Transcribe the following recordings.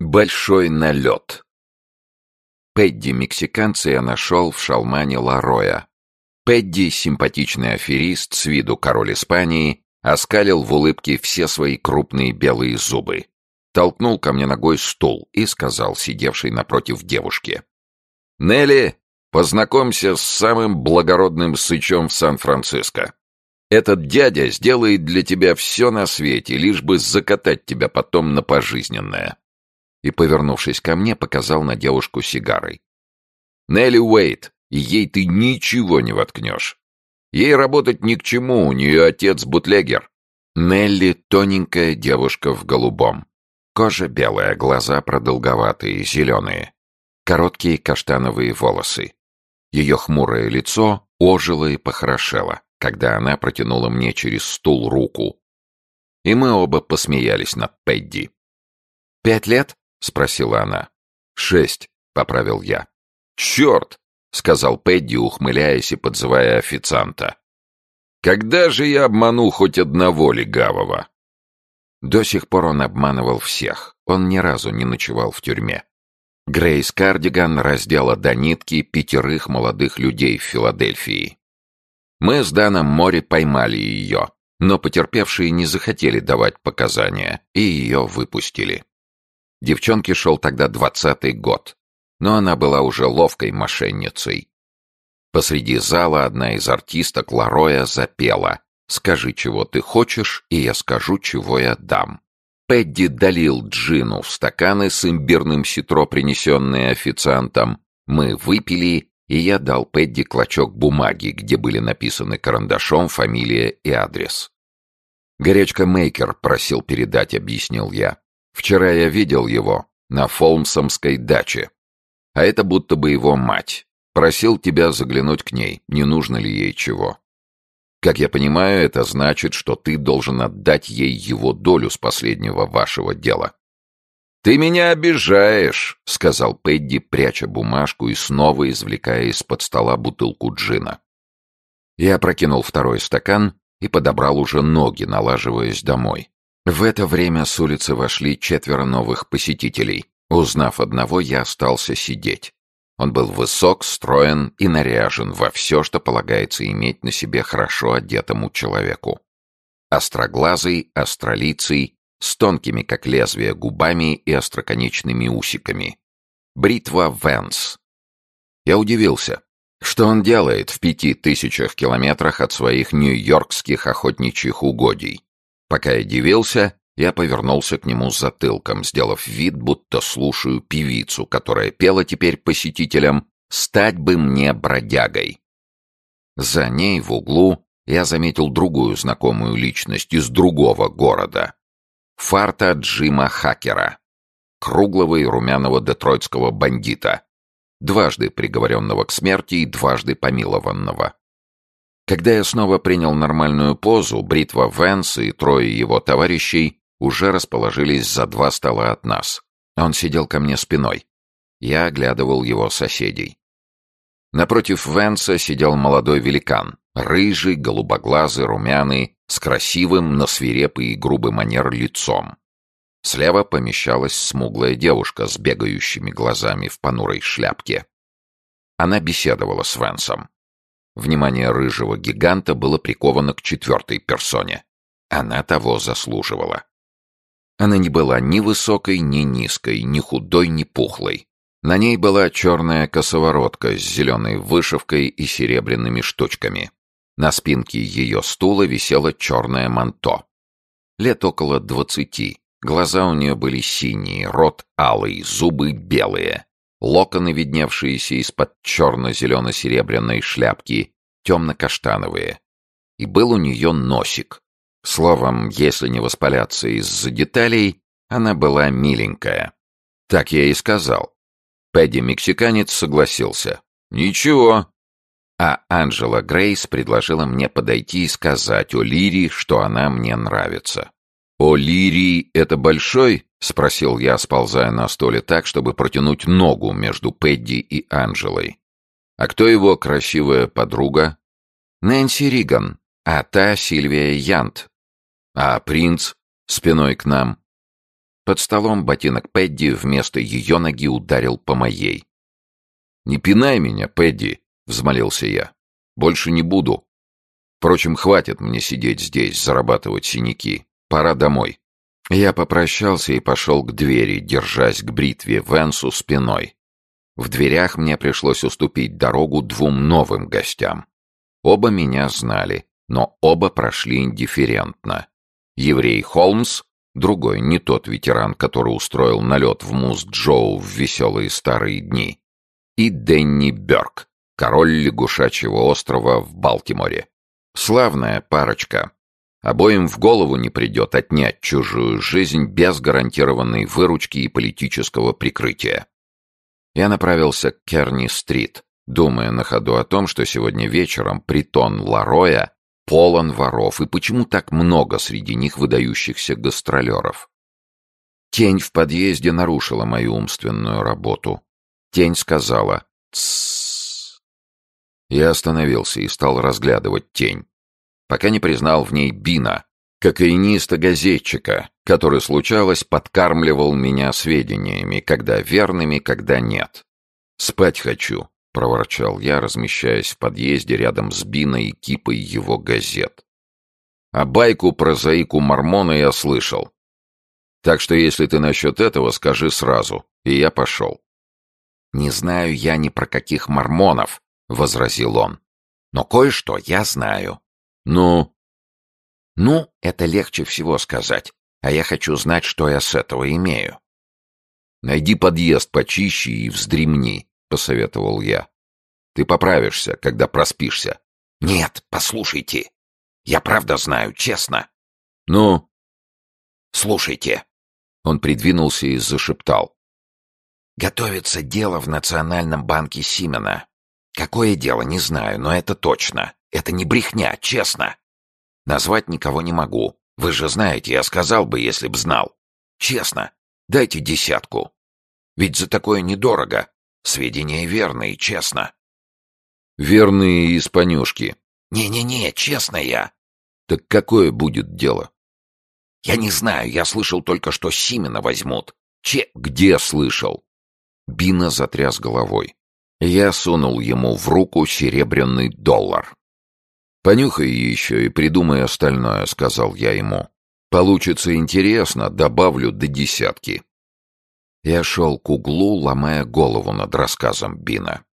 Большой налет. Пэдди мексиканца я нашел в шалмане Лароя. Пэдди, симпатичный аферист, с виду король Испании, оскалил в улыбке все свои крупные белые зубы. Толкнул ко мне ногой стул и сказал сидевшей напротив девушке. «Нелли, познакомься с самым благородным сычом в Сан-Франциско. Этот дядя сделает для тебя все на свете, лишь бы закатать тебя потом на пожизненное и, повернувшись ко мне, показал на девушку сигарой. «Нелли Уэйт, ей ты ничего не воткнешь. Ей работать ни к чему, у нее отец бутлегер». Нелли — тоненькая девушка в голубом. Кожа белая, глаза продолговатые, зеленые. Короткие каштановые волосы. Ее хмурое лицо ожило и похорошело, когда она протянула мне через стул руку. И мы оба посмеялись над Пэдди. «Пять лет?» — спросила она. «Шесть», — поправил я. «Черт!» — сказал Пэдди, ухмыляясь и подзывая официанта. «Когда же я обману хоть одного легавого?» До сих пор он обманывал всех. Он ни разу не ночевал в тюрьме. Грейс Кардиган раздела до нитки пятерых молодых людей в Филадельфии. Мы с Даном Мори поймали ее, но потерпевшие не захотели давать показания, и ее выпустили. Девчонке шел тогда двадцатый год, но она была уже ловкой мошенницей. Посреди зала одна из артисток Лароя запела «Скажи, чего ты хочешь, и я скажу, чего я дам». Пэдди долил джину в стаканы с имбирным ситро, принесенные официантом. Мы выпили, и я дал Пэдди клочок бумаги, где были написаны карандашом фамилия и адрес. «Горячка Мейкер просил передать», — объяснил я. Вчера я видел его на Фолмсомской даче. А это будто бы его мать. Просил тебя заглянуть к ней, не нужно ли ей чего. Как я понимаю, это значит, что ты должен отдать ей его долю с последнего вашего дела. «Ты меня обижаешь», — сказал Пэдди, пряча бумажку и снова извлекая из-под стола бутылку джина. Я прокинул второй стакан и подобрал уже ноги, налаживаясь домой. В это время с улицы вошли четверо новых посетителей. Узнав одного, я остался сидеть. Он был высок, строен и наряжен во все, что полагается иметь на себе хорошо одетому человеку. Остроглазый, остролицый, с тонкими, как лезвие, губами и остроконечными усиками. Бритва Венс. Я удивился. Что он делает в пяти тысячах километрах от своих нью-йоркских охотничьих угодий? Пока я дивился, я повернулся к нему с затылком, сделав вид, будто слушаю певицу, которая пела теперь посетителям «Стать бы мне бродягой». За ней в углу я заметил другую знакомую личность из другого города. Фарта Джима Хакера, круглого и румяного детройтского бандита, дважды приговоренного к смерти и дважды помилованного. Когда я снова принял нормальную позу, бритва Венс и трое его товарищей уже расположились за два стола от нас. Он сидел ко мне спиной. Я оглядывал его соседей. Напротив Венса сидел молодой великан, рыжий, голубоглазый, румяный, с красивым, но свирепый и грубый манер лицом. Слева помещалась смуглая девушка с бегающими глазами в понурой шляпке. Она беседовала с Венсом. Внимание рыжего гиганта было приковано к четвертой персоне. Она того заслуживала. Она не была ни высокой, ни низкой, ни худой, ни пухлой. На ней была черная косоворотка с зеленой вышивкой и серебряными штучками. На спинке ее стула висело черное манто. Лет около двадцати. Глаза у нее были синие, рот алый, зубы белые. Локоны, видневшиеся из-под черно-зелено-серебряной шляпки, темно-каштановые. И был у нее носик. Словом, если не воспаляться из-за деталей, она была миленькая. Так я и сказал. Пэдди-мексиканец согласился. «Ничего». А Анжела Грейс предложила мне подойти и сказать о Лири, что она мне нравится. «О Лирии это большой?» — спросил я, сползая на столе так, чтобы протянуть ногу между Пэдди и Анжелой. «А кто его красивая подруга?» «Нэнси Риган, а та Сильвия Янт. А принц спиной к нам?» Под столом ботинок Пэдди вместо ее ноги ударил по моей. «Не пинай меня, Пэдди!» — взмолился я. «Больше не буду. Впрочем, хватит мне сидеть здесь, зарабатывать синяки. Пора домой». Я попрощался и пошел к двери, держась к Бритве Вэнсу спиной. В дверях мне пришлось уступить дорогу двум новым гостям. Оба меня знали, но оба прошли индифферентно. Еврей Холмс, другой, не тот ветеран, который устроил налет в Мус-Джо в веселые старые дни, и Денни Бёрк, король лягушачьего острова в Балтиморе. Славная парочка. Обоим в голову не придет отнять чужую жизнь без гарантированной выручки и политического прикрытия. Я направился к Керни-стрит, думая на ходу о том, что сегодня вечером притон Лароя полон воров, и почему так много среди них выдающихся гастролеров. Тень в подъезде нарушила мою умственную работу. Тень сказала «Тссс». Я остановился и стал разглядывать тень, пока не признал в ней Бина, кокаиниста-газетчика, который, случалось, подкармливал меня сведениями, когда верными, когда нет. «Спать хочу», — проворчал я, размещаясь в подъезде рядом с Биной и кипой его газет. А байку про заику Мормона я слышал. Так что если ты насчет этого, скажи сразу, и я пошел. «Не знаю я ни про каких мормонов», — возразил он. «Но кое-что я знаю». «Ну?» «Ну, это легче всего сказать, а я хочу знать, что я с этого имею». «Найди подъезд почище и вздремни», — посоветовал я. «Ты поправишься, когда проспишься». «Нет, послушайте. Я правда знаю, честно». «Ну?» «Слушайте». Он придвинулся и зашептал. Готовится дело в Национальном банке Симена. Какое дело, не знаю, но это точно. Это не брехня, честно. Назвать никого не могу. Вы же знаете, я сказал бы, если б знал. Честно, дайте десятку. Ведь за такое недорого. Сведения верные, честно. Верные из понюшки. Не-не-не, честно я. Так какое будет дело? Я не знаю, я слышал только, что Симена возьмут. Че... Где слышал? Бина затряс головой. Я сунул ему в руку серебряный доллар. «Понюхай еще и придумай остальное», — сказал я ему. «Получится интересно, добавлю до десятки». Я шел к углу, ломая голову над рассказом Бина.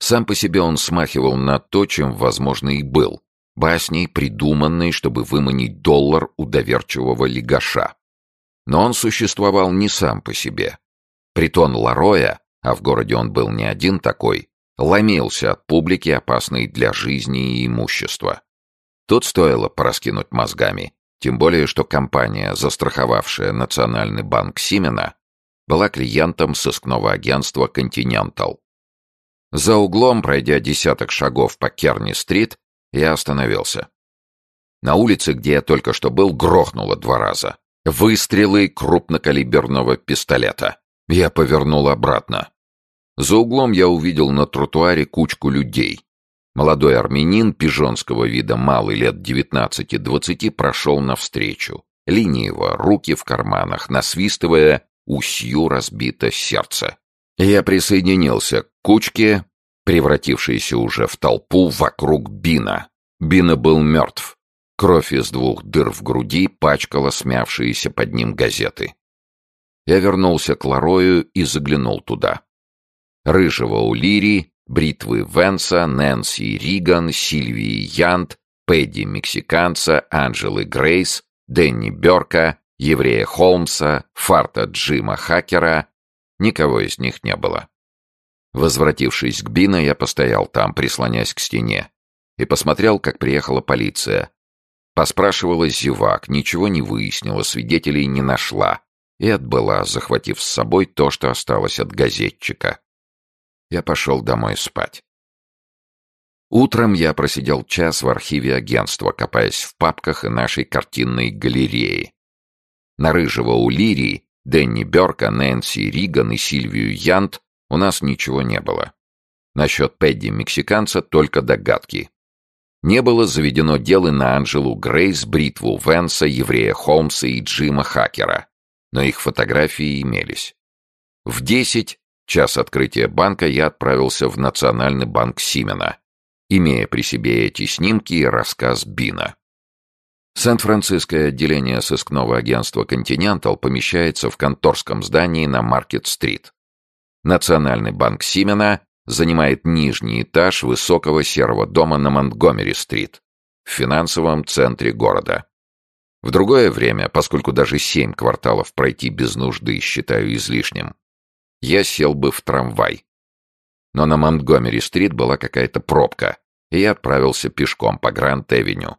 Сам по себе он смахивал на то, чем, возможно, и был. Басней, придуманной, чтобы выманить доллар у доверчивого легаша. Но он существовал не сам по себе. Притон Лароя, а в городе он был не один такой, ломился от публики, опасной для жизни и имущества. Тут стоило пораскинуть мозгами, тем более что компания, застраховавшая Национальный банк Симена, была клиентом сыскного агентства «Континентал». За углом, пройдя десяток шагов по Керни-стрит, я остановился. На улице, где я только что был, грохнуло два раза. Выстрелы крупнокалиберного пистолета. Я повернул обратно. За углом я увидел на тротуаре кучку людей. Молодой армянин пижонского вида, малый лет 19-20, прошел навстречу. Лениво, руки в карманах, насвистывая «Усью разбито сердце». Я присоединился к кучке, превратившейся уже в толпу вокруг Бина. Бина был мертв. Кровь из двух дыр в груди пачкала смявшиеся под ним газеты. Я вернулся к Ларою и заглянул туда. Рыжего у Лири, Бритвы Венса, Нэнси Риган, Сильвии Янт, Пэдди Мексиканца, Анджелы Грейс, Дэнни Бёрка, Еврея Холмса, Фарта Джима Хакера. Никого из них не было. Возвратившись к Бина, я постоял там, прислонясь к стене, и посмотрел, как приехала полиция. Поспрашивала зевак, ничего не выяснила, свидетелей не нашла, и отбыла, захватив с собой то, что осталось от газетчика. Я пошел домой спать. Утром я просидел час в архиве агентства, копаясь в папках и нашей картинной галереи. На Рыжего у Лирии, Дэнни Бёрка, Нэнси Риган и Сильвию Янт у нас ничего не было. Насчет Пэдди Мексиканца только догадки. Не было заведено дело на Анжелу Грейс, Бритву Венса, Еврея Холмса и Джима Хакера. но их фотографии имелись. В 10, час открытия банка, я отправился в Национальный банк Симена, имея при себе эти снимки и рассказ Бина. Сан-Франциское отделение сыскного агентства «Континентал» помещается в конторском здании на Маркет-стрит. Национальный банк Симена занимает нижний этаж высокого серого дома на Монтгомери-стрит, в финансовом центре города. В другое время, поскольку даже семь кварталов пройти без нужды считаю излишним, я сел бы в трамвай. Но на Монтгомери-стрит была какая-то пробка, и я отправился пешком по Грант-авеню.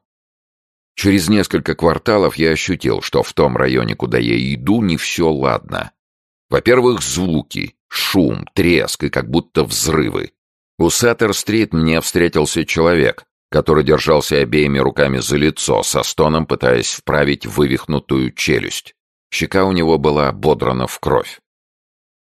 Через несколько кварталов я ощутил, что в том районе, куда я иду, не все ладно. Во-первых, звуки, шум, треск и как будто взрывы. У Саттер-стрит мне встретился человек, который держался обеими руками за лицо, со стоном пытаясь вправить вывихнутую челюсть. Щека у него была ободрана в кровь.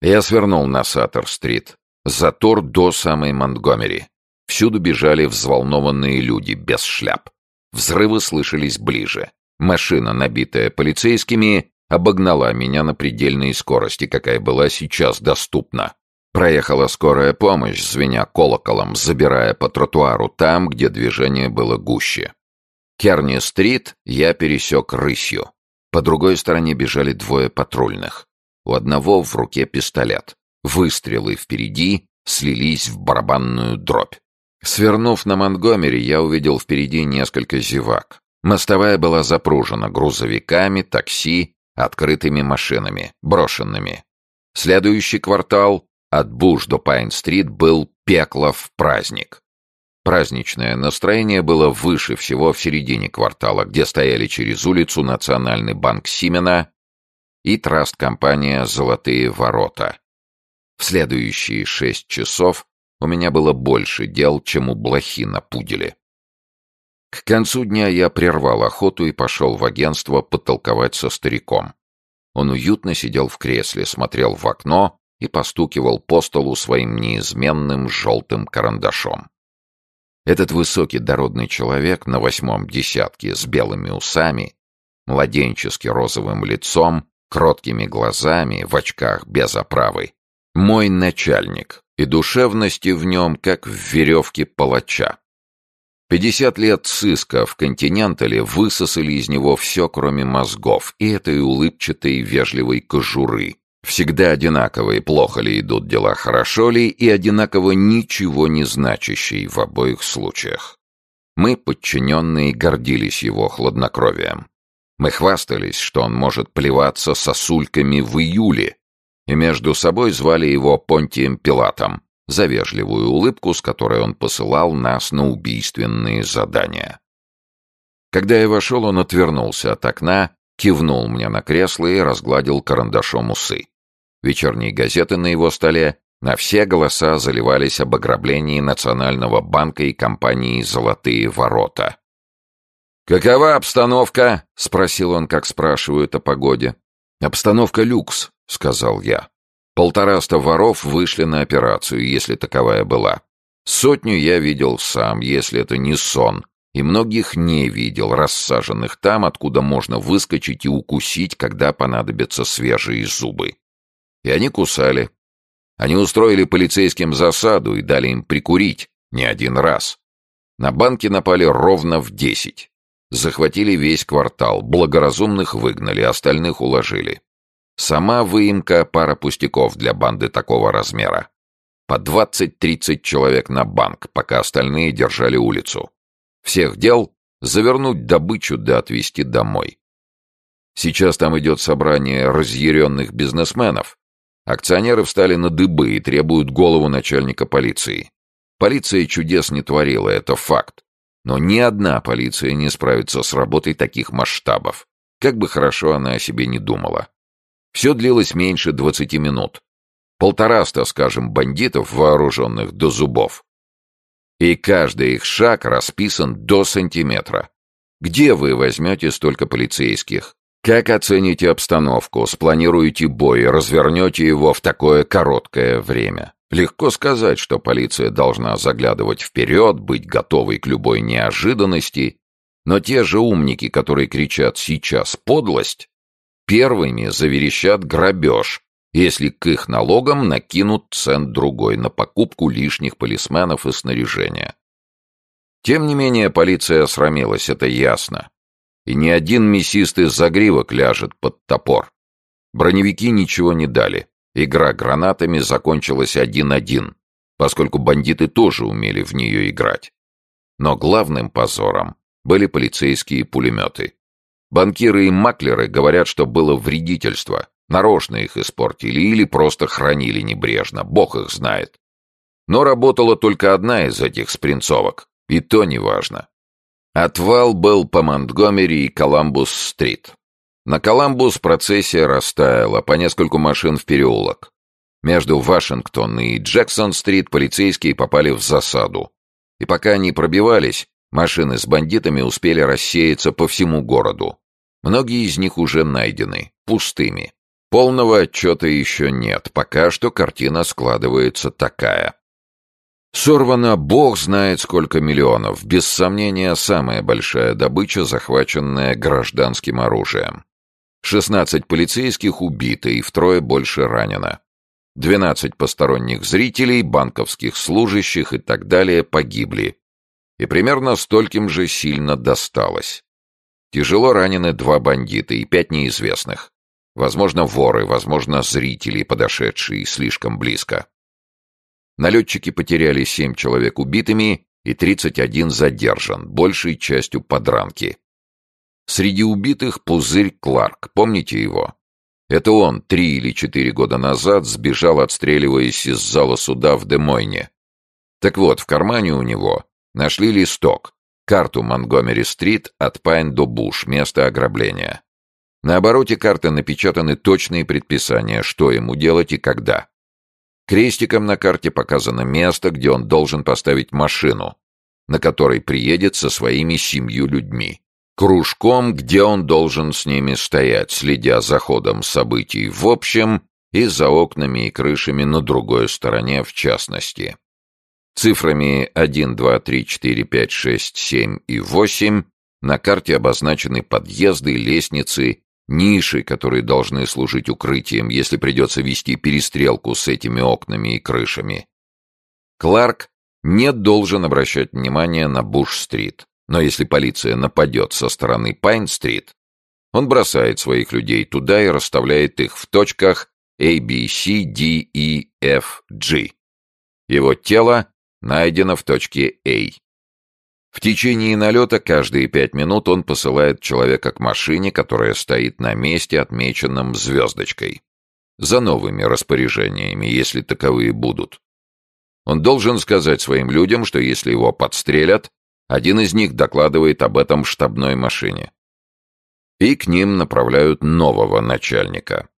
Я свернул на Саттер-стрит. Затор до самой Монтгомери. Всюду бежали взволнованные люди без шляп. Взрывы слышались ближе. Машина, набитая полицейскими, обогнала меня на предельной скорости, какая была сейчас доступна. Проехала скорая помощь, звеня колоколом, забирая по тротуару там, где движение было гуще. Керни-стрит я пересек рысью. По другой стороне бежали двое патрульных. У одного в руке пистолет. Выстрелы впереди слились в барабанную дробь. Свернув на Монтгомери, я увидел впереди несколько зевак. Мостовая была запружена грузовиками, такси, открытыми машинами, брошенными. Следующий квартал от Буш до Пайн-стрит был пеклов праздник. Праздничное настроение было выше всего в середине квартала, где стояли через улицу Национальный банк Симена и траст-компания «Золотые ворота». В следующие шесть часов у меня было больше дел, чем у блохи на пуделе. К концу дня я прервал охоту и пошел в агентство потолковать со стариком. Он уютно сидел в кресле, смотрел в окно и постукивал по столу своим неизменным желтым карандашом. Этот высокий дородный человек на восьмом десятке с белыми усами, младенчески розовым лицом кроткими глазами, в очках без оправы. Мой начальник, и душевности в нем, как в веревке палача. Пятьдесят лет сыска в «Континентале» высосали из него все, кроме мозгов, и этой улыбчатой вежливой кожуры. Всегда одинаковые, плохо ли идут дела, хорошо ли, и одинаково ничего не значащий в обоих случаях. Мы, подчиненные, гордились его хладнокровием. Мы хвастались, что он может плеваться сосульками в июле, и между собой звали его Понтием Пилатом за вежливую улыбку, с которой он посылал нас на убийственные задания. Когда я вошел, он отвернулся от окна, кивнул мне на кресло и разгладил карандашом усы. Вечерние газеты на его столе на все голоса заливались об ограблении Национального банка и компании «Золотые ворота». «Какова обстановка?» — спросил он, как спрашивают о погоде. «Обстановка люкс», — сказал я. «Полтораста воров вышли на операцию, если таковая была. Сотню я видел сам, если это не сон, и многих не видел, рассаженных там, откуда можно выскочить и укусить, когда понадобятся свежие зубы. И они кусали. Они устроили полицейским засаду и дали им прикурить не один раз. На банки напали ровно в десять. Захватили весь квартал, благоразумных выгнали, остальных уложили. Сама выемка — пара пустяков для банды такого размера. По 20-30 человек на банк, пока остальные держали улицу. Всех дел — завернуть добычу да отвезти домой. Сейчас там идет собрание разъяренных бизнесменов. Акционеры встали на дыбы и требуют голову начальника полиции. Полиция чудес не творила, это факт. Но ни одна полиция не справится с работой таких масштабов, как бы хорошо она о себе не думала. Все длилось меньше двадцати минут. Полтораста, скажем, бандитов, вооруженных до зубов. И каждый их шаг расписан до сантиметра. Где вы возьмете столько полицейских? Как оцените обстановку, спланируете бой, развернете его в такое короткое время? Легко сказать, что полиция должна заглядывать вперед, быть готовой к любой неожиданности, но те же умники, которые кричат сейчас «подлость», первыми заверещат грабеж, если к их налогам накинут цент другой на покупку лишних полисменов и снаряжения. Тем не менее, полиция осрамилась, это ясно. И ни один мясистый загривок ляжет под топор. Броневики ничего не дали. Игра гранатами закончилась один-один, поскольку бандиты тоже умели в нее играть. Но главным позором были полицейские пулеметы. Банкиры и маклеры говорят, что было вредительство, нарочно их испортили или просто хранили небрежно, бог их знает. Но работала только одна из этих спринцовок, и то неважно. Отвал был по Монтгомери и Коламбус-стрит. На Коламбус процессия растаяла, по нескольку машин в переулок. Между Вашингтон и Джексон-стрит полицейские попали в засаду. И пока они пробивались, машины с бандитами успели рассеяться по всему городу. Многие из них уже найдены, пустыми. Полного отчета еще нет, пока что картина складывается такая. Сорвано бог знает сколько миллионов, без сомнения самая большая добыча, захваченная гражданским оружием. 16 полицейских убиты и втрое больше ранено. 12 посторонних зрителей, банковских служащих и так далее погибли. И примерно стольким же сильно досталось. Тяжело ранены два бандита и пять неизвестных. Возможно, воры, возможно, зрители, подошедшие слишком близко. Налетчики потеряли семь человек убитыми и 31 задержан, большей частью подранки. Среди убитых Пузырь Кларк, помните его? Это он три или четыре года назад сбежал, отстреливаясь из зала суда в Демойне. Так вот, в кармане у него нашли листок, карту Монгомери-стрит от Пайн до Буш, место ограбления. На обороте карты напечатаны точные предписания, что ему делать и когда. Крестиком на карте показано место, где он должен поставить машину, на которой приедет со своими семью людьми. Кружком, где он должен с ними стоять, следя за ходом событий в общем и за окнами и крышами на другой стороне в частности. Цифрами 1, 2, 3, 4, 5, 6, 7 и 8 на карте обозначены подъезды, лестницы Ниши, которые должны служить укрытием, если придется вести перестрелку с этими окнами и крышами. Кларк не должен обращать внимание на Буш-стрит, но если полиция нападет со стороны Пайн-стрит, он бросает своих людей туда и расставляет их в точках A, B, C, D, E, F, G. Его тело найдено в точке A. В течение налета каждые пять минут он посылает человека к машине, которая стоит на месте, отмеченном звездочкой. За новыми распоряжениями, если таковые будут. Он должен сказать своим людям, что если его подстрелят, один из них докладывает об этом штабной машине. И к ним направляют нового начальника.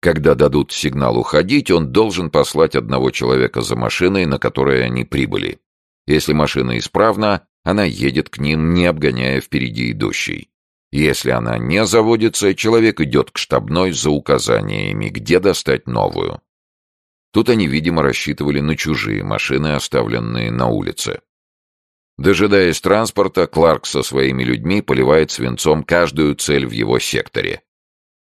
Когда дадут сигнал уходить, он должен послать одного человека за машиной, на которой они прибыли. Если машина исправна, она едет к ним, не обгоняя впереди идущий. Если она не заводится, человек идет к штабной за указаниями, где достать новую. Тут они, видимо, рассчитывали на чужие машины, оставленные на улице. Дожидаясь транспорта, Кларк со своими людьми поливает свинцом каждую цель в его секторе.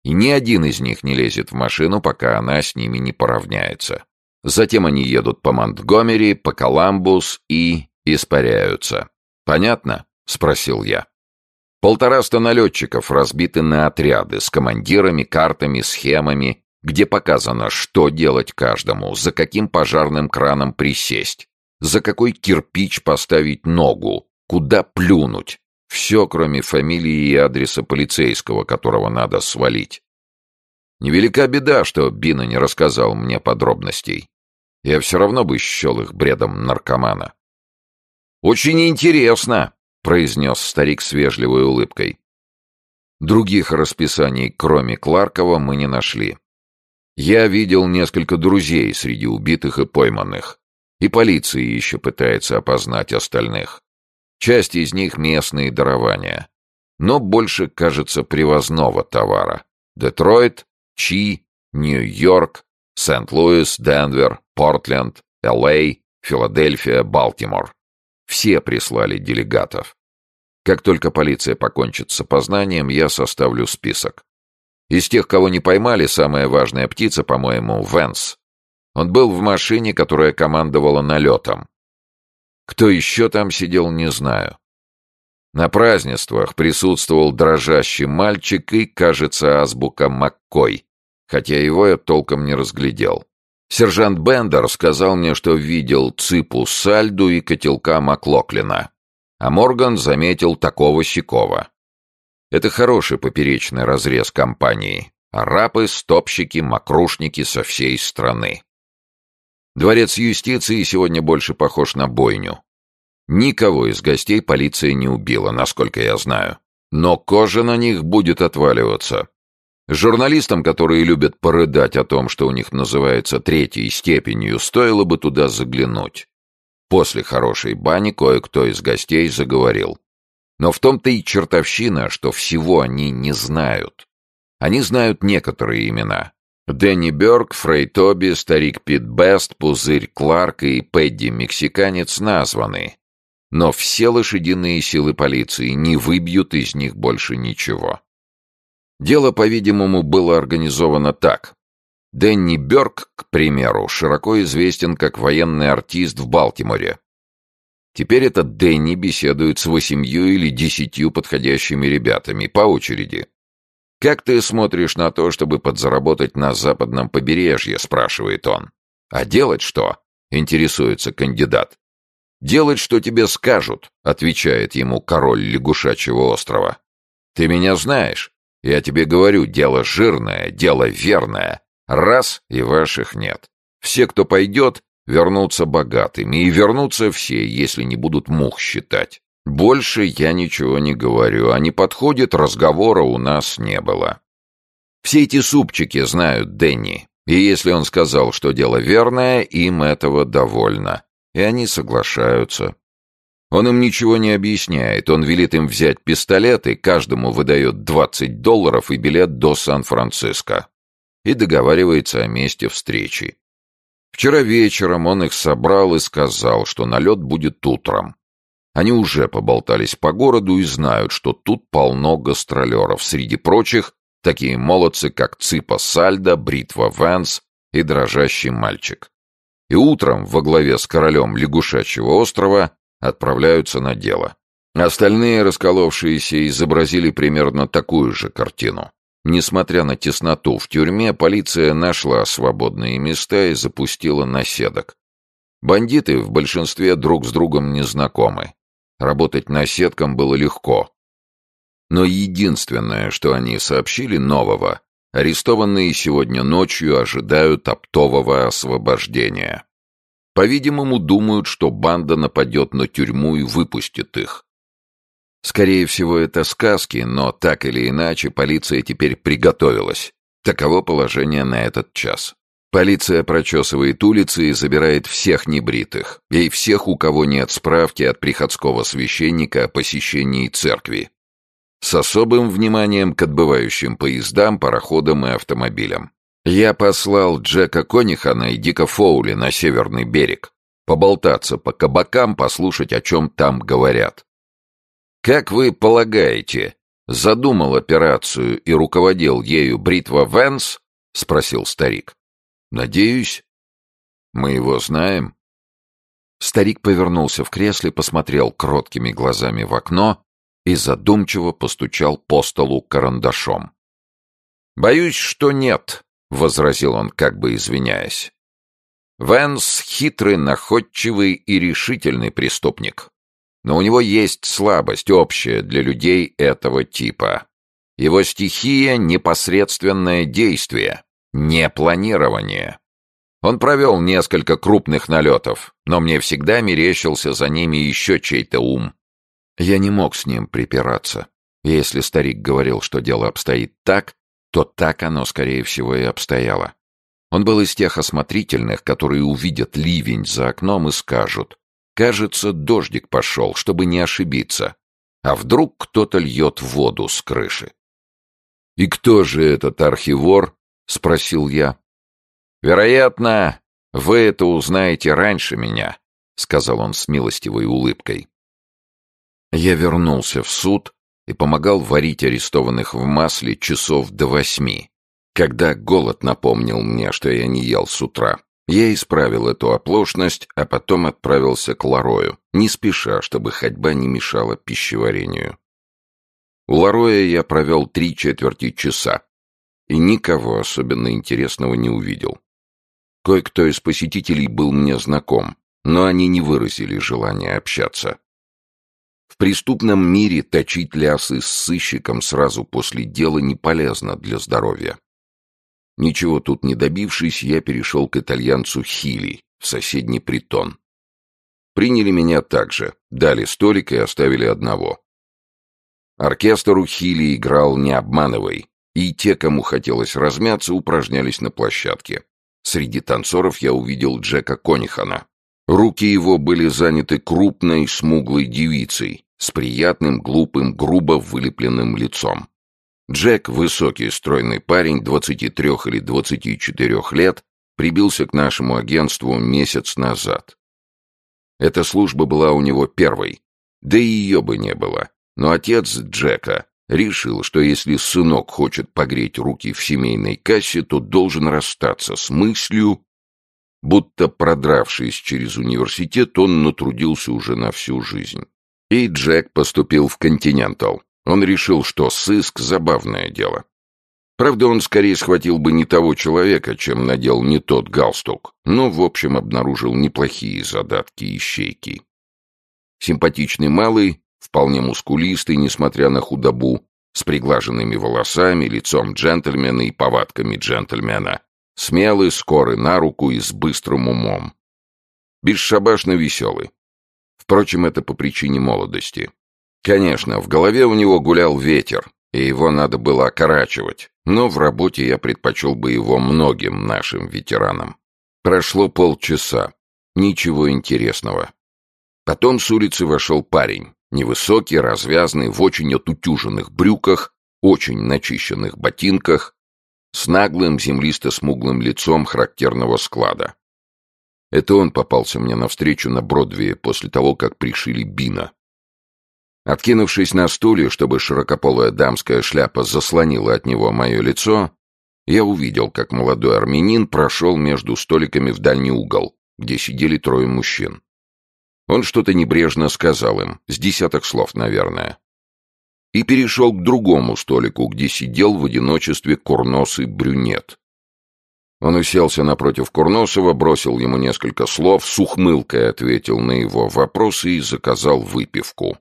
И ни один из них не лезет в машину, пока она с ними не поравняется. Затем они едут по Монтгомери, по Коламбус и испаряются. «Понятно?» — спросил я. Полтораста налетчиков разбиты на отряды с командирами, картами, схемами, где показано, что делать каждому, за каким пожарным краном присесть, за какой кирпич поставить ногу, куда плюнуть. Все, кроме фамилии и адреса полицейского, которого надо свалить. Невелика беда, что Бина не рассказал мне подробностей. Я все равно бы счел их бредом наркомана. «Очень интересно», — произнес старик с вежливой улыбкой. Других расписаний, кроме Кларкова, мы не нашли. Я видел несколько друзей среди убитых и пойманных. И полиция еще пытается опознать остальных. Часть из них местные дарования. Но больше, кажется, привозного товара. Детройт, Чи, Нью-Йорк, Сент-Луис, Денвер, Портленд, Л.А., Филадельфия, Балтимор. Все прислали делегатов. Как только полиция покончит с опознанием, я составлю список. Из тех, кого не поймали, самая важная птица, по-моему, Венс. Он был в машине, которая командовала налетом. Кто еще там сидел, не знаю. На празднествах присутствовал дрожащий мальчик и, кажется, азбука Маккой, хотя его я толком не разглядел. Сержант Бендер сказал мне, что видел ципу Сальду и котелка Маклоклина, а Морган заметил такого сякого. Это хороший поперечный разрез компании. Арапы, стопщики, мокрушники со всей страны. Дворец юстиции сегодня больше похож на бойню. Никого из гостей полиция не убила, насколько я знаю. Но кожа на них будет отваливаться. Журналистам, которые любят порыдать о том, что у них называется третьей степенью, стоило бы туда заглянуть. После хорошей бани кое-кто из гостей заговорил. Но в том-то и чертовщина, что всего они не знают. Они знают некоторые имена. Дэнни Бёрк, Фрей Тоби, старик Пит Бест, Пузырь Кларк и Пэдди Мексиканец названы. Но все лошадиные силы полиции не выбьют из них больше ничего. Дело, по-видимому, было организовано так. Дэнни Бёрк, к примеру, широко известен как военный артист в Балтиморе. Теперь этот Дэнни беседует с восемью или десятью подходящими ребятами по очереди. «Как ты смотришь на то, чтобы подзаработать на западном побережье?» — спрашивает он. «А делать что?» — интересуется кандидат. «Делать, что тебе скажут», — отвечает ему король лягушачьего острова. «Ты меня знаешь. Я тебе говорю, дело жирное, дело верное. Раз — и ваших нет. Все, кто пойдет, вернутся богатыми, и вернутся все, если не будут мух считать. Больше я ничего не говорю, а не подходит, разговора у нас не было. Все эти супчики знают Дэнни, и если он сказал, что дело верное, им этого довольно, и они соглашаются. Он им ничего не объясняет, он велит им взять пистолеты, каждому выдает 20 долларов и билет до Сан-Франциско, и договаривается о месте встречи. Вчера вечером он их собрал и сказал, что налет будет утром. Они уже поболтались по городу и знают, что тут полно гастролеров. Среди прочих такие молодцы, как Ципа Сальда, Бритва Вэнс и Дрожащий мальчик. И утром во главе с королем лягушачьего острова отправляются на дело. Остальные расколовшиеся изобразили примерно такую же картину. Несмотря на тесноту в тюрьме, полиция нашла свободные места и запустила наседок. Бандиты в большинстве друг с другом не знакомы. Работать наседком было легко. Но единственное, что они сообщили нового, арестованные сегодня ночью ожидают оптового освобождения. По-видимому, думают, что банда нападет на тюрьму и выпустит их. Скорее всего, это сказки, но так или иначе полиция теперь приготовилась. Таково положение на этот час. Полиция прочесывает улицы и забирает всех небритых, и всех, у кого нет справки от приходского священника о посещении церкви. С особым вниманием к отбывающим поездам, пароходам и автомобилям. Я послал Джека Конихана и Дика Фоули на северный берег. Поболтаться по кабакам, послушать, о чем там говорят. «Как вы полагаете, задумал операцию и руководил ею Бритва Венс?» — спросил старик. «Надеюсь. Мы его знаем». Старик повернулся в кресле, посмотрел кроткими глазами в окно и задумчиво постучал по столу карандашом. «Боюсь, что нет», — возразил он, как бы извиняясь. «Венс — хитрый, находчивый и решительный преступник. Но у него есть слабость общая для людей этого типа. Его стихия — непосредственное действие, не планирование. Он провел несколько крупных налетов, но мне всегда мерещился за ними еще чей-то ум. Я не мог с ним припираться. Если старик говорил, что дело обстоит так, то так оно, скорее всего, и обстояло. Он был из тех осмотрительных, которые увидят ливень за окном и скажут Кажется, дождик пошел, чтобы не ошибиться. А вдруг кто-то льет воду с крыши? «И кто же этот архивор?» — спросил я. «Вероятно, вы это узнаете раньше меня», — сказал он с милостивой улыбкой. Я вернулся в суд и помогал варить арестованных в масле часов до восьми. Когда голод напомнил мне, что я не ел с утра, я исправил эту оплошность, а потом отправился к Ларою, не спеша, чтобы ходьба не мешала пищеварению. У Лароя я провел три четверти часа и никого особенно интересного не увидел. Кое-кто из посетителей был мне знаком, но они не выразили желания общаться. В преступном мире точить лясы с сыщиком сразу после дела не полезно для здоровья. Ничего тут не добившись, я перешел к итальянцу Хили, в соседний притон. Приняли меня также, дали столик и оставили одного. Оркестр у Хили играл «Не обманывай», и те, кому хотелось размяться, упражнялись на площадке. Среди танцоров я увидел Джека Конихана. Руки его были заняты крупной, смуглой девицей с приятным, глупым, грубо вылепленным лицом. Джек, высокий, стройный парень, 23 или 24 лет, прибился к нашему агентству месяц назад. Эта служба была у него первой, да и ее бы не было. Но отец Джека решил, что если сынок хочет погреть руки в семейной кассе, то должен расстаться с мыслью, будто продравшись через университет, он натрудился уже на всю жизнь. И Джек поступил в «Континентал», он решил, что сыск — забавное дело. Правда, он скорее схватил бы не того человека, чем надел не тот галстук, но, в общем, обнаружил неплохие задатки и щейки. Симпатичный малый, вполне мускулистый, несмотря на худобу, с приглаженными волосами, лицом джентльмена и повадками джентльмена, смелый, скорый на руку и с быстрым умом. Бесшабашно веселый. Впрочем, это по причине молодости. Конечно, в голове у него гулял ветер, и его надо было окорачивать, но в работе я предпочел бы его многим нашим ветеранам. Прошло полчаса. Ничего интересного. Потом с улицы вошел парень, невысокий, развязный, в очень отутюженных брюках, очень начищенных ботинках, с наглым землисто-смуглым лицом характерного склада. Это он попался мне навстречу на Бродвее после того, как пришили Бина. Откинувшись на стуле, чтобы широкополая дамская шляпа заслонила от него мое лицо, я увидел, как молодой армянин прошел между столиками в дальний угол, где сидели трое мужчин. Он что-то небрежно сказал им, с десяток слов, наверное. И перешел к другому столику, где сидел в одиночестве курносый брюнет. Он уселся напротив Курносова, бросил ему несколько слов, с ухмылкой ответил на его вопросы и заказал выпивку.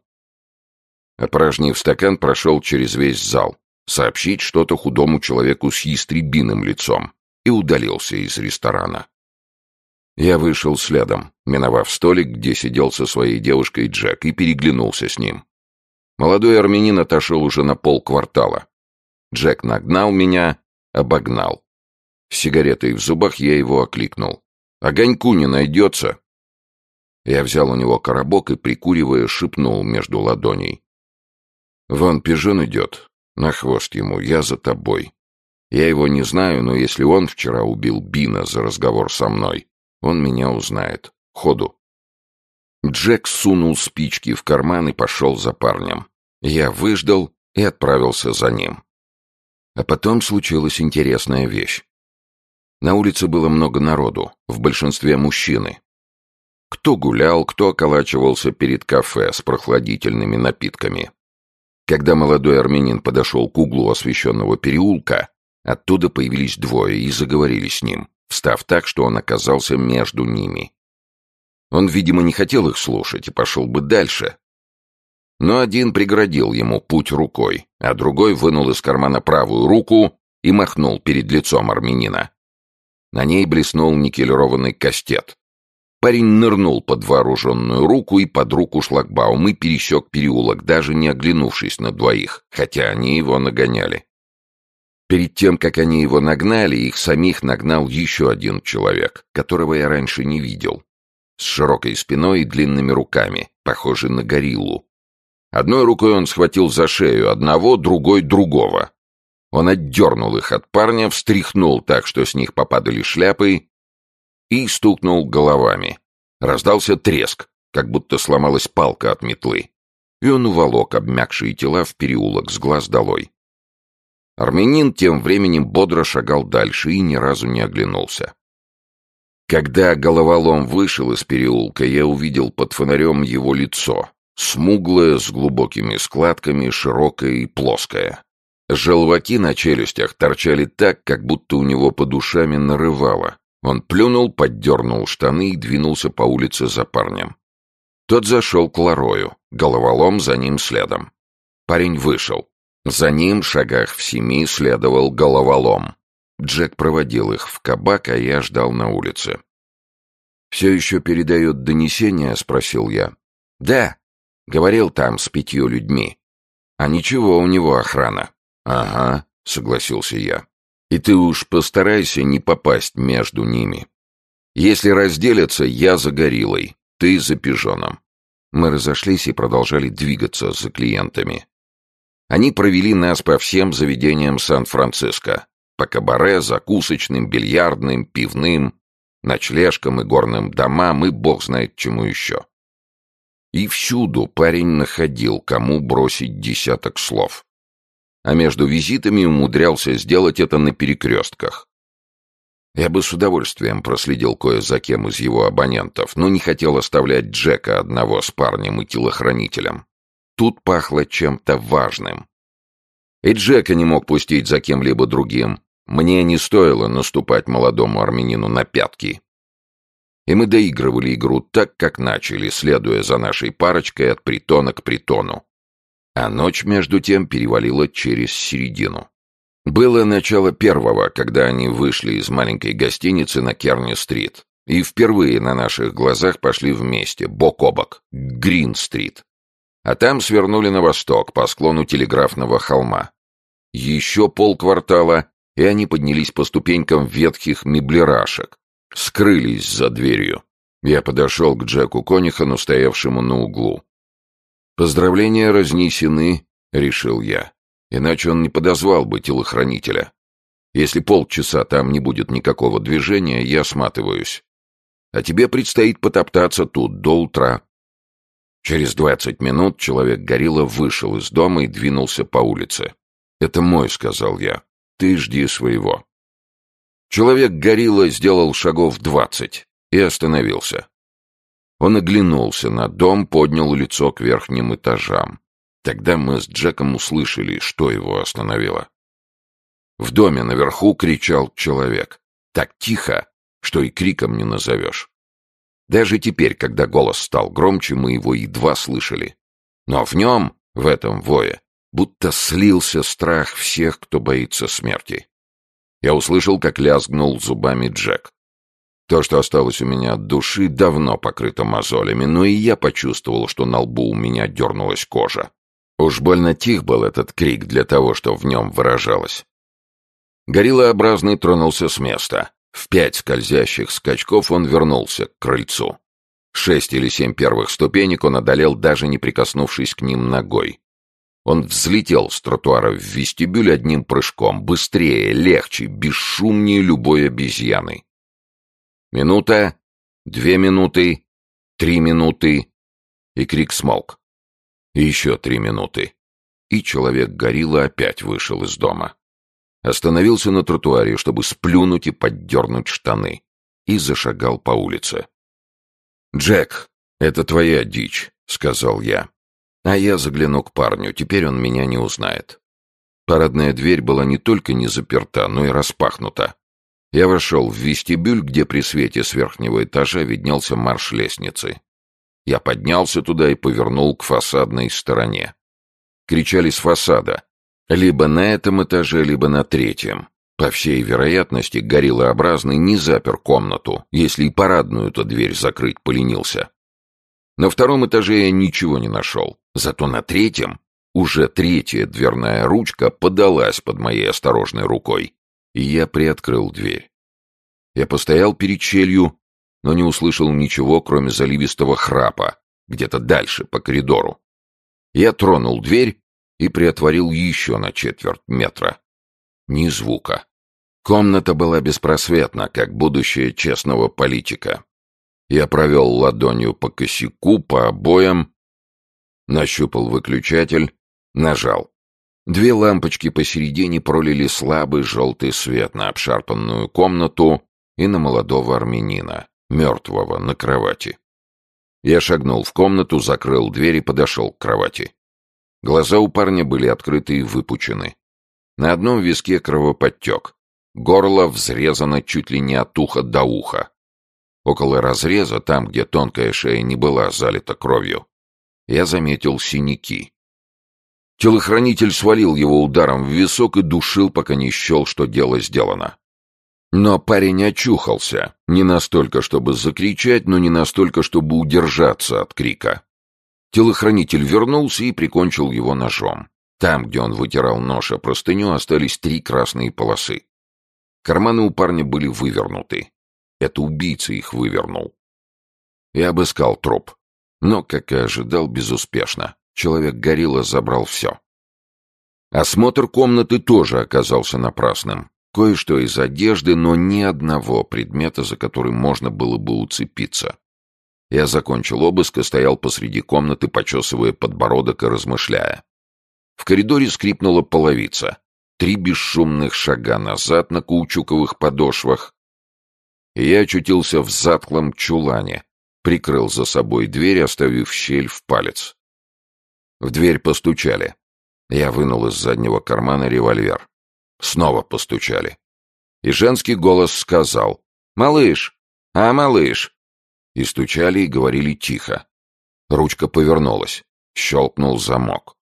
Опорожнив стакан, прошел через весь зал, сообщить что-то худому человеку с ястребиным лицом, и удалился из ресторана. Я вышел следом, миновав столик, где сидел со своей девушкой Джек, и переглянулся с ним. Молодой армянин отошел уже на полквартала. Джек нагнал меня, обогнал. С сигаретой в зубах я его окликнул. «Огоньку не найдется?» Я взял у него коробок и, прикуривая, шепнул между ладоней. Вон пижон идет. На хвост ему, я за тобой. Я его не знаю, но если он вчера убил Бина за разговор со мной, он меня узнает. Ходу. Джек сунул спички в карман и пошел за парнем. Я выждал и отправился за ним. А потом случилась интересная вещь. На улице было много народу, в большинстве мужчины. Кто гулял, кто околачивался перед кафе с прохладительными напитками. Когда молодой армянин подошел к углу освещенного переулка, оттуда появились двое и заговорили с ним, встав так, что он оказался между ними. Он, видимо, не хотел их слушать и пошел бы дальше. Но один преградил ему путь рукой, а другой вынул из кармана правую руку и махнул перед лицом армянина. На ней блеснул никелированный кастет. Парень нырнул под вооруженную руку и под руку шлагбаум и пересек переулок, даже не оглянувшись на двоих, хотя они его нагоняли. Перед тем, как они его нагнали, их самих нагнал еще один человек, которого я раньше не видел. С широкой спиной и длинными руками, похожий на гориллу. Одной рукой он схватил за шею одного, другой — другого. Он отдернул их от парня, встряхнул так, что с них попадали шляпы, и стукнул головами. Раздался треск, как будто сломалась палка от метлы. и он уволок обмякшие тела в переулок с глаз долой. Армянин тем временем бодро шагал дальше и ни разу не оглянулся. Когда головолом вышел из переулка, я увидел под фонарем его лицо, смуглое, с глубокими складками, широкое и плоское. Желваки на челюстях торчали так, как будто у него по душами нарывало. Он плюнул, поддернул штаны и двинулся по улице за парнем. Тот зашел к Ларою, головолом за ним следом. Парень вышел. За ним, шагах в семи, следовал головолом. Джек проводил их в кабак, а я ждал на улице. «Все еще передает донесение?» — спросил я. «Да», — говорил там с пятью людьми. «А ничего, у него охрана». «Ага», — согласился я. «И ты уж постарайся не попасть между ними. Если разделятся, я за гориллой, ты за пижоном. Мы разошлись и продолжали двигаться за клиентами. Они провели нас по всем заведениям Сан-Франциско. По кабаре, закусочным, бильярдным, пивным, ночлежкам и горным домам и бог знает чему еще. И всюду парень находил, кому бросить десяток слов. А между визитами умудрялся сделать это на перекрестках. Я бы с удовольствием проследил кое за кем из его абонентов, но не хотел оставлять Джека одного с парнем и телохранителем. Тут пахло чем-то важным. И Джека не мог пустить за кем-либо другим. Мне не стоило наступать молодому армянину на пятки. И мы доигрывали игру так, как начали, следуя за нашей парочкой от притона к притону. А ночь, между тем, перевалила через середину. Было начало первого, когда они вышли из маленькой гостиницы на Керни-стрит и впервые на наших глазах пошли вместе, бок о бок, к Грин-стрит. А там свернули на восток, по склону телеграфного холма. Еще полквартала, и они поднялись по ступенькам ветхих меблерашек, скрылись за дверью. Я подошел к Джеку Конихану, стоявшему на углу. «Поздравления разнесены», — решил я. Иначе он не подозвал бы телохранителя. Если полчаса там не будет никакого движения, я сматываюсь. А тебе предстоит потоптаться тут до утра. Через двадцать минут человек-горилла вышел из дома и двинулся по улице. «Это мой», — сказал я. «Ты жди своего». Человек-горилла сделал шагов двадцать и остановился. Он оглянулся на дом, поднял лицо к верхним этажам. Тогда мы с Джеком услышали, что его остановило. В доме наверху кричал человек. Так тихо, что и криком не назовешь. Даже теперь, когда голос стал громче, мы его едва слышали. Но в нем, в этом вое, будто слился страх всех, кто боится смерти. Я услышал, как лязгнул зубами Джек. То, что осталось у меня от души, давно покрыто мозолями, но и я почувствовал, что на лбу у меня дернулась кожа. Уж больно тих был этот крик для того, что в нем выражалось. Гориллообразный тронулся с места. В пять скользящих скачков он вернулся к крыльцу. Шесть или семь первых ступенек он одолел, даже не прикоснувшись к ним ногой. Он взлетел с тротуара в вестибюль одним прыжком, быстрее, легче, бесшумнее любой обезьяны. Минута, две минуты, три минуты, и крик смолк. Еще три минуты. И человек-горилла опять вышел из дома. Остановился на тротуаре, чтобы сплюнуть и поддернуть штаны. И зашагал по улице. «Джек, это твоя дичь», — сказал я. А я загляну к парню, теперь он меня не узнает. Парадная дверь была не только не заперта, но и распахнута. Я вошел в вестибюль, где при свете с верхнего этажа виднелся марш лестницы. Я поднялся туда и повернул к фасадной стороне. Кричали с фасада. Либо на этом этаже, либо на третьем. По всей вероятности, гориллообразный не запер комнату, если и парадную-то дверь закрыть поленился. На втором этаже я ничего не нашел. Зато на третьем уже третья дверная ручка подалась под моей осторожной рукой, и я приоткрыл дверь. Я постоял перед челью, но не услышал ничего, кроме заливистого храпа, где-то дальше, по коридору. Я тронул дверь и приотворил еще на четверть метра. Ни звука. Комната была беспросветна, как будущее честного политика. Я провел ладонью по косяку, по обоям. Нащупал выключатель, нажал. Две лампочки посередине пролили слабый желтый свет на обшарпанную комнату и на молодого армянина, мертвого, на кровати. Я шагнул в комнату, закрыл дверь и подошел к кровати. Глаза у парня были открыты и выпучены. На одном виске кровоподтек. Горло взрезано чуть ли не от уха до уха. Около разреза, там, где тонкая шея не была залита кровью, я заметил синяки. Телохранитель свалил его ударом в висок и душил, пока не счел, что дело сделано. Но парень очухался, не настолько, чтобы закричать, но не настолько, чтобы удержаться от крика. Телохранитель вернулся и прикончил его ножом. Там, где он вытирал нож о простыню, остались три красные полосы. Карманы у парня были вывернуты. Это убийца их вывернул. Я обыскал труп, но, как и ожидал, безуспешно. Человек-горилла забрал все. Осмотр комнаты тоже оказался напрасным. Кое-что из одежды, но ни одного предмета, за который можно было бы уцепиться. Я закончил обыск и стоял посреди комнаты, почесывая подбородок и размышляя. В коридоре скрипнула половица. Три бесшумных шага назад на каучуковых подошвах. И я очутился в затклом чулане, прикрыл за собой дверь, оставив щель в палец. В дверь постучали. Я вынул из заднего кармана револьвер. Снова постучали. И женский голос сказал «Малыш! А, малыш!» И стучали и говорили тихо. Ручка повернулась. Щелкнул замок.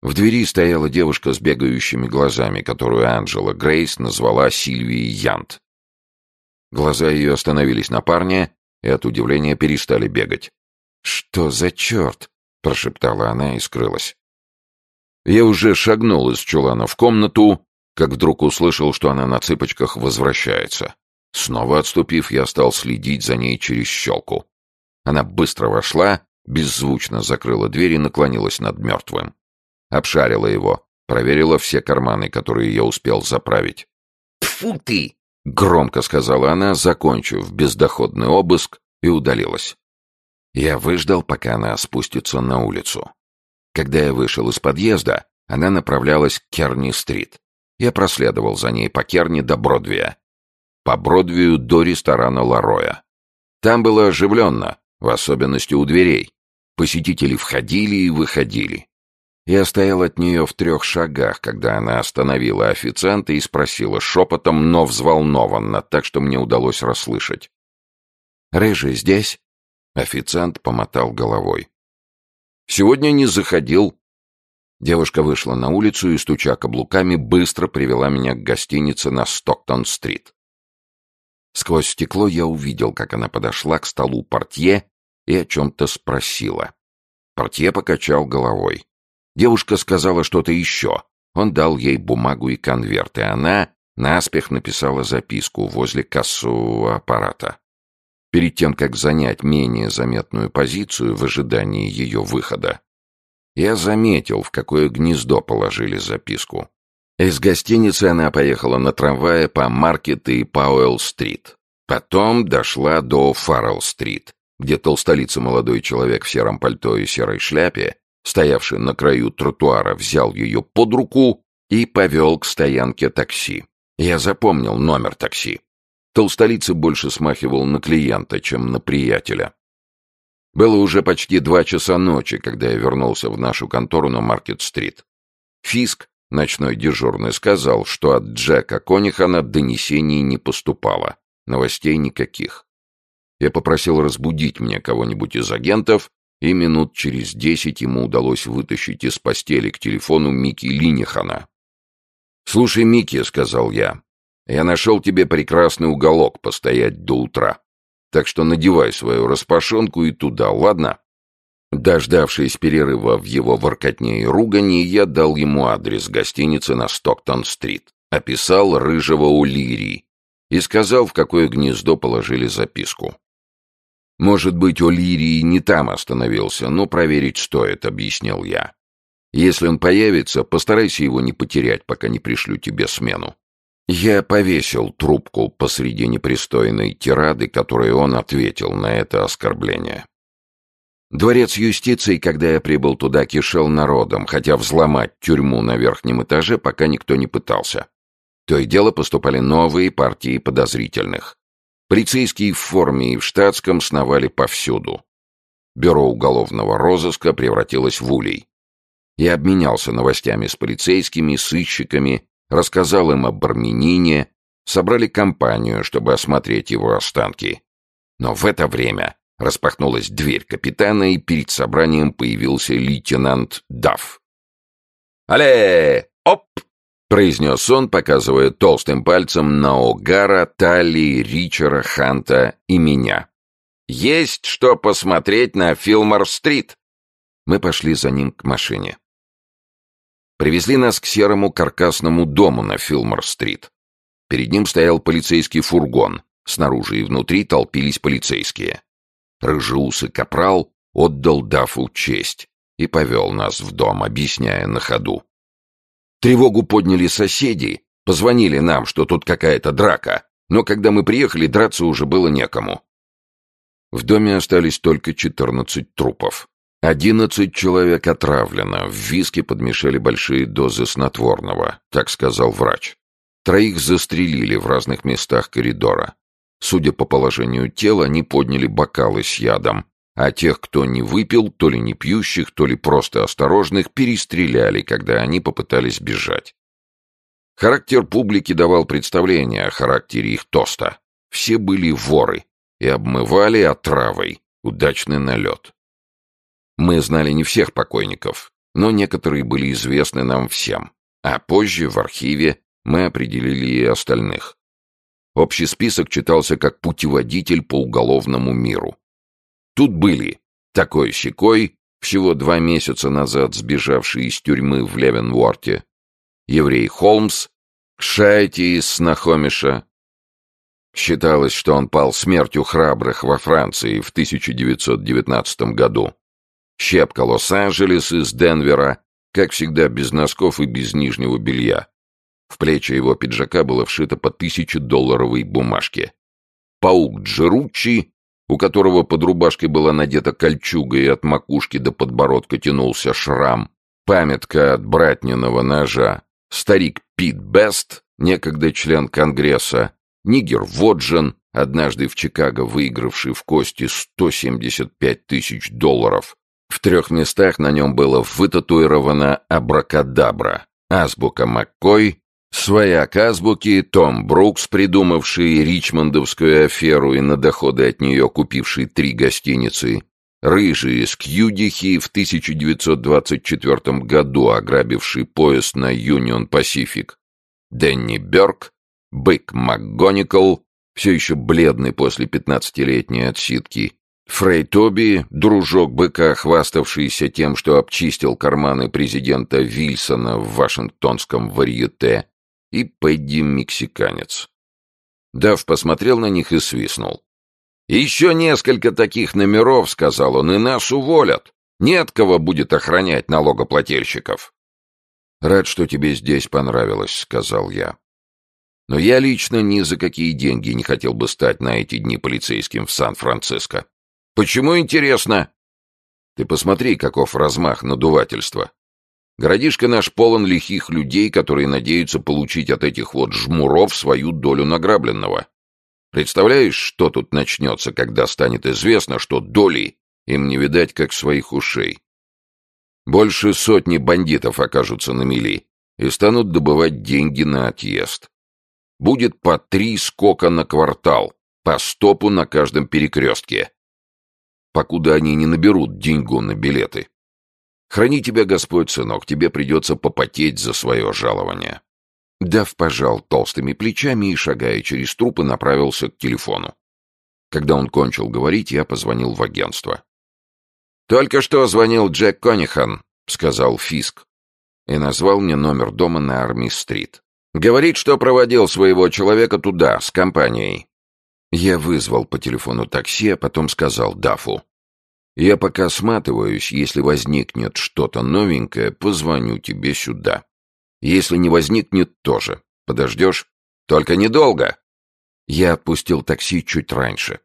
В двери стояла девушка с бегающими глазами, которую Анджела Грейс назвала Сильвией Янт. Глаза ее остановились на парне и от удивления перестали бегать. «Что за черт?» прошептала она и скрылась. Я уже шагнул из чулана в комнату, как вдруг услышал, что она на цыпочках возвращается. Снова отступив, я стал следить за ней через щелку. Она быстро вошла, беззвучно закрыла дверь и наклонилась над мертвым. Обшарила его, проверила все карманы, которые я успел заправить. «Тьфу ты!» — громко сказала она, закончив бездоходный обыск, и удалилась. Я выждал, пока она спустится на улицу. Когда я вышел из подъезда, она направлялась к Керни-стрит. Я проследовал за ней по Керни до Бродвия. По Бродвию до ресторана Лароя. Там было оживленно, в особенности у дверей. Посетители входили и выходили. Я стоял от нее в трех шагах, когда она остановила официанта и спросила шепотом, но взволнованно, так что мне удалось расслышать. «Рыжий здесь?» Официант помотал головой. «Сегодня не заходил». Девушка вышла на улицу и, стуча каблуками, быстро привела меня к гостинице на Стоктон-стрит. Сквозь стекло я увидел, как она подошла к столу портье и о чем-то спросила. Портье покачал головой. Девушка сказала что-то еще. Он дал ей бумагу и конверт, и она наспех написала записку возле кассового аппарата. Перед тем, как занять менее заметную позицию в ожидании ее выхода, я заметил, в какое гнездо положили записку. Из гостиницы она поехала на трамвае по Маркет и Пауэлл-стрит. Потом дошла до Фаррелл-стрит, где толстолицый молодой человек в сером пальто и серой шляпе, стоявший на краю тротуара, взял ее под руку и повел к стоянке такси. Я запомнил номер такси. Толстолица больше смахивал на клиента, чем на приятеля. Было уже почти два часа ночи, когда я вернулся в нашу контору на Маркет-стрит. Фиск, ночной дежурный, сказал, что от Джека Конихана донесений не поступало, новостей никаких. Я попросил разбудить мне кого-нибудь из агентов, и минут через десять ему удалось вытащить из постели к телефону Микки Линихана. «Слушай, Микки», — сказал я, я нашел тебе прекрасный уголок постоять до утра. Так что надевай свою распашонку и туда, ладно?» Дождавшись перерыва в его воркотне и ругани, я дал ему адрес гостиницы на Стоктон-стрит, описал рыжего у Лирии и сказал, в какое гнездо положили записку. «Может быть, О'Лирии не там остановился, но проверить стоит», — объяснил я. «Если он появится, постарайся его не потерять, пока не пришлю тебе смену». Я повесил трубку посреди непристойной тирады, которой он ответил на это оскорбление. Дворец юстиции, когда я прибыл туда, кишел народом, хотя взломать тюрьму на верхнем этаже пока никто не пытался. То и дело поступали новые партии подозрительных. Полицейские в форме и в штатском сновали повсюду. Бюро уголовного розыска превратилось в улей. Я обменялся новостями с полицейскими, сыщиками, рассказал им об армянине, собрали компанию, чтобы осмотреть его останки. Но в это время распахнулась дверь капитана, и перед собранием появился лейтенант Дафф. «Але! Оп!» — произнес он, показывая толстым пальцем на Огара, Талли, Ричера, Ханта и меня. «Есть что посмотреть на Филмор-стрит!» Мы пошли за ним к машине. Привезли нас к серому каркасному дому на Филмор-стрит. Перед ним стоял полицейский фургон. Снаружи и внутри толпились полицейские. Рыжеусый капрал отдал Дафу честь и повел нас в дом, объясняя на ходу. Тревогу подняли соседи, позвонили нам, что тут какая-то драка, но когда мы приехали, драться уже было некому. В доме остались только четырнадцать трупов. Одиннадцать человек отравлено, в виске подмешали большие дозы снотворного, так сказал врач. Троих застрелили в разных местах коридора. Судя по положению тела, они подняли бокалы с ядом, а тех, кто не выпил, то ли не пьющих, то ли просто осторожных, перестреляли, когда они попытались бежать. Характер публики давал представление о характере их тоста. Все были воры и обмывали отравой удачный налет. Мы знали не всех покойников, но некоторые были известны нам всем, а позже в архиве мы определили и остальных. Общий список читался как путеводитель по уголовному миру. Тут были такой щекой, всего два месяца назад сбежавший из тюрьмы в Левенворте, еврей Холмс, Шайти из Снахомиша. Считалось, что он пал смертью храбрых во Франции в 1919 году. Щепка Лос-Анджелес из Денвера, как всегда, без носков и без нижнего белья. В плечи его пиджака было вшито по тысячедолларовой бумажке. Паук Джеруччи, у которого под рубашкой была надета кольчуга и от макушки до подбородка тянулся шрам, памятка от братниного ножа, старик Пит Бест, некогда член Конгресса, Нигер Воджен, однажды в Чикаго выигравший в кости 175 тысяч долларов, в трех местах на нем было вытатуировано абракадабра, азбука Маккой, свояк азбуки Том Брукс, придумавший ричмондовскую аферу и на доходы от нее купивший три гостиницы, Рыжий из Кьюдихи в 1924 году ограбивший поезд на Юнион Пасифик, Дэнни Бёрк, Бык МакГоникл, все еще бледный после пятнадцатилетней отсидки, Фрей Тоби, дружок быка, хваставшийся тем, что обчистил карманы президента Вильсона в вашингтонском варьете, и Пэдди Мексиканец. Дав посмотрел на них и свистнул. «Еще несколько таких номеров, — сказал он, — и нас уволят. Нет кого будет охранять налогоплательщиков». «Рад, что тебе здесь понравилось», — сказал я. «Но я лично ни за какие деньги не хотел бы стать на эти дни полицейским в Сан-Франциско. Почему, интересно? Ты посмотри, каков размах надувательства. Городишко наш полон лихих людей, которые надеются получить от этих вот жмуров свою долю награбленного. Представляешь, что тут начнется, когда станет известно, что доли им не видать, как своих ушей? Больше сотни бандитов окажутся на мели и станут добывать деньги на отъезд. Будет по три скока на квартал, по стопу на каждом перекрестке покуда они не наберут деньгу на билеты. Храни тебя Господь, сынок, тебе придется попотеть за свое жалование. Дав пожал толстыми плечами и, шагая через трупы, направился к телефону. Когда он кончил говорить, я позвонил в агентство. «Только что звонил Джек Конихан», — сказал Фиск, и назвал мне номер дома на Арми-стрит. «Говорит, что проводил своего человека туда, с компанией. Я вызвал по телефону такси, а потом сказал Дафу. «Я пока сматываюсь, если возникнет что-то новенькое, позвоню тебе сюда. Если не возникнет, тоже. Подождешь? Только недолго!» Я отпустил такси чуть раньше.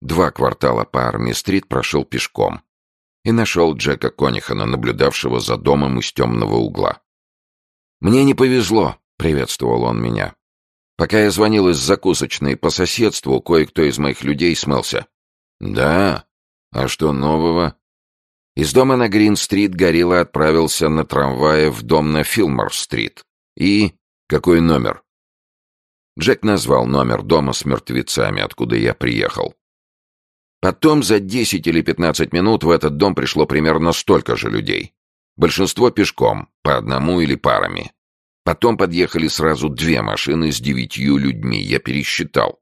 Два квартала по Арми-стрит прошел пешком. и нашел Джека Конихана, наблюдавшего за домом из темного угла. «Мне не повезло», — приветствовал он меня. «Пока я звонил из закусочной по соседству, кое-кто из моих людей смылся». «Да? А что нового?» Из дома на Грин-стрит Горилла отправился на трамвае в дом на Филмор-стрит. И... Какой номер? Джек назвал номер дома с мертвецами, откуда я приехал. Потом за 10 или 15 минут в этот дом пришло примерно столько же людей. Большинство пешком, по одному или парами. Потом подъехали сразу две машины с девятью людьми, я пересчитал.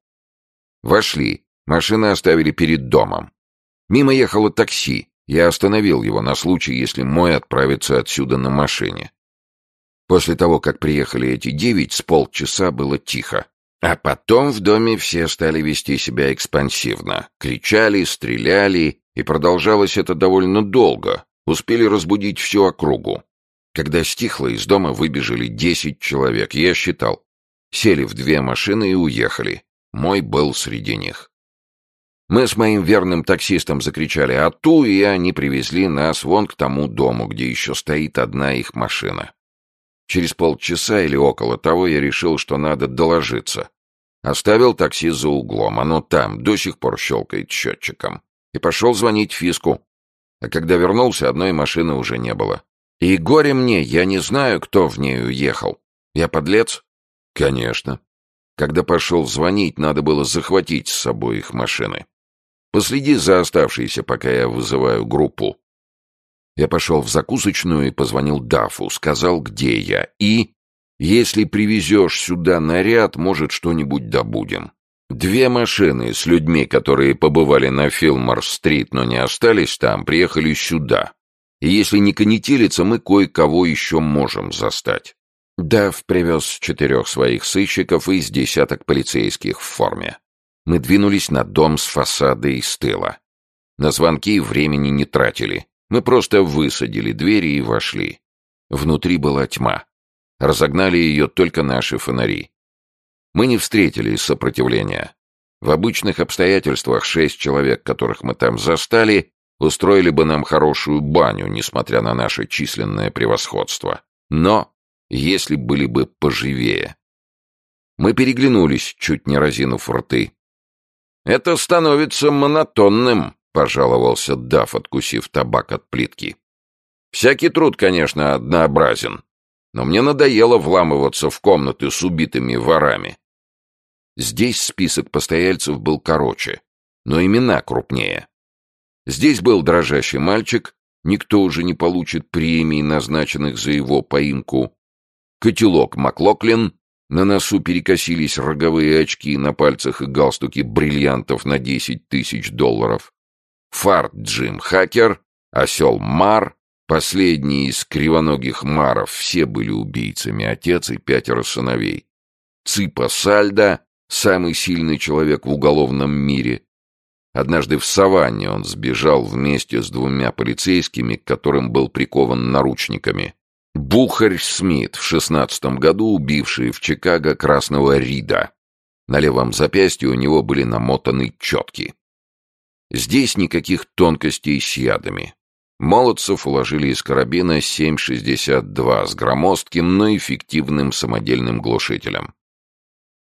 Вошли, машины оставили перед домом. Мимо ехало такси, я остановил его на случай, если мой отправится отсюда на машине. После того, как приехали эти девять, с полчаса было тихо. А потом в доме все стали вести себя экспансивно. Кричали, стреляли, и продолжалось это довольно долго. Успели разбудить всю округу. Когда стихло, из дома выбежали десять человек, я считал. Сели в две машины и уехали. Мой был среди них. Мы с моим верным таксистом закричали «Ату!» и они привезли нас вон к тому дому, где еще стоит одна их машина. Через полчаса или около того я решил, что надо доложиться. Оставил такси за углом, оно там, до сих пор щелкает счетчиком. И пошел звонить Фиску. А когда вернулся, одной машины уже не было. И горе мне, я не знаю, кто в ней уехал. Я подлец? Конечно. Когда пошел звонить, надо было захватить с собой их машины. Последи за оставшиеся, пока я вызываю группу. Я пошел в закусочную и позвонил Дафу, сказал, где я, и... Если привезешь сюда наряд, может, что-нибудь добудем. Две машины с людьми, которые побывали на Филмор-стрит, но не остались там, приехали сюда. И если не конетелиться, мы кое-кого еще можем застать. Дав привез четырех своих сыщиков и десяток полицейских в форме. Мы двинулись на дом с фасада и с тыла. На звонки времени не тратили. Мы просто высадили двери и вошли. Внутри была тьма. Разогнали ее только наши фонари. Мы не встретили сопротивления. В обычных обстоятельствах шесть человек, которых мы там застали, устроили бы нам хорошую баню, несмотря на наше численное превосходство. Но если были бы поживее. Мы переглянулись, чуть не разинув рты. «Это становится монотонным», — пожаловался Даф, откусив табак от плитки. «Всякий труд, конечно, однообразен, но мне надоело вламываться в комнаты с убитыми ворами». Здесь список постояльцев был короче, но имена крупнее. Здесь был дрожащий мальчик, никто уже не получит премий, назначенных за его поимку. Котелок Маклоклин, на носу перекосились роговые очки, на пальцах и галстуке бриллиантов на 10 тысяч долларов. Фарт Джим Хакер, осел Мар, последний из кривоногих Маров, все были убийцами, отец и пятеро сыновей. Ципа Сальда, самый сильный человек в уголовном мире. Однажды в саванне он сбежал вместе с двумя полицейскими, к которым был прикован наручниками. Бухарь Смит, в шестнадцатом году убивший в Чикаго красного Рида. На левом запястье у него были намотаны четки. Здесь никаких тонкостей с ядами. Молодцев уложили из карабина 7,62 с громоздким, но эффективным самодельным глушителем.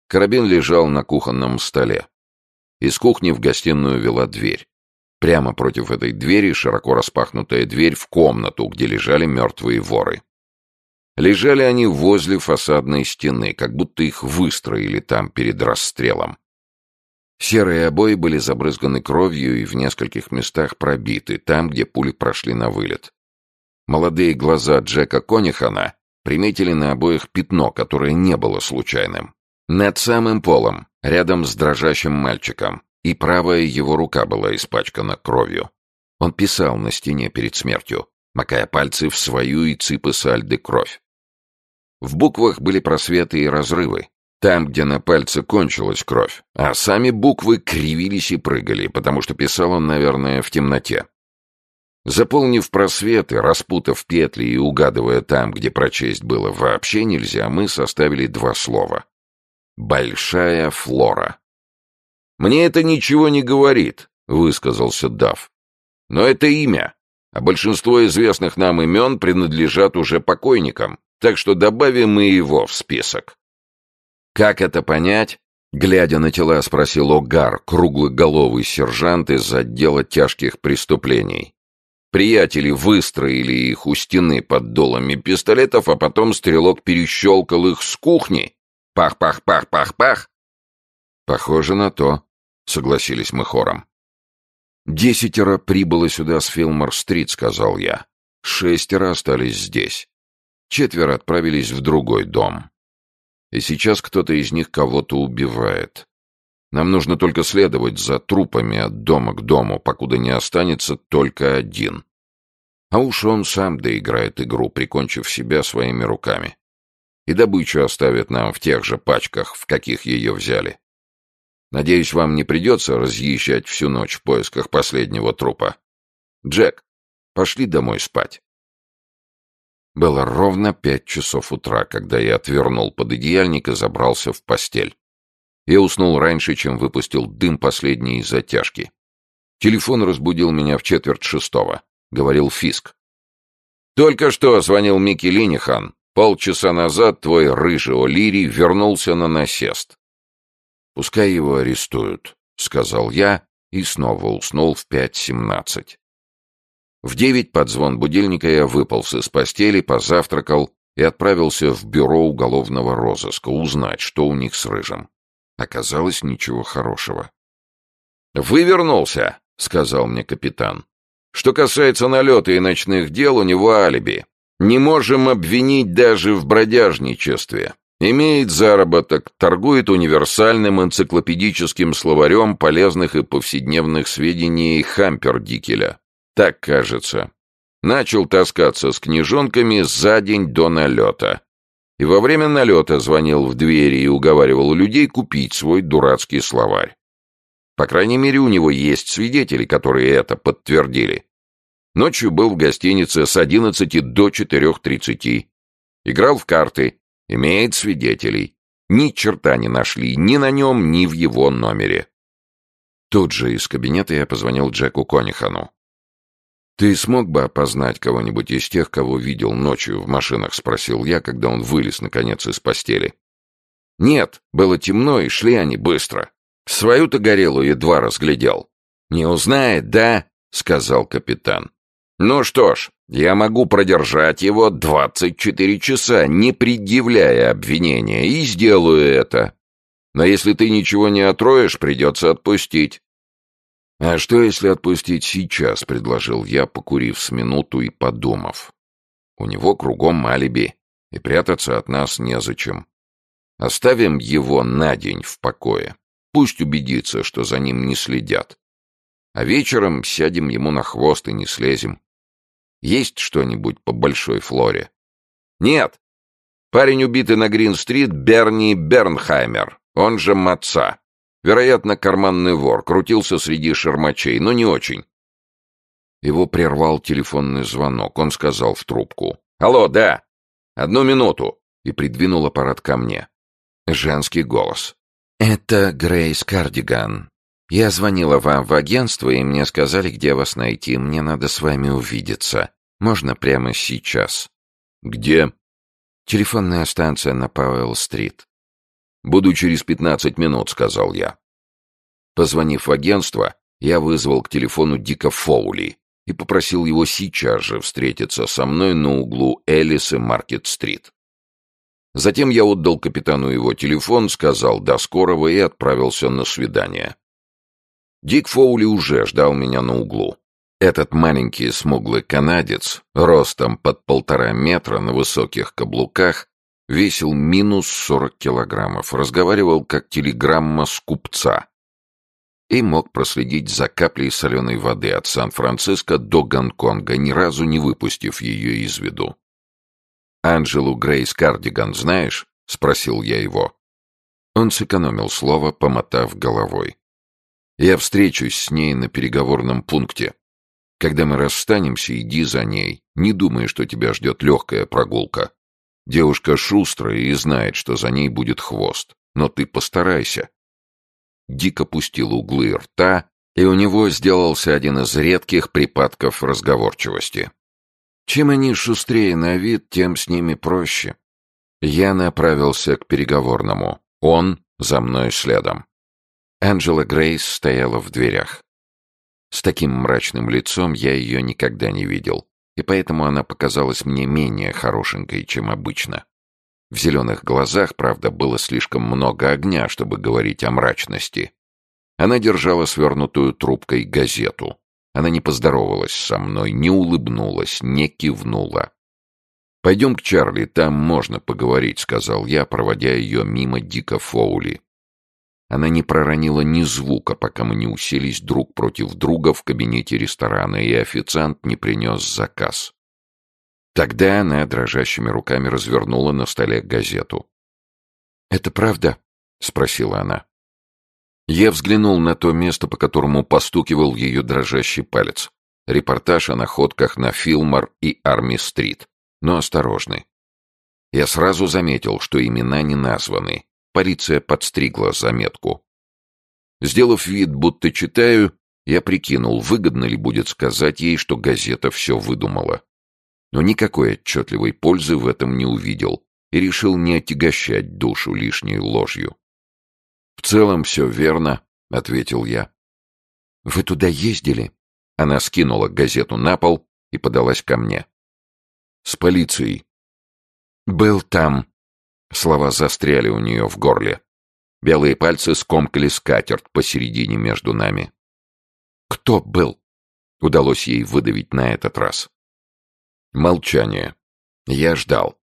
Карабин лежал на кухонном столе. Из кухни в гостиную вела дверь. Прямо против этой двери широко распахнутая дверь в комнату, где лежали мертвые воры. Лежали они возле фасадной стены, как будто их выстроили там перед расстрелом. Серые обои были забрызганы кровью и в нескольких местах пробиты, там, где пули прошли на вылет. Молодые глаза Джека Конихана приметили на обоих пятно, которое не было случайным. Над самым полом, рядом с дрожащим мальчиком, и правая его рука была испачкана кровью. Он писал на стене перед смертью, макая пальцы в свою и ципы сальды кровь. В буквах были просветы и разрывы, там, где на пальце кончилась кровь, а сами буквы кривились и прыгали, потому что писал он, наверное, в темноте. Заполнив просветы, распутав петли и угадывая там, где прочесть было вообще нельзя, мы составили два слова. «Большая флора». «Мне это ничего не говорит», — высказался Дав. «Но это имя. а большинство известных нам имен принадлежат уже покойникам, так что добавим мы его в список. Как это понять? Глядя на тела, спросил Огар, круглоголовый сержант из отдела тяжких преступлений. Приятели выстроили их у стены под долами пистолетов, а потом стрелок перещелкал их с кухни. Пах-пах-пах-пах-пах. Похоже на то, согласились мы хором. «Десятеро прибыло сюда с Филмор-стрит», — сказал я. «Шестеро остались здесь. Четверо отправились в другой дом. И сейчас кто-то из них кого-то убивает. Нам нужно только следовать за трупами от дома к дому, покуда не останется только один. А уж он сам доиграет игру, прикончив себя своими руками. И добычу оставит нам в тех же пачках, в каких ее взяли. Надеюсь, вам не придется разъезжать всю ночь в поисках последнего трупа. Джек, пошли домой спать. Было ровно пять часов утра, когда я отвернул пододеяльник и забрался в постель. Я уснул раньше, чем выпустил дым последней затяжки. Телефон разбудил меня в четверть шестого. Говорил Фиск. «Только что звонил Микки Линихан. Полчаса назад твой рыжий О'Лири вернулся на насест. «Пускай его арестуют», — сказал я и снова уснул в пять семнадцать. В девять под звон будильника я выполз из постели, позавтракал и отправился в бюро уголовного розыска узнать, что у них с Рыжим. Оказалось, ничего хорошего. «Вы вернулся», — сказал мне капитан. «Что касается налета и ночных дел, у него алиби. Не можем обвинить даже в бродяжничестве. Имеет заработок, торгует универсальным энциклопедическим словарем полезных и повседневных сведений Хампердикеля. Так кажется. Начал таскаться с книжонками за день до налета. И во время налета звонил в двери и уговаривал людей купить свой дурацкий словарь. По крайней мере, у него есть свидетели, которые это подтвердили. Ночью был в гостинице с 11 до 4.30. Играл в карты Имеет свидетелей. Ни черта не нашли ни на нем, ни в его номере. Тут же из кабинета я позвонил Джеку Конихану. «Ты смог бы опознать кого-нибудь из тех, кого видел ночью в машинах?» — спросил я, когда он вылез, наконец, из постели. «Нет, было темно, и шли они быстро. Свою-то горелую едва разглядел». «Не узнает, да?» — сказал капитан. «Ну что ж, я могу продержать его 24 часа, не предъявляя обвинения, и сделаю это. Но если ты ничего не отроешь, придется отпустить». «А что, если отпустить сейчас?» — предложил я, покурив с минуту и подумав. «У него кругом алиби, и прятаться от нас незачем. Оставим его на день в покое. Пусть убедится, что за ним не следят. А вечером сядем ему на хвост и не слезем. Есть что-нибудь по Большой Флоре? Нет. Парень, убитый на Грин-стрит, Берни Бернхаймер, он же Матца. Вероятно, карманный вор, крутился среди шермачей, но не очень. Его прервал телефонный звонок. Он сказал в трубку. «Алло, да! Одну минуту!» и придвинул аппарат ко мне. Женский голос. «Это Грейс Кардиган. «Я звонила вам в агентство, и мне сказали, где вас найти. Мне надо с вами увидеться. Можно прямо сейчас». «Где?» «Телефонная станция на Пауэлл-стрит». «Буду через пятнадцать минут», — сказал я. Позвонив в агентство, я вызвал к телефону Дика Фоули и попросил его сейчас же встретиться со мной на углу Элис и Маркет-стрит. Затем я отдал капитану его телефон, сказал «до скорого» и отправился на свидание. Дик Фоули уже ждал меня на углу. Этот маленький смуглый канадец, ростом под полтора метра на высоких каблуках, весил минус сорок килограммов, разговаривал как телеграмма с купца и мог проследить за каплей соленой воды от Сан-Франциско до Гонконга, ни разу не выпустив ее из виду. «Анджелу Грейс Кардиган знаешь?» — спросил я его. Он сэкономил слово, помотав головой. Я встречусь с ней на переговорном пункте. Когда мы расстанемся, иди за ней. Не думай, что тебя ждет легкая прогулка. Девушка шустрая и знает, что за ней будет хвост. Но ты постарайся. Дик опустил углы рта И у него сделался один из редких припадков разговорчивости. Чем они шустрее на вид, тем с ними проще. Я направился к переговорному. Он за мной следом. Анджела Грейс стояла в дверях. С таким мрачным лицом я ее никогда не видел, и поэтому она показалась мне менее хорошенькой, чем обычно. В зеленых глазах, правда, было слишком много огня, чтобы говорить о мрачности. Она держала свернутую трубкой газету. Она не поздоровалась со мной, не улыбнулась, не кивнула. «Пойдем к Чарли, там можно поговорить», — сказал я, проводя ее мимо Дика Фоули. Она не проронила ни звука, пока мы не уселись друг против друга в кабинете ресторана, и официант не принес заказ. Тогда она дрожащими руками развернула на столе газету. «Это правда?» — спросила она. Я взглянул на то место, по которому постукивал ее дрожащий палец. Репортаж о находках на Филмор и Арми-стрит. Но осторожны. Я сразу заметил, что имена не названы. Полиция подстригла заметку. Сделав вид, будто читаю, я прикинул, выгодно ли будет сказать ей, что газета все выдумала. Но никакой отчетливой пользы в этом не увидел и решил не отягощать душу лишней ложью. «В целом все верно», — ответил я. «Вы туда ездили?» Она скинула газету на пол и подалась ко мне. «С полицией». «Был там», Слова застряли у нее в горле. Белые пальцы скомкали скатерть посередине между нами. «Кто был?» — удалось ей выдавить на этот раз. Молчание. Я ждал.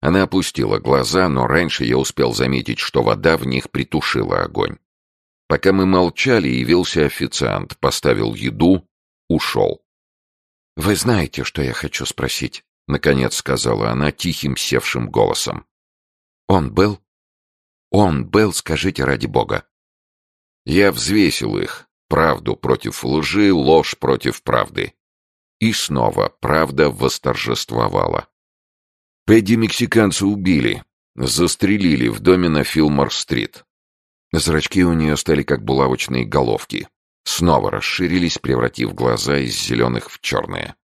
Она опустила глаза, но раньше я успел заметить, что вода в них притушила огонь. Пока мы молчали, явился официант, поставил еду, ушел. «Вы знаете, что я хочу спросить?» — наконец сказала она тихим севшим голосом. Он был? Он был, скажите ради бога. Я взвесил их. Правду против лжи, ложь против правды. И снова правда восторжествовала. Пэдди мексиканца убили. Застрелили в доме на Филмор-стрит. Зрачки у нее стали как булавочные головки. Снова расширились, превратив глаза из зеленых в черные.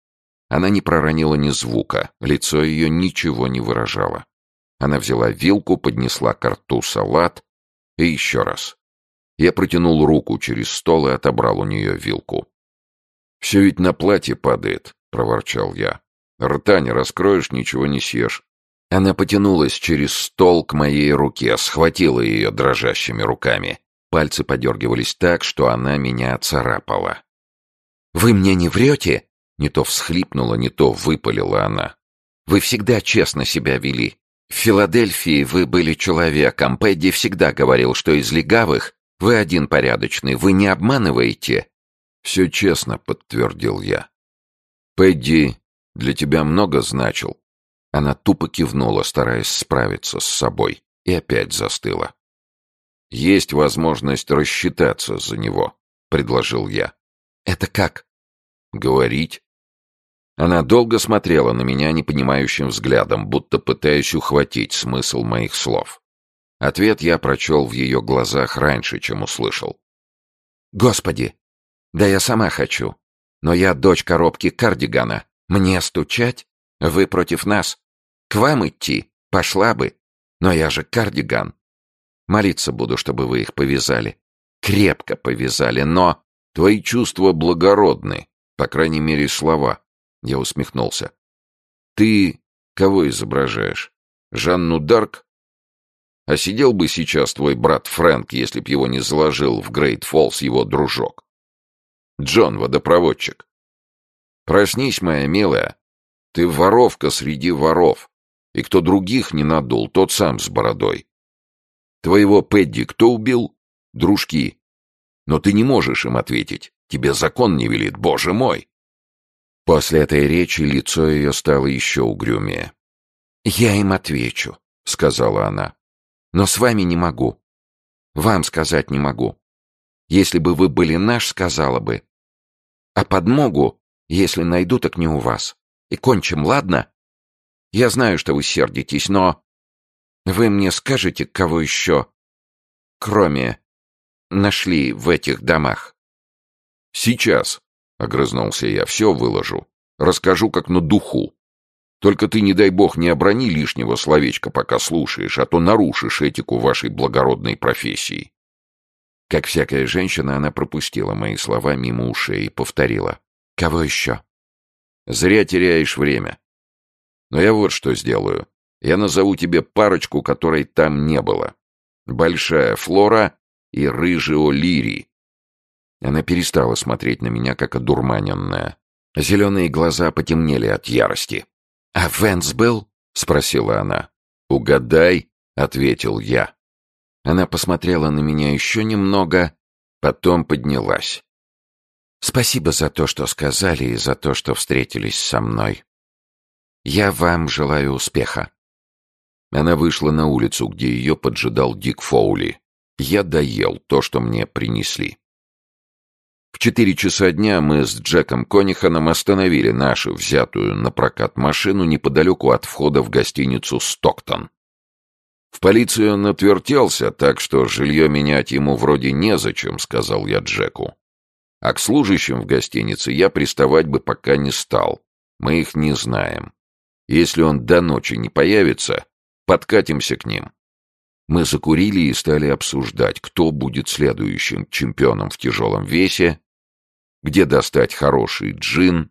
Она не проронила ни звука, лицо ее ничего не выражало. Она взяла вилку, поднесла к рту салат и еще раз. Я протянул руку через стол и отобрал у нее вилку. «Все ведь на платье падает», — проворчал я. «Рта не раскроешь, ничего не съешь». Она потянулась через стол к моей руке, схватила ее дрожащими руками. Пальцы подергивались так, что она меня царапала. «Вы мне не врете?» Не то всхлипнула, не то выпалила она. «Вы всегда честно себя вели. В Филадельфии вы были человеком. Пэдди всегда говорил, что из легавых вы один порядочный, вы не обманываете. Все честно, подтвердил я. Пэдди для тебя много значил. Она тупо кивнула, стараясь справиться с собой, и опять застыла. Есть возможность рассчитаться за него, предложил я. Это как? Говорить. Она долго смотрела на меня непонимающим взглядом, будто пытаясь ухватить смысл моих слов. Ответ я прочел в ее глазах раньше, чем услышал. «Господи! Да я сама хочу. Но я дочь коробки кардигана. Мне стучать? Вы против нас? К вам идти? Пошла бы. Но я же кардиган. Молиться буду, чтобы вы их повязали. Крепко повязали, но... Твои чувства благородны, по крайней мере, слова. Я усмехнулся. «Ты кого изображаешь? Жанну Дарк? А сидел бы сейчас твой брат Фрэнк, если б его не заложил в Грейт Фоллс его дружок. Джон, водопроводчик. Проснись, моя милая. Ты воровка среди воров. И кто других не надул, тот сам с бородой. Твоего Пэдди кто убил? Дружки. Но ты не можешь им ответить. Тебе закон не велит, боже мой. После этой речи лицо ее стало еще угрюмее. «Я им отвечу», — сказала она. «Но с вами не могу. Вам сказать не могу. Если бы вы были наш, сказала бы. А подмогу, если найду, так не у вас. И кончим, ладно? Я знаю, что вы сердитесь, но... Вы мне скажете, кого еще, кроме, нашли в этих домах?» «Сейчас», — огрызнулся я, — «все выложу. Расскажу, как на духу. Только ты, не дай бог, не оброни лишнего словечка, пока слушаешь, а то нарушишь этику вашей благородной профессии». Как всякая женщина, она пропустила мои слова мимо ушей и повторила. «Кого еще?» «Зря теряешь время. Но я вот что сделаю. Я назову тебе парочку, которой там не было. Большая Флора и Рыжио Лири». Она перестала смотреть на меня, как одурманенная. Зеленые глаза потемнели от ярости. «А Венс был?» — спросила она. «Угадай», — ответил я. Она посмотрела на меня еще немного, потом поднялась. «Спасибо за то, что сказали, и за то, что встретились со мной. Я вам желаю успеха». Она вышла на улицу, где ее поджидал Дик Фоули. Я доел то, что мне принесли. В четыре часа дня мы с Джеком Кониханом остановили нашу взятую на прокат машину неподалеку от входа в гостиницу «Стоктон». В полицию он отвертелся, так что жилье менять ему вроде незачем, сказал я Джеку. А к служащим в гостинице я приставать бы пока не стал. Мы их не знаем. Если он до ночи не появится, подкатимся к ним. Мы закурили и стали обсуждать, кто будет следующим чемпионом в тяжелом весе где достать хороший джин,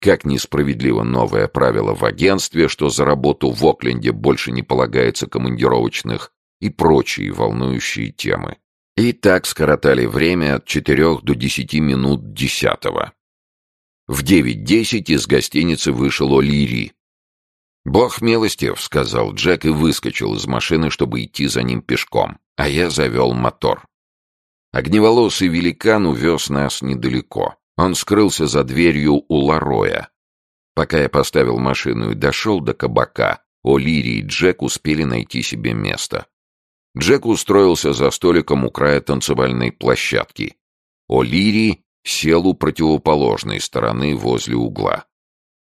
как несправедливо новое правило в агентстве, что за работу в Окленде больше не полагается командировочных и прочие волнующие темы. И так скоротали время от четырех до десяти минут десятого. В девять десять из гостиницы вышел О'Лири. «Бог милостив», — сказал Джек и выскочил из машины, чтобы идти за ним пешком, а я завел мотор. Огневолосый великан увез нас недалеко. Он скрылся за дверью у Лароя. Пока я поставил машину и дошел до кабака, О'Лири и Джек успели найти себе место. Джек устроился за столиком у края танцевальной площадки. О'Лири сел у противоположной стороны возле угла.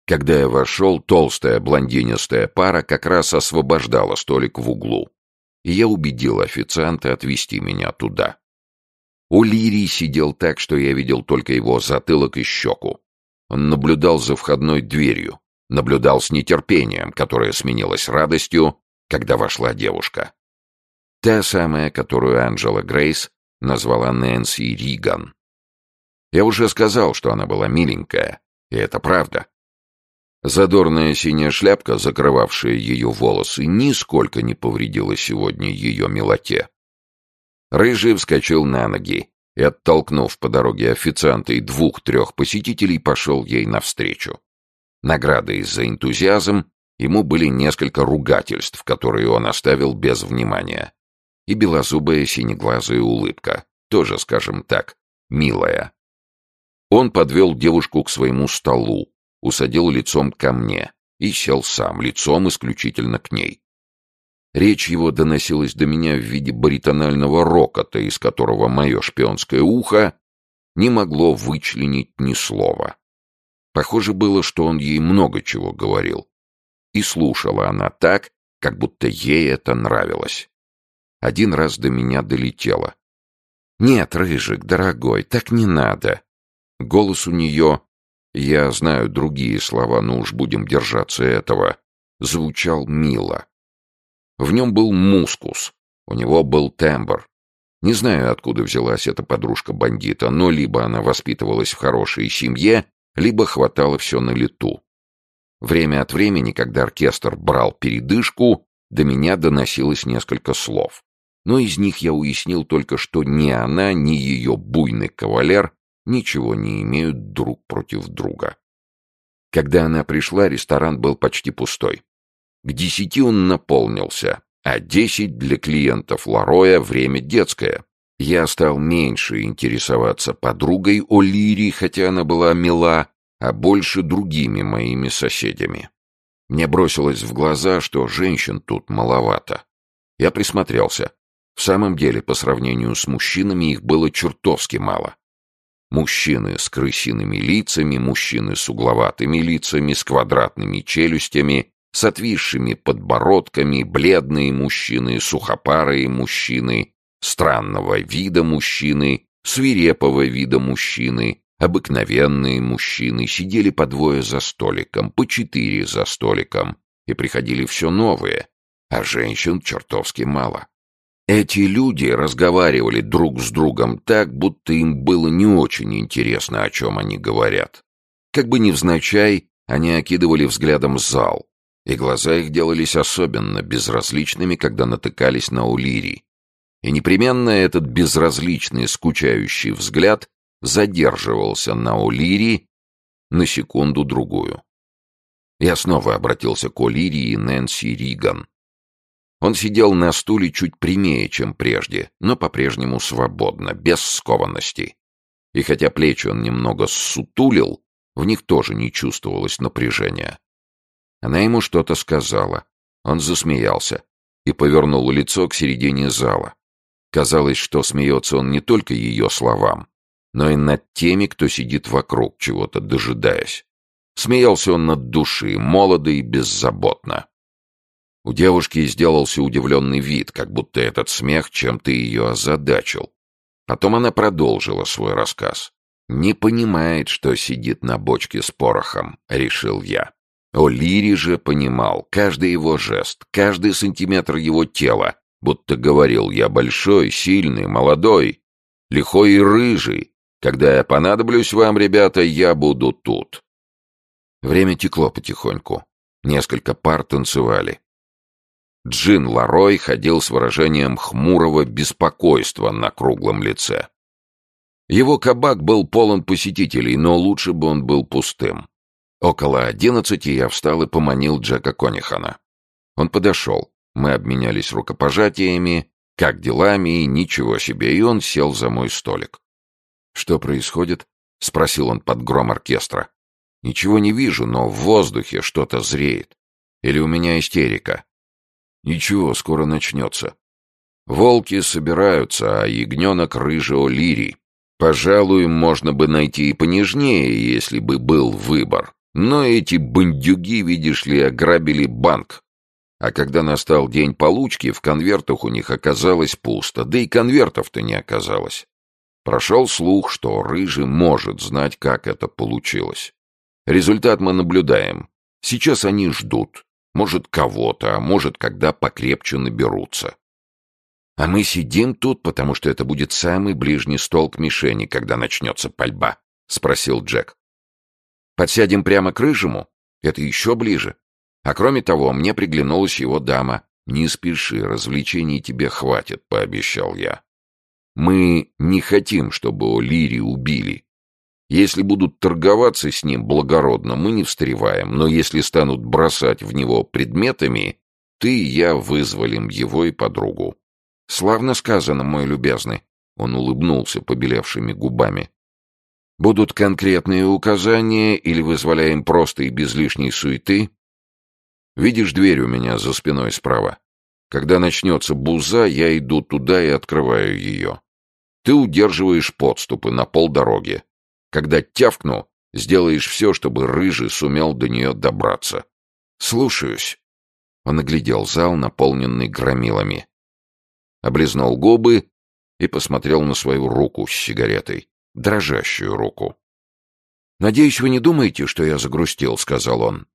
Когда я вошел, толстая блондинистая пара как раз освобождала столик в углу. И я убедил официанта отвезти меня туда. У Лирии сидел так, что я видел только его затылок и щеку. Он наблюдал за входной дверью, наблюдал с нетерпением, которое сменилось радостью, когда вошла девушка. Та самая, которую Анджела Грейс назвала Нэнси Риган. Я уже сказал, что она была миленькая, и это правда. Задорная синяя шляпка, закрывавшая ее волосы, нисколько не повредила сегодня ее милоте. Рыжий вскочил на ноги и, оттолкнув по дороге официанта и двух-трех посетителей, пошел ей навстречу. Наградой за энтузиазм ему были несколько ругательств, которые он оставил без внимания. И белозубая синеглазая улыбка, тоже, скажем так, милая. Он подвел девушку к своему столу, усадил лицом ко мне и сел сам, лицом исключительно к ней. Речь его доносилась до меня в виде баритонального рокота, из которого мое шпионское ухо не могло вычленить ни слова. Похоже было, что он ей много чего говорил. И слушала она так, как будто ей это нравилось. Один раз до меня долетело. «Нет, Рыжик, дорогой, так не надо». Голос у нее, я знаю другие слова, но уж будем держаться этого, звучал мило. В нем был мускус, у него был тембр. Не знаю, откуда взялась эта подружка бандита, но либо она воспитывалась в хорошей семье, либо хватало все на лету. Время от времени, когда оркестр брал передышку, до меня доносилось несколько слов. Но из них я уяснил только, что ни она, ни ее буйный кавалер ничего не имеют друг против друга. Когда она пришла, ресторан был почти пустой. К десяти он наполнился, а десять для клиентов Лароя время детское. Я стал меньше интересоваться подругой О'Лири, хотя она была мила, а больше другими моими соседями. Мне бросилось в глаза, что женщин тут маловато. Я присмотрелся. В самом деле, по сравнению с мужчинами, их было чертовски мало. Мужчины с крысиными лицами, мужчины с угловатыми лицами, с квадратными челюстями, с отвисшими подбородками, бледные мужчины, сухопарые мужчины, странного вида мужчины свирепого вида мужчины, обыкновенные мужчины сидели по двое за столиком, по четыре за столиком, и приходили все новые, а женщин чертовски мало. Эти люди разговаривали друг с другом так, будто им было не очень интересно, о чем они говорят. Как бы невзначай, они окидывали взглядом зал, и глаза их делались особенно безразличными, когда натыкались на Улири. И непременно этот безразличный, скучающий взгляд задерживался на Улири на секунду-другую. Я снова обратился к Улири и Нэнси Риган. Он сидел на стуле чуть прямее, чем прежде, но по-прежнему свободно, без скованности. И хотя плечи он немного ссутулил, в них тоже не чувствовалось напряжения. Она ему что-то сказала. Он засмеялся и повернул лицо к середине зала. Казалось, что смеется он не только ее словам, но и над теми, кто сидит вокруг, чего-то дожидаясь. Смеялся он над души, молодо и беззаботно. У девушки сделался удивленный вид, как будто этот смех чем-то ее озадачил. Потом она продолжила свой рассказ. «Не понимает, что сидит на бочке с порохом», — решил я. О'Лири же понимал каждый его жест, каждый сантиметр его тела, будто говорил «я большой, сильный, молодой, лихой и рыжий. Когда я понадоблюсь вам, ребята, я буду тут». Время текло потихоньку. Несколько пар танцевали. Джин Ларой ходил с выражением хмурого беспокойства на круглом лице. Его кабак был полон посетителей, но лучше бы он был пустым. Около одиннадцати я встал и поманил Джека Конихана. Он подошел. Мы обменялись рукопожатиями, как делами, и ничего себе, и он сел за мой столик. «Что происходит?» — спросил он под гром оркестра. «Ничего не вижу, но в воздухе что-то зреет. Или у меня истерика?» «Ничего, скоро начнется. Волки собираются, а ягненок рыжего лирий. Пожалуй, можно бы найти и понежнее, если бы был выбор. Но эти бандюги, видишь ли, ограбили банк. А когда настал день получки, в конвертах у них оказалось пусто, да и конвертов-то не оказалось. Прошел слух, что Рыжий может знать, как это получилось. Результат мы наблюдаем. Сейчас они ждут. Может, кого-то, а может, когда покрепче наберутся. А мы сидим тут, потому что это будет самый ближний стол к мишени, когда начнется пальба, — спросил Джек. Подсядем прямо к рыжему? Это еще ближе. А кроме того, мне приглянулась его дама. Не спеши, развлечений тебе хватит, пообещал я. Мы не хотим, чтобы О'Лири убили. Если будут торговаться с ним благородно, мы не встреваем, но если станут бросать в него предметами, ты и я вызволим его и подругу. Славно сказано, мой любезный. Он улыбнулся побелевшими губами. Будут конкретные указания или вызволяем просто и без лишней суеты? Видишь дверь у меня за спиной справа? Когда начнется буза, я иду туда и открываю ее. Ты удерживаешь подступы на полдороги. Когда тявкну, сделаешь все, чтобы Рыжий сумел до нее добраться. Слушаюсь. Он оглядел зал, наполненный громилами. Облизнул губы и посмотрел на свою руку с сигаретой дрожащую руку. «Надеюсь, вы не думаете, что я загрустил», — сказал он.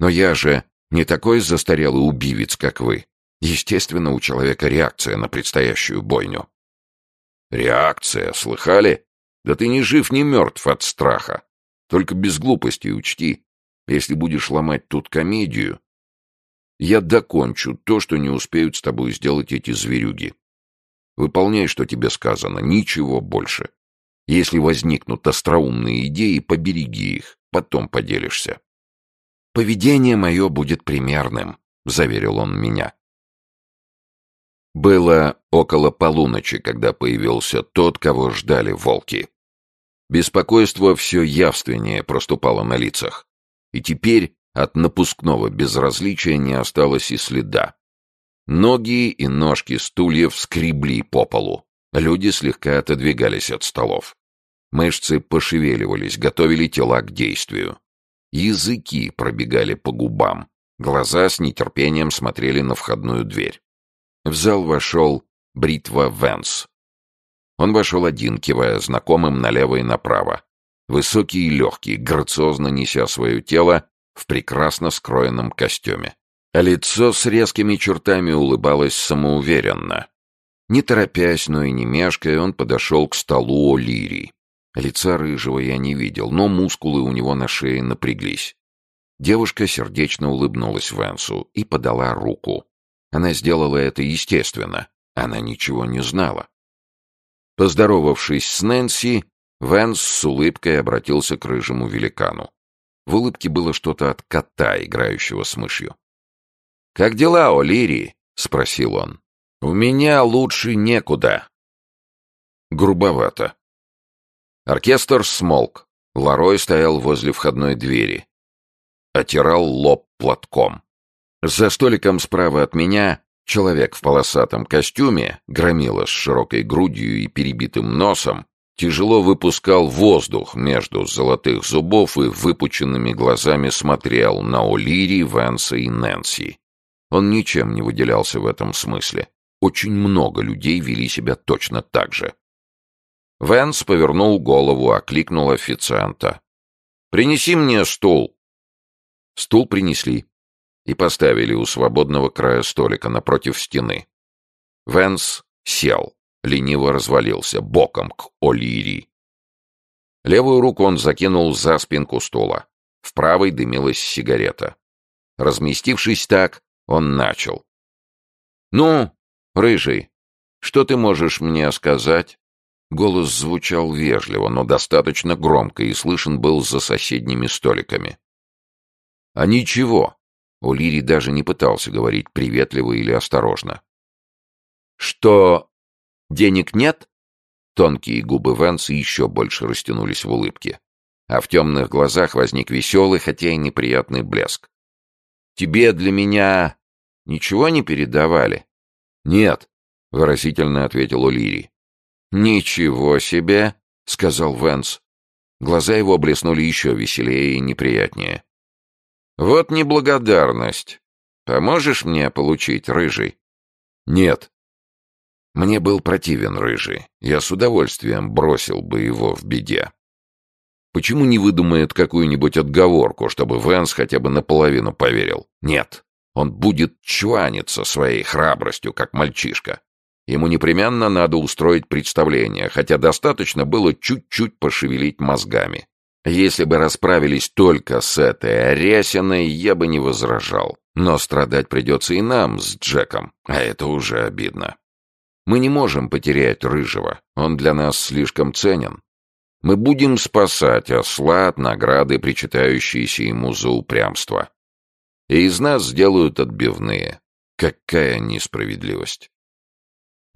«Но я же не такой застарелый убивец, как вы. Естественно, у человека реакция на предстоящую бойню». «Реакция, слыхали? Да ты ни жив, ни мертв от страха. Только без глупости учти, если будешь ломать тут комедию, я докончу то, что не успеют с тобой сделать эти зверюги. Выполняй, что тебе сказано, ничего больше. Если возникнут остроумные идеи, побереги их, потом поделишься. «Поведение мое будет примерным», — заверил он меня. Было около полуночи, когда появился тот, кого ждали волки. Беспокойство все явственнее проступало на лицах. И теперь от напускного безразличия не осталось и следа. Ноги и ножки стульев скребли по полу. Люди слегка отодвигались от столов. Мышцы пошевеливались, готовили тела к действию. Языки пробегали по губам. Глаза с нетерпением смотрели на входную дверь. В зал вошел Бритва Венс. Он вошел один, кивая знакомым налево и направо. Высокий и легкий, грациозно неся свое тело в прекрасно скроенном костюме. А лицо с резкими чертами улыбалось самоуверенно. Не торопясь, но и не мешкая, он подошел к столу О'Лири. Лица рыжего я не видел, но мускулы у него на шее напряглись. Девушка сердечно улыбнулась Венсу и подала руку. Она сделала это естественно. Она ничего не знала. Поздоровавшись с Нэнси, Венс с улыбкой обратился к рыжему великану. В улыбке было что-то от кота, играющего с мышью. «Как дела, О'Лири?» — спросил он. «У меня лучше некуда». Грубовато. Оркестр смолк. Ларой стоял возле входной двери. Отирал лоб платком. За столиком справа от меня человек в полосатом костюме, громила с широкой грудью и перебитым носом, тяжело выпускал воздух между золотых зубов и выпученными глазами смотрел на О'Лири, Венса и Нэнси. Он ничем не выделялся в этом смысле. Очень много людей вели себя точно так же. Венс повернул голову, окликнул официанта. «Принеси мне стул!» Стул принесли и поставили у свободного края столика напротив стены. Венс сел, лениво развалился, боком к О'Лири. Левую руку он закинул за спинку стула. В правой дымилась сигарета. Разместившись так, он начал. «Ну, рыжий, что ты можешь мне сказать?» Голос звучал вежливо, но достаточно громко и слышен был за соседними столиками. «А ничего», — О'Лири даже не пытался говорить приветливо или осторожно. «Что, денег нет?» Тонкие губы Венса еще больше растянулись в улыбке, а в темных глазах возник веселый, хотя и неприятный блеск. «Тебе для меня ничего не передавали?» «Нет», — выразительно ответил О'Лири. «Ничего себе!» — сказал Венс. Глаза его блеснули еще веселее и неприятнее. «Вот неблагодарность. Поможешь мне получить рыжий?» «Нет». Мне был противен рыжий. Я с удовольствием бросил бы его в беде. Почему не выдумает какую-нибудь отговорку, чтобы Венс хотя бы наполовину поверил? Нет, он будет чваниться своей храбростью, как мальчишка. Ему непременно надо устроить представление, хотя достаточно было чуть-чуть пошевелить мозгами. Если бы расправились только с этой Арясиной, я бы не возражал. Но страдать придется и нам с Джеком, а это уже обидно. Мы не можем потерять Рыжего, он для нас слишком ценен. Мы будем спасать осла от награды, причитающиеся ему за упрямство. И из нас сделают отбивные. Какая несправедливость.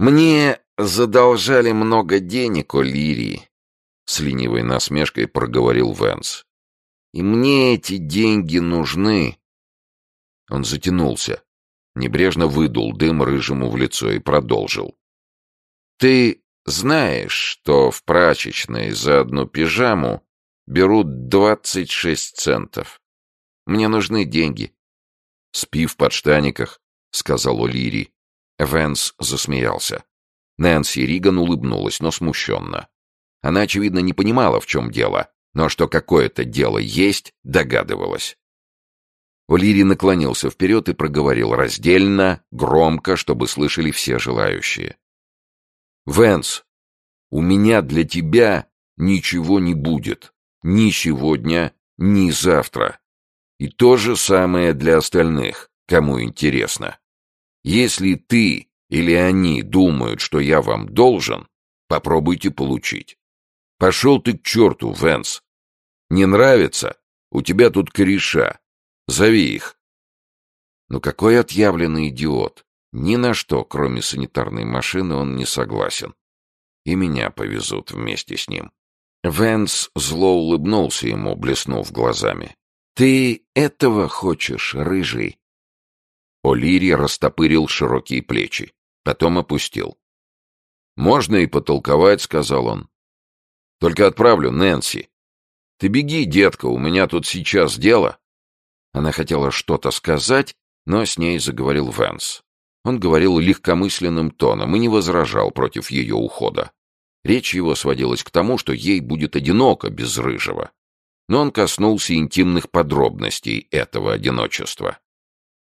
«Мне задолжали много денег, о Лирии», — с ленивой насмешкой проговорил Венс. «И мне эти деньги нужны». Он затянулся, небрежно выдул дым рыжему в лицо и продолжил. «Ты знаешь, что в прачечной за одну пижаму берут двадцать шесть центов? Мне нужны деньги». «Спи в подштаниках», — сказал О'Лири. Венс засмеялся. Нэнси Риган улыбнулась, но смущенно. Она, очевидно, не понимала, в чем дело, но что какое-то дело есть, догадывалась. О'Лири наклонился вперед и проговорил раздельно, громко, чтобы слышали все желающие. «Венс, у меня для тебя ничего не будет. Ни сегодня, ни завтра. И то же самое для остальных, кому интересно. Если ты или они думают, что я вам должен, попробуйте получить. Пошел ты к черту, Венс. Не нравится? У тебя тут кореша. Зови их. Ну какой отъявленный идиот. Ни на что, кроме санитарной машины, он не согласен. И меня повезут вместе с ним. Венс зло улыбнулся ему, блеснув глазами. «Ты этого хочешь, рыжий?» О'Лири растопырил широкие плечи, потом опустил. «Можно и потолковать», — сказал он. «Только отправлю Нэнси. Ты беги, детка, у меня тут сейчас дело». Она хотела что-то сказать, но с ней заговорил Вэнс. Он говорил легкомысленным тоном и не возражал против ее ухода. Речь его сводилась к тому, что ей будет одиноко без Рыжего. Но он коснулся интимных подробностей этого одиночества.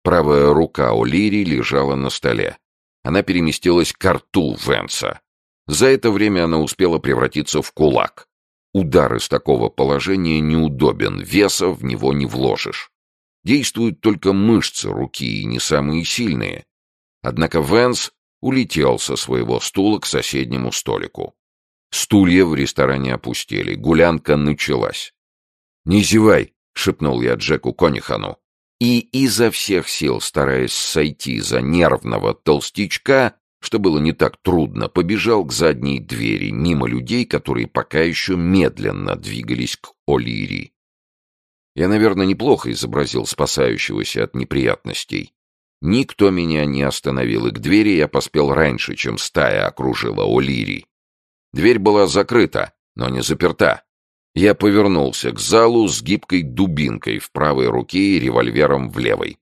Правая рука О'Лири лежала на столе. Она переместилась к рту Венса. За это время она успела превратиться в кулак. Удар из такого положения неудобен, веса в него не вложишь. Действуют только мышцы руки и не самые сильные. Однако Венс улетел со своего стула к соседнему столику. Стулья в ресторане опустели, гулянка началась. «Не зевай!» — шепнул я Джеку Конихану. И изо всех сил, стараясь сойти за нервного толстячка, что было не так трудно, побежал к задней двери, мимо людей, которые пока еще медленно двигались к Олири. Я, наверное, неплохо изобразил спасающегося от неприятностей. Никто меня не остановил, и к двери я поспел раньше, чем стая окружила Олири. Дверь была закрыта, но не заперта. Я повернулся к залу с гибкой дубинкой в правой руке и револьвером в левой.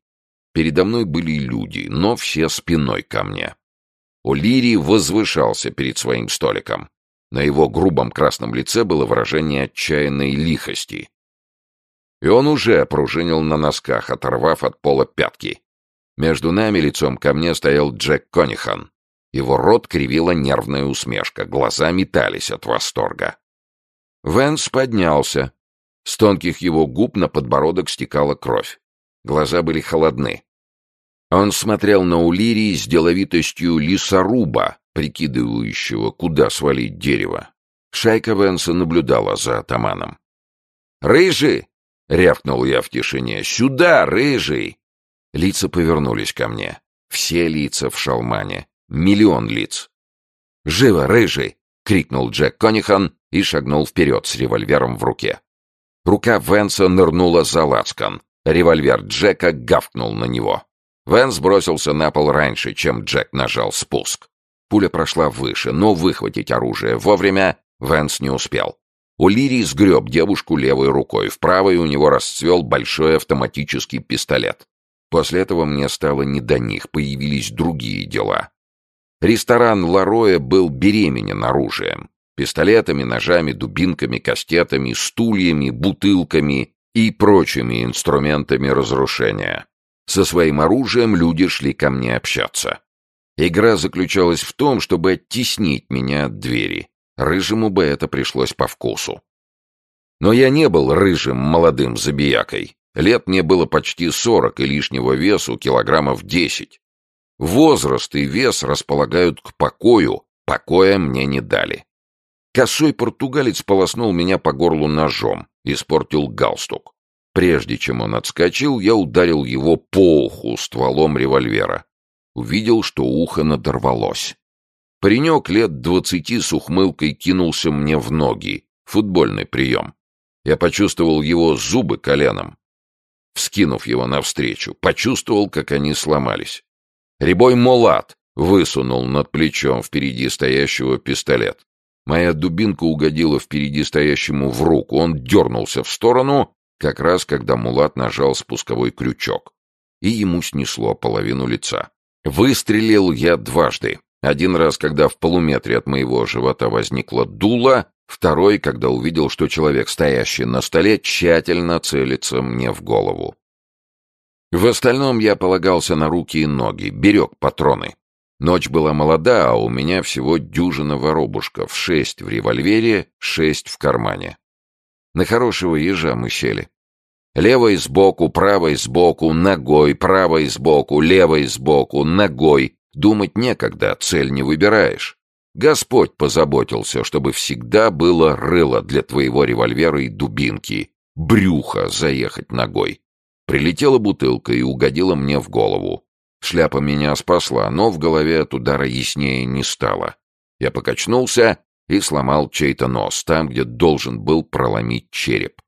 Передо мной были люди, но все спиной ко мне. О'Лири возвышался перед своим столиком. На его грубом красном лице было выражение отчаянной лихости. И он уже пружинил на носках, оторвав от пола пятки. Между нами лицом ко мне стоял Джек Конихан. Его рот кривила нервная усмешка, глаза метались от восторга. Венс поднялся. С тонких его губ на подбородок стекала кровь. Глаза были холодны. Он смотрел на Улирии с деловитостью лесоруба, прикидывающего, куда свалить дерево. Шайка Венса наблюдала за атаманом. «Рыжий!» — рявкнул я в тишине. «Сюда, рыжий!» Лица повернулись ко мне. Все лица в шалмане. Миллион лиц. «Живо, рыжий!» — крикнул Джек Конихан и шагнул вперед с револьвером в руке. Рука Венса нырнула за лацкан. Револьвер Джека гавкнул на него. Венс бросился на пол раньше, чем Джек нажал спуск. Пуля прошла выше, но выхватить оружие вовремя Венс не успел. Улирий сгреб девушку левой рукой, в правой у него расцвел большой автоматический пистолет. После этого мне стало не до них, появились другие дела. Ресторан Лароя был беременен оружием. Пистолетами, ножами, дубинками, кастетами, стульями, бутылками и прочими инструментами разрушения. Со своим оружием люди шли ко мне общаться. Игра заключалась в том, чтобы оттеснить меня от двери. Рыжему бы это пришлось по вкусу. Но я не был рыжим молодым забиякой. Лет мне было почти сорок, и лишнего весу килограммов десять. Возраст и вес располагают к покою, покоя мне не дали. Косой португалец полоснул меня по горлу ножом, испортил галстук. Прежде чем он отскочил, я ударил его по уху стволом револьвера. Увидел, что ухо надорвалось. Паренек лет двадцати с ухмылкой кинулся мне в ноги. Футбольный прием. Я почувствовал его зубы коленом. Вскинув его навстречу, почувствовал, как они сломались. Рябой Молат высунул над плечом впереди стоящего пистолет. Моя дубинка угодила впереди стоящему в руку. Он дернулся в сторону, как раз когда Мулат нажал спусковой крючок, и ему снесло половину лица. Выстрелил я дважды. Один раз, когда в полуметре от моего живота возникло дуло, второй, когда увидел, что человек, стоящий на столе, тщательно целится мне в голову. В остальном я полагался на руки и ноги, берег патроны. Ночь была молода, а у меня всего дюжина воробушков, шесть в револьвере, шесть в кармане. На хорошего ежа мы сели. Левой сбоку, правой сбоку, ногой, правой сбоку, левой сбоку, ногой. Думать некогда, цель не выбираешь. Господь позаботился, чтобы всегда было рыло для твоего револьвера и дубинки, брюха заехать ногой. Прилетела бутылка и угодила мне в голову. Шляпа меня спасла, но в голове от удара яснее не стало. Я покачнулся и сломал чей-то нос там, где должен был проломить череп.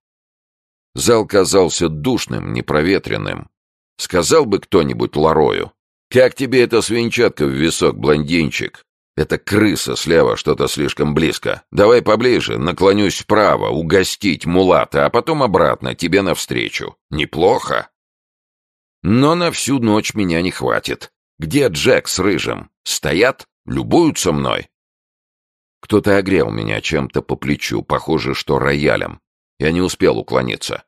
Зал казался душным, непроветренным. Сказал бы кто-нибудь Ларою, «Как тебе эта свинчатка в висок, блондинчик? Это крыса слева что-то слишком близко. Давай поближе, наклонюсь вправо, угостить мулата, а потом обратно, тебе навстречу. Неплохо?» Но на всю ночь меня не хватит. Где Джек с Рыжим? Стоят? Любуются мной? Кто-то огрел меня чем-то по плечу, похоже, что роялем. Я не успел уклониться.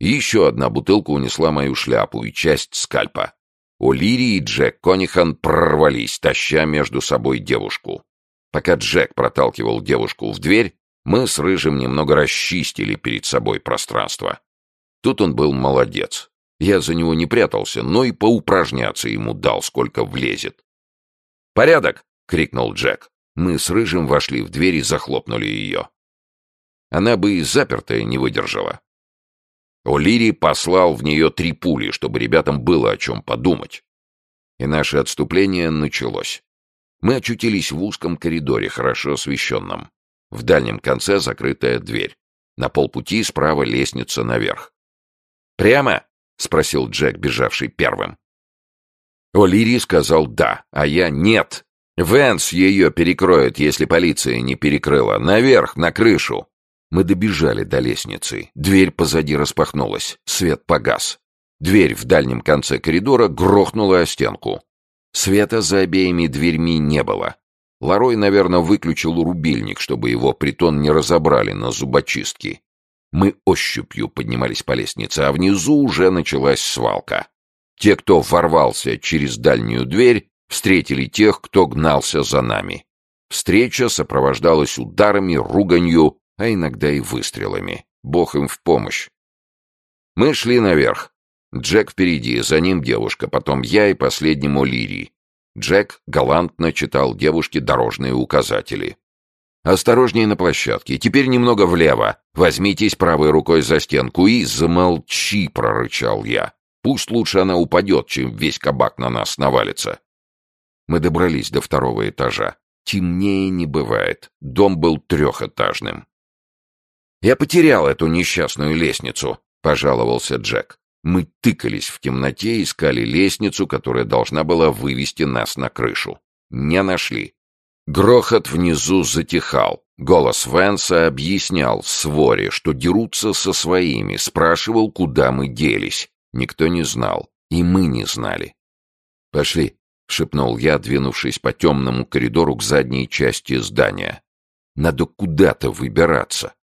Еще одна бутылка унесла мою шляпу и часть скальпа. О'Лири и Джек Конихан прорвались, таща между собой девушку. Пока Джек проталкивал девушку в дверь, мы с Рыжим немного расчистили перед собой пространство. Тут он был молодец. Я за него не прятался, но и поупражняться ему дал, сколько влезет. «Порядок!» — крикнул Джек. Мы с Рыжим вошли в дверь и захлопнули ее. Она бы и запертая не выдержала. О'Лири послал в нее три пули, чтобы ребятам было о чем подумать. И наше отступление началось. Мы очутились в узком коридоре, хорошо освещенном. В дальнем конце закрытая дверь. На полпути справа лестница наверх. «Прямо?» — спросил Джек, бежавший первым. О'Лири сказал «да», а я «нет». Венс ее перекроет, если полиция не перекрыла. Наверх, на крышу. Мы добежали до лестницы. Дверь позади распахнулась. Свет погас. Дверь в дальнем конце коридора грохнула о стенку. Света за обеими дверьми не было. Ларой, наверное, выключил рубильник, чтобы его притон не разобрали на зубочистки. Мы ощупью поднимались по лестнице, а внизу уже началась свалка. Те, кто ворвался через дальнюю дверь, встретили тех, кто гнался за нами. Встреча сопровождалась ударами, руганью, а иногда и выстрелами. Бог им в помощь. Мы шли наверх. Джек впереди, за ним девушка, потом я и последнему Лирии. Джек галантно читал девушке дорожные указатели. «Осторожнее на площадке. Теперь немного влево. Возьмитесь правой рукой за стенку и замолчи», — прорычал я. «Пусть лучше она упадет, чем весь кабак на нас навалится». Мы добрались до второго этажа. Темнее не бывает. Дом был трехэтажным. «Я потерял эту несчастную лестницу», — пожаловался Джек. Мы тыкались в темноте, искали лестницу, которая должна была вывести нас на крышу. Не нашли. Грохот внизу затихал. Голос Венса объяснял своре, что дерутся со своими, спрашивал, куда мы делись. Никто не знал, и мы не знали. «Пошли», — шепнул я, двинувшись по темному коридору к задней части здания. «Надо куда-то выбираться».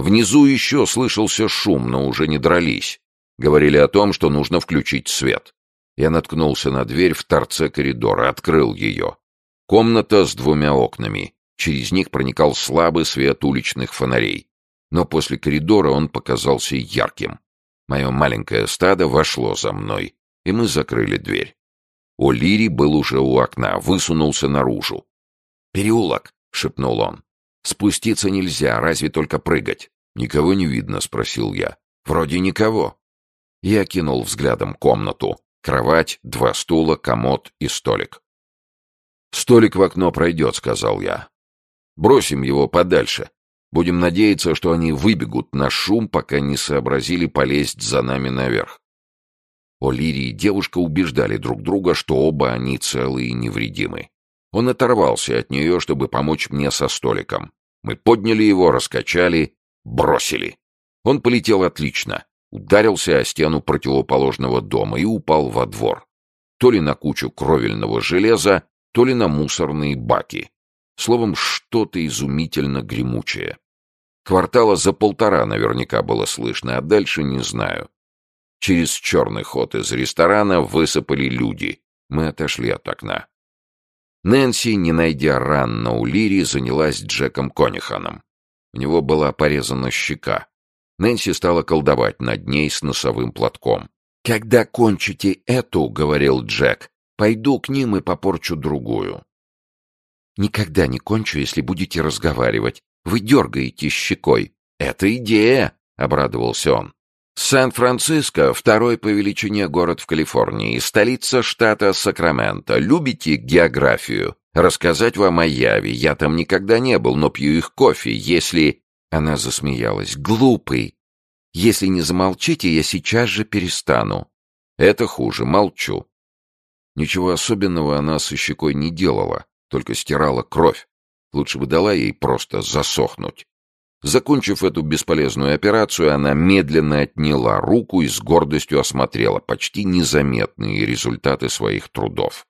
Внизу еще слышался шум, но уже не дрались. Говорили о том, что нужно включить свет. Я наткнулся на дверь в торце коридора, открыл ее. Комната с двумя окнами. Через них проникал слабый свет уличных фонарей. Но после коридора он показался ярким. Мое маленькое стадо вошло за мной, и мы закрыли дверь. О'Лири был уже у окна, высунулся наружу. «Переулок!» — шепнул он. Спуститься нельзя, разве только прыгать. Никого не видно, спросил я. Вроде никого. Я кинул взглядом комнату. Кровать, два стула, комод и столик. «Столик в окно пройдет», — сказал я. «Бросим его подальше. Будем надеяться, что они выбегут на шум, пока не сообразили полезть за нами наверх». О'Лири и девушка убеждали друг друга, что оба они целы и невредимы. Он оторвался от нее, чтобы помочь мне со столиком. Мы подняли его, раскачали, бросили. Он полетел отлично, ударился о стену противоположного дома и упал во двор. То ли на кучу кровельного железа, то ли на мусорные баки. Словом, что-то изумительно гремучее. Квартала за полтора наверняка было слышно, а дальше не знаю. Через черный ход из ресторана высыпали люди. Мы отошли от окна. Нэнси, не найдя ран на Улире, занялась Джеком Кониханом. У него была порезана щека. Нэнси стала колдовать над ней с носовым платком. «Когда кончите эту, — говорил Джек, — пойду к ним и попорчу другую». «Никогда не кончу, если будете разговаривать. Вы дергаете щекой». «Это идея!» — обрадовался он. Сан-Франциско — второй по величине город в Калифорнии, столица штата Сакраменто. Любите географию? Рассказать вам о Яве. Я там никогда не был, но пью их кофе. Если...» Она засмеялась. «Глупый! Если не замолчите, я сейчас же перестану». «Это хуже. Молчу». Ничего особенного она со щекой не делала, только стирала кровь. Лучше бы дала ей просто засохнуть. Закончив эту бесполезную операцию, она медленно отняла руку и с гордостью осмотрела почти незаметные результаты своих трудов.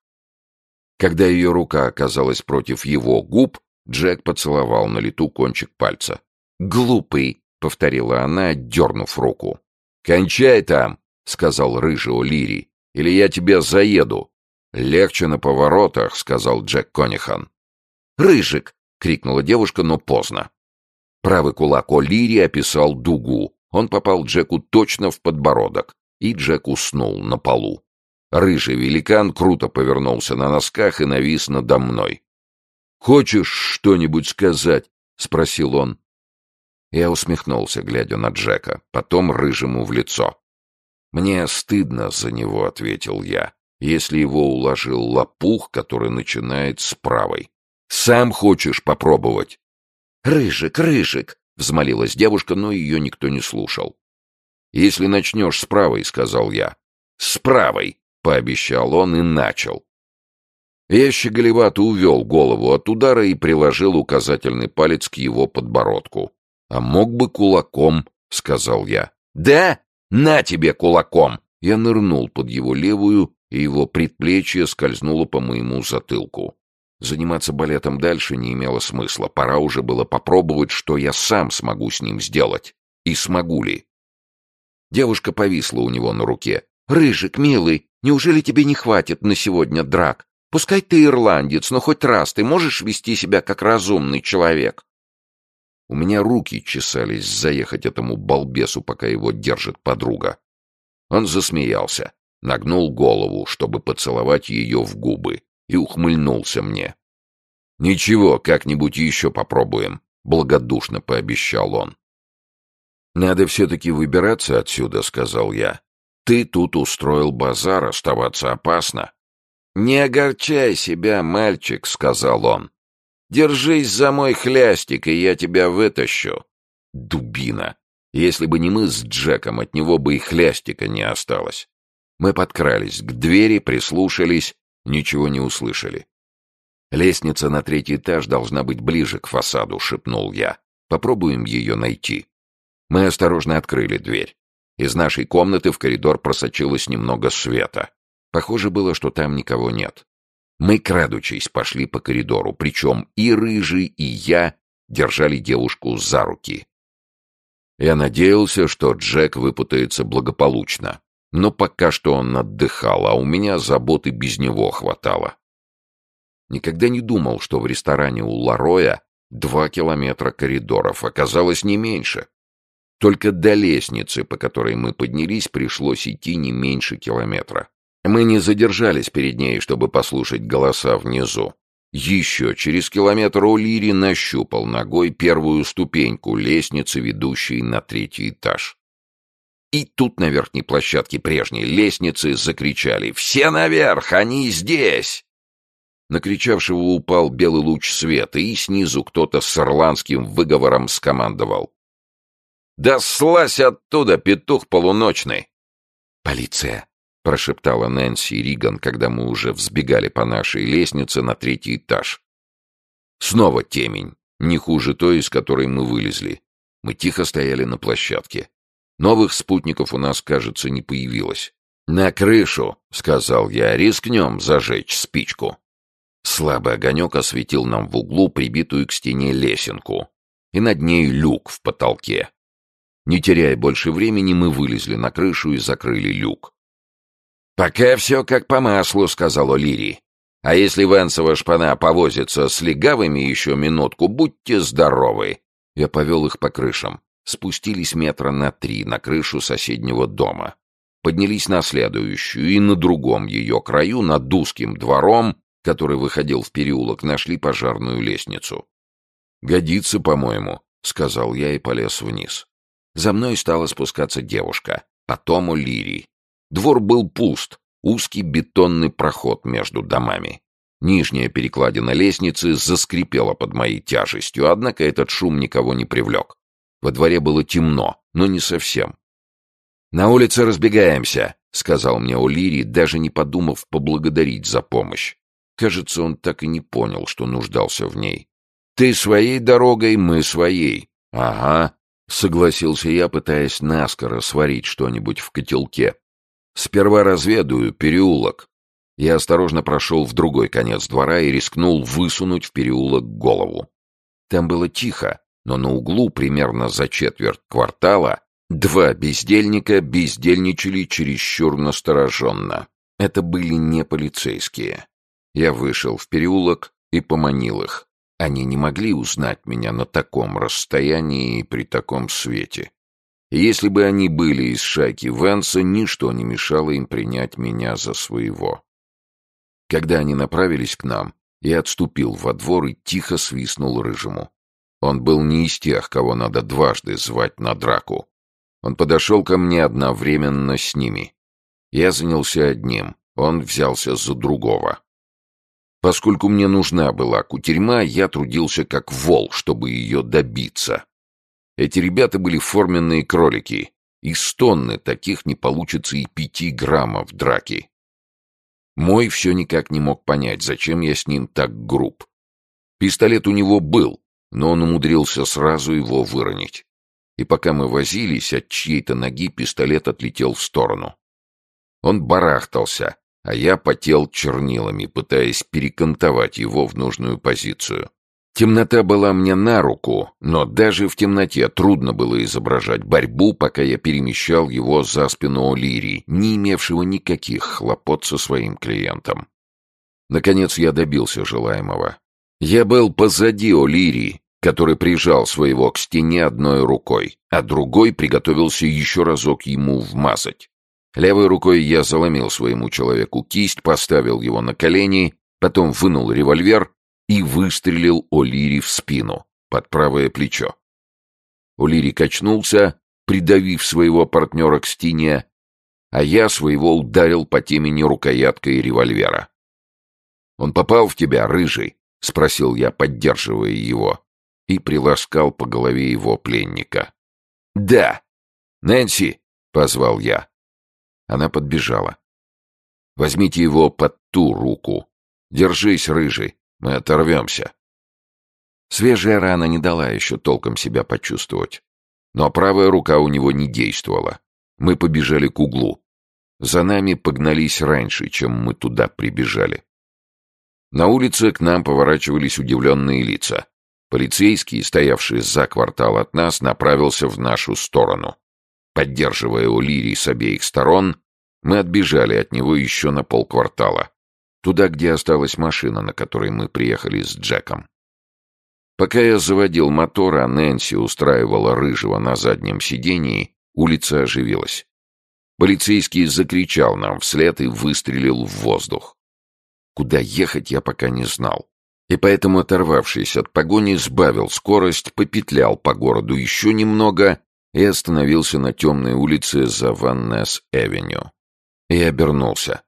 Когда ее рука оказалась против его губ, Джек поцеловал на лету кончик пальца. «Глупый!» — повторила она, дернув руку. «Кончай там!» — сказал рыжий О'Лири. «Или я тебя заеду!» «Легче на поворотах», — сказал Джек Конихан. «Рыжик!» — крикнула девушка, но поздно. Правый кулак О'Лири описал дугу. Он попал Джеку точно в подбородок, и Джек уснул на полу. Рыжий великан круто повернулся на носках и навис надо мной. «Хочешь что-нибудь сказать?» — спросил он. Я усмехнулся, глядя на Джека, потом рыжему в лицо. «Мне стыдно за него», — ответил я, «если его уложил лопух, который начинает с правой. Сам хочешь попробовать?» «Рыжик, рыжик!» — взмолилась девушка, но ее никто не слушал. «Если начнешь с правой», — сказал я. «С правой», — пообещал он и начал. Я щеголевато увел голову от удара и приложил указательный палец к его подбородку. «А мог бы кулаком», — сказал я. «Да? На тебе кулаком!» Я нырнул под его левую, и его предплечье скользнуло по моему затылку. Заниматься балетом дальше не имело смысла. Пора уже было попробовать, что я сам смогу с ним сделать. И смогу ли. Девушка повисла у него на руке. «Рыжик, милый, неужели тебе не хватит на сегодня драк? Пускай ты ирландец, но хоть раз ты можешь вести себя как разумный человек. У меня руки чесались заехать этому балбесу, пока его держит подруга. Он засмеялся, нагнул голову, чтобы поцеловать ее в губы, и ухмыльнулся мне. «Ничего, как-нибудь еще попробуем», — благодушно пообещал он. «Надо все-таки выбираться отсюда», — сказал я. «Ты тут устроил базар, оставаться опасно». «Не огорчай себя, мальчик», — сказал он. «Держись за мой хлястик, и я тебя вытащу». Дубина. Если бы не мы с Джеком, от него бы и хлястика не осталось. Мы подкрались к двери, прислушались, ничего не услышали. «Лестница на третий этаж должна быть ближе к фасаду», — шепнул я. «Попробуем ее найти». Мы осторожно открыли дверь. Из нашей комнаты в коридор просочилось немного света. Похоже было, что там никого нет. Мы, крадучись, пошли по коридору, причем и Рыжий, и я держали девушку за руки. Я надеялся, что Джек выпутается благополучно, но пока что он отдыхал, а у меня заботы без него хватало. Никогда не думал, что в ресторане у Лароя два километра коридоров, оказалось не меньше. Только до лестницы, по которой мы поднялись, пришлось идти не меньше километра. Мы не задержались перед ней, чтобы послушать голоса внизу. Еще через километр О'Лири нащупал ногой первую ступеньку лестницы, ведущей на третий этаж. И тут на верхней площадке прежней лестницы закричали «Все наверх! Они здесь!» На кричавшего упал белый луч света, и снизу кто-то с ирландским выговором скомандовал. «Да слазь оттуда, петух полуночный!» «Полиция!» — прошептала Нэнси Риган, когда мы уже взбегали по нашей лестнице на третий этаж. Снова темень, не хуже той, из которой мы вылезли. Мы тихо стояли на площадке. Новых спутников у нас, кажется, не появилось. «На крышу», — сказал я, — «рискнем зажечь спичку». Слабый огонек осветил нам в углу прибитую к стене лесенку, и над ней люк в потолке. Не теряя больше времени, мы вылезли на крышу и закрыли люк. «Пока все как по маслу», — сказал О'Лири. «А если Венсова шпана повозится с легавыми еще минутку, будьте здоровы». Я повел их по крышам. Спустились метра на три на крышу соседнего дома. Поднялись на следующую, и на другом ее краю, над узким двором, который выходил в переулок, нашли пожарную лестницу. «Годится, по-моему», — сказал я и полез вниз. За мной стала спускаться девушка, потом О'Лири, Двор был пуст, узкий бетонный проход между домами. Нижняя перекладина лестницы заскрипела под моей тяжестью, однако этот шум никого не привлек. Во дворе было темно, но не совсем. «На улице разбегаемся», — сказал мне О'Лири, даже не подумав поблагодарить за помощь. Кажется, он так и не понял, что нуждался в ней. «Ты своей дорогой, мы своей». «Ага», — согласился я, пытаясь наскоро сварить что-нибудь в котелке. Сперва разведаю переулок. Я осторожно прошел в другой конец двора и рискнул высунуть в переулок голову. Там было тихо, но на углу, примерно за четверть квартала, два бездельника бездельничали чересчур настороженно. Это были не полицейские. Я вышел в переулок и поманил их. Они не могли узнать меня на таком расстоянии и при таком свете. Если бы они были из шайки Венса, ничто не мешало им принять меня за своего. Когда они направились к нам, я отступил во двор и тихо свистнул рыжему. Он был не из тех, кого надо дважды звать на драку. Он подошел ко мне одновременно с ними. Я занялся одним, он взялся за другого. Поскольку мне нужна была кутерьма, я трудился как вол, чтобы ее добиться. Эти ребята были форменные кролики. Из тонны таких не получится и пяти граммов драки. Мой все никак не мог понять, зачем я с ним так груб. Пистолет у него был, но он умудрился сразу его выронить. И пока мы возились, от чьей-то ноги пистолет отлетел в сторону. Он барахтался, а я потел чернилами, пытаясь перекантовать его в нужную позицию. Темнота была мне на руку, но даже в темноте трудно было изображать борьбу, пока я перемещал его за спину Лирии, не имевшего никаких хлопот со своим клиентом. Наконец я добился желаемого. Я был позади О'Лири, который прижал своего к стене одной рукой, а другой приготовился еще разок ему вмазать. Левой рукой я заломил своему человеку кисть, поставил его на колени, потом вынул револьвер и выстрелил О'Лири в спину, под правое плечо. О'Лири качнулся, придавив своего партнера к стене, а я своего ударил по темени рукояткой револьвера. «Он попал в тебя, рыжий?» — спросил я, поддерживая его, и приласкал по голове его пленника. «Да!» «Нэнси!» — позвал я. Она подбежала. «Возьмите его под ту руку. Держись, рыжий. Мы оторвемся. Свежая рана не дала еще толком себя почувствовать. Но правая рука у него не действовала. Мы побежали к углу. За нами погнались раньше, чем мы туда прибежали. На улице к нам поворачивались удивленные лица. Полицейский, стоявший за квартал от нас, направился в нашу сторону. Поддерживая Улирий с обеих сторон, мы отбежали от него еще на полквартала. Туда, где осталась машина, на которой мы приехали с Джеком. Пока я заводил мотор, а Нэнси устраивала рыжего на заднем сидении, улица оживилась. Полицейский закричал нам вслед и выстрелил в воздух. Куда ехать я пока не знал. И поэтому, оторвавшись от погони, сбавил скорость, попетлял по городу еще немного и остановился на темной улице за Ваннес-Эвеню. И обернулся.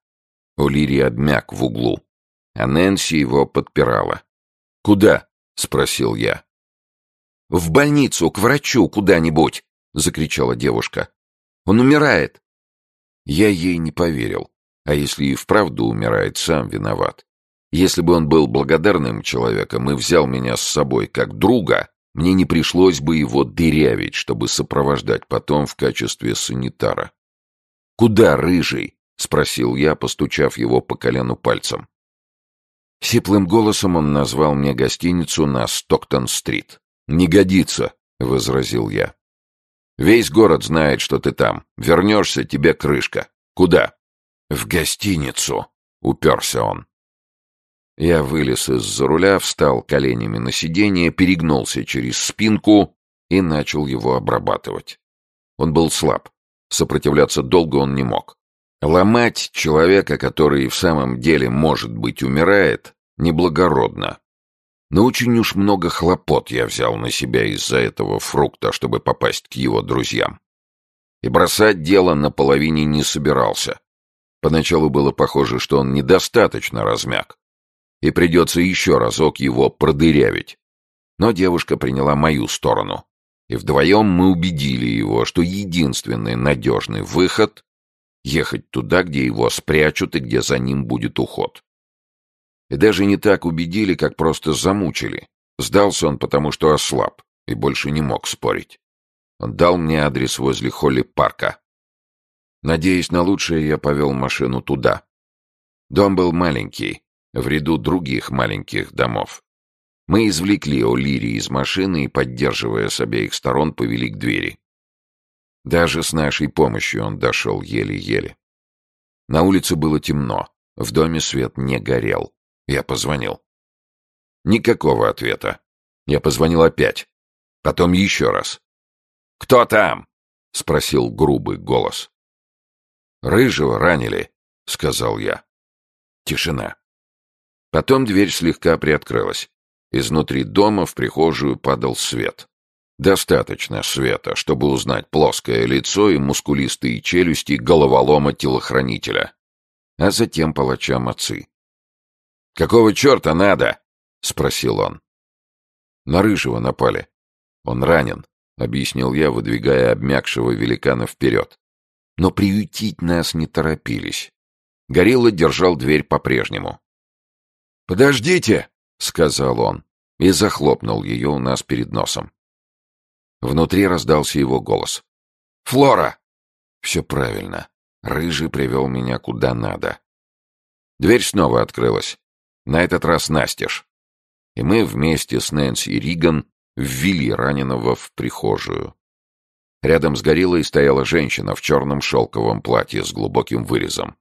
О'Лири обмяк в углу, а Нэнси его подпирала. «Куда?» — спросил я. «В больницу, к врачу, куда-нибудь!» — закричала девушка. «Он умирает!» Я ей не поверил. А если и вправду умирает, сам виноват. Если бы он был благодарным человеком и взял меня с собой как друга, мне не пришлось бы его дырявить, чтобы сопровождать потом в качестве санитара. «Куда, рыжий?» — спросил я, постучав его по колену пальцем. Сиплым голосом он назвал мне гостиницу на Стоктон-стрит. «Не годится», — возразил я. «Весь город знает, что ты там. Вернешься, тебе крышка. Куда?» «В гостиницу», — уперся он. Я вылез из-за руля, встал коленями на сиденье, перегнулся через спинку и начал его обрабатывать. Он был слаб. Сопротивляться долго он не мог. Ломать человека, который в самом деле, может быть, умирает, неблагородно. Но очень уж много хлопот я взял на себя из-за этого фрукта, чтобы попасть к его друзьям. И бросать дело наполовине не собирался. Поначалу было похоже, что он недостаточно размяк, и придется еще разок его продырявить. Но девушка приняла мою сторону, и вдвоем мы убедили его, что единственный надежный выход ехать туда, где его спрячут и где за ним будет уход. И даже не так убедили, как просто замучили. Сдался он, потому что ослаб, и больше не мог спорить. Он дал мне адрес возле Холли-парка. Надеясь на лучшее, я повел машину туда. Дом был маленький, в ряду других маленьких домов. Мы извлекли О'Лири из машины и, поддерживая с обеих сторон, повели к двери. Даже с нашей помощью он дошел еле-еле. На улице было темно, в доме свет не горел. Я позвонил. Никакого ответа. Я позвонил опять. Потом еще раз. «Кто там?» — спросил грубый голос. «Рыжего ранили», — сказал я. Тишина. Потом дверь слегка приоткрылась. Изнутри дома в прихожую падал свет. Достаточно света, чтобы узнать плоское лицо и мускулистые челюсти головолома-телохранителя. А затем палача Мацы. «Какого черта надо?» — спросил он. «На Рыжего напали. Он ранен», — объяснил я, выдвигая обмякшего великана вперед. Но приютить нас не торопились. Горилла держал дверь по-прежнему. «Подождите!» — сказал он и захлопнул ее у нас перед носом. Внутри раздался его голос. «Флора!» «Все правильно. Рыжий привел меня куда надо». Дверь снова открылась. На этот раз настежь. И мы вместе с Нэнси и Риган ввели раненого в прихожую. Рядом с гориллой стояла женщина в черном шелковом платье с глубоким вырезом.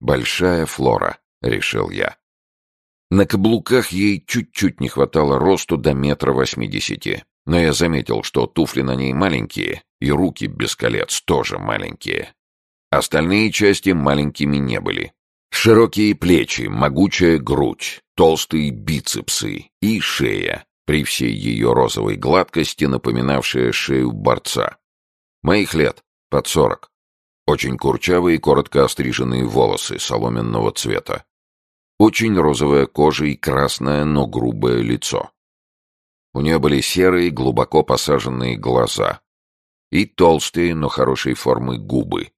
«Большая флора», — решил я. На каблуках ей чуть-чуть не хватало росту до метра восьмидесяти, но я заметил, что туфли на ней маленькие, и руки без колец тоже маленькие. Остальные части маленькими не были. Широкие плечи, могучая грудь, толстые бицепсы и шея, при всей ее розовой гладкости, напоминавшая шею борца. Моих лет, под сорок. Очень курчавые, коротко остриженные волосы соломенного цвета. Очень розовая кожа и красное, но грубое лицо. У нее были серые, глубоко посаженные глаза и толстые, но хорошей формы губы.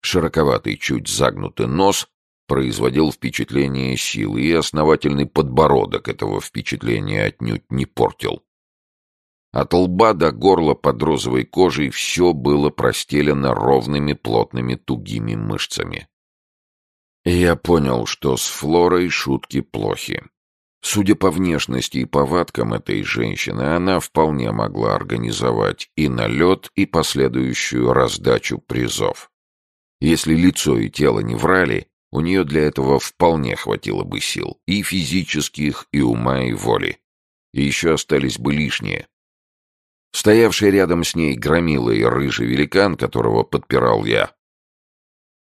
Широковатый, чуть загнутый нос производил впечатление силы, и основательный подбородок этого впечатления отнюдь не портил. От лба до горла под розовой кожей все было простелено ровными, плотными, тугими мышцами. Я понял, что с Флорой шутки плохи. Судя по внешности и повадкам этой женщины, она вполне могла организовать и налет, и последующую раздачу призов. Если лицо и тело не врали, у нее для этого вполне хватило бы сил, и физических, и ума, и воли. И еще остались бы лишние. Стоявший рядом с ней громила и рыжий великан, которого подпирал я,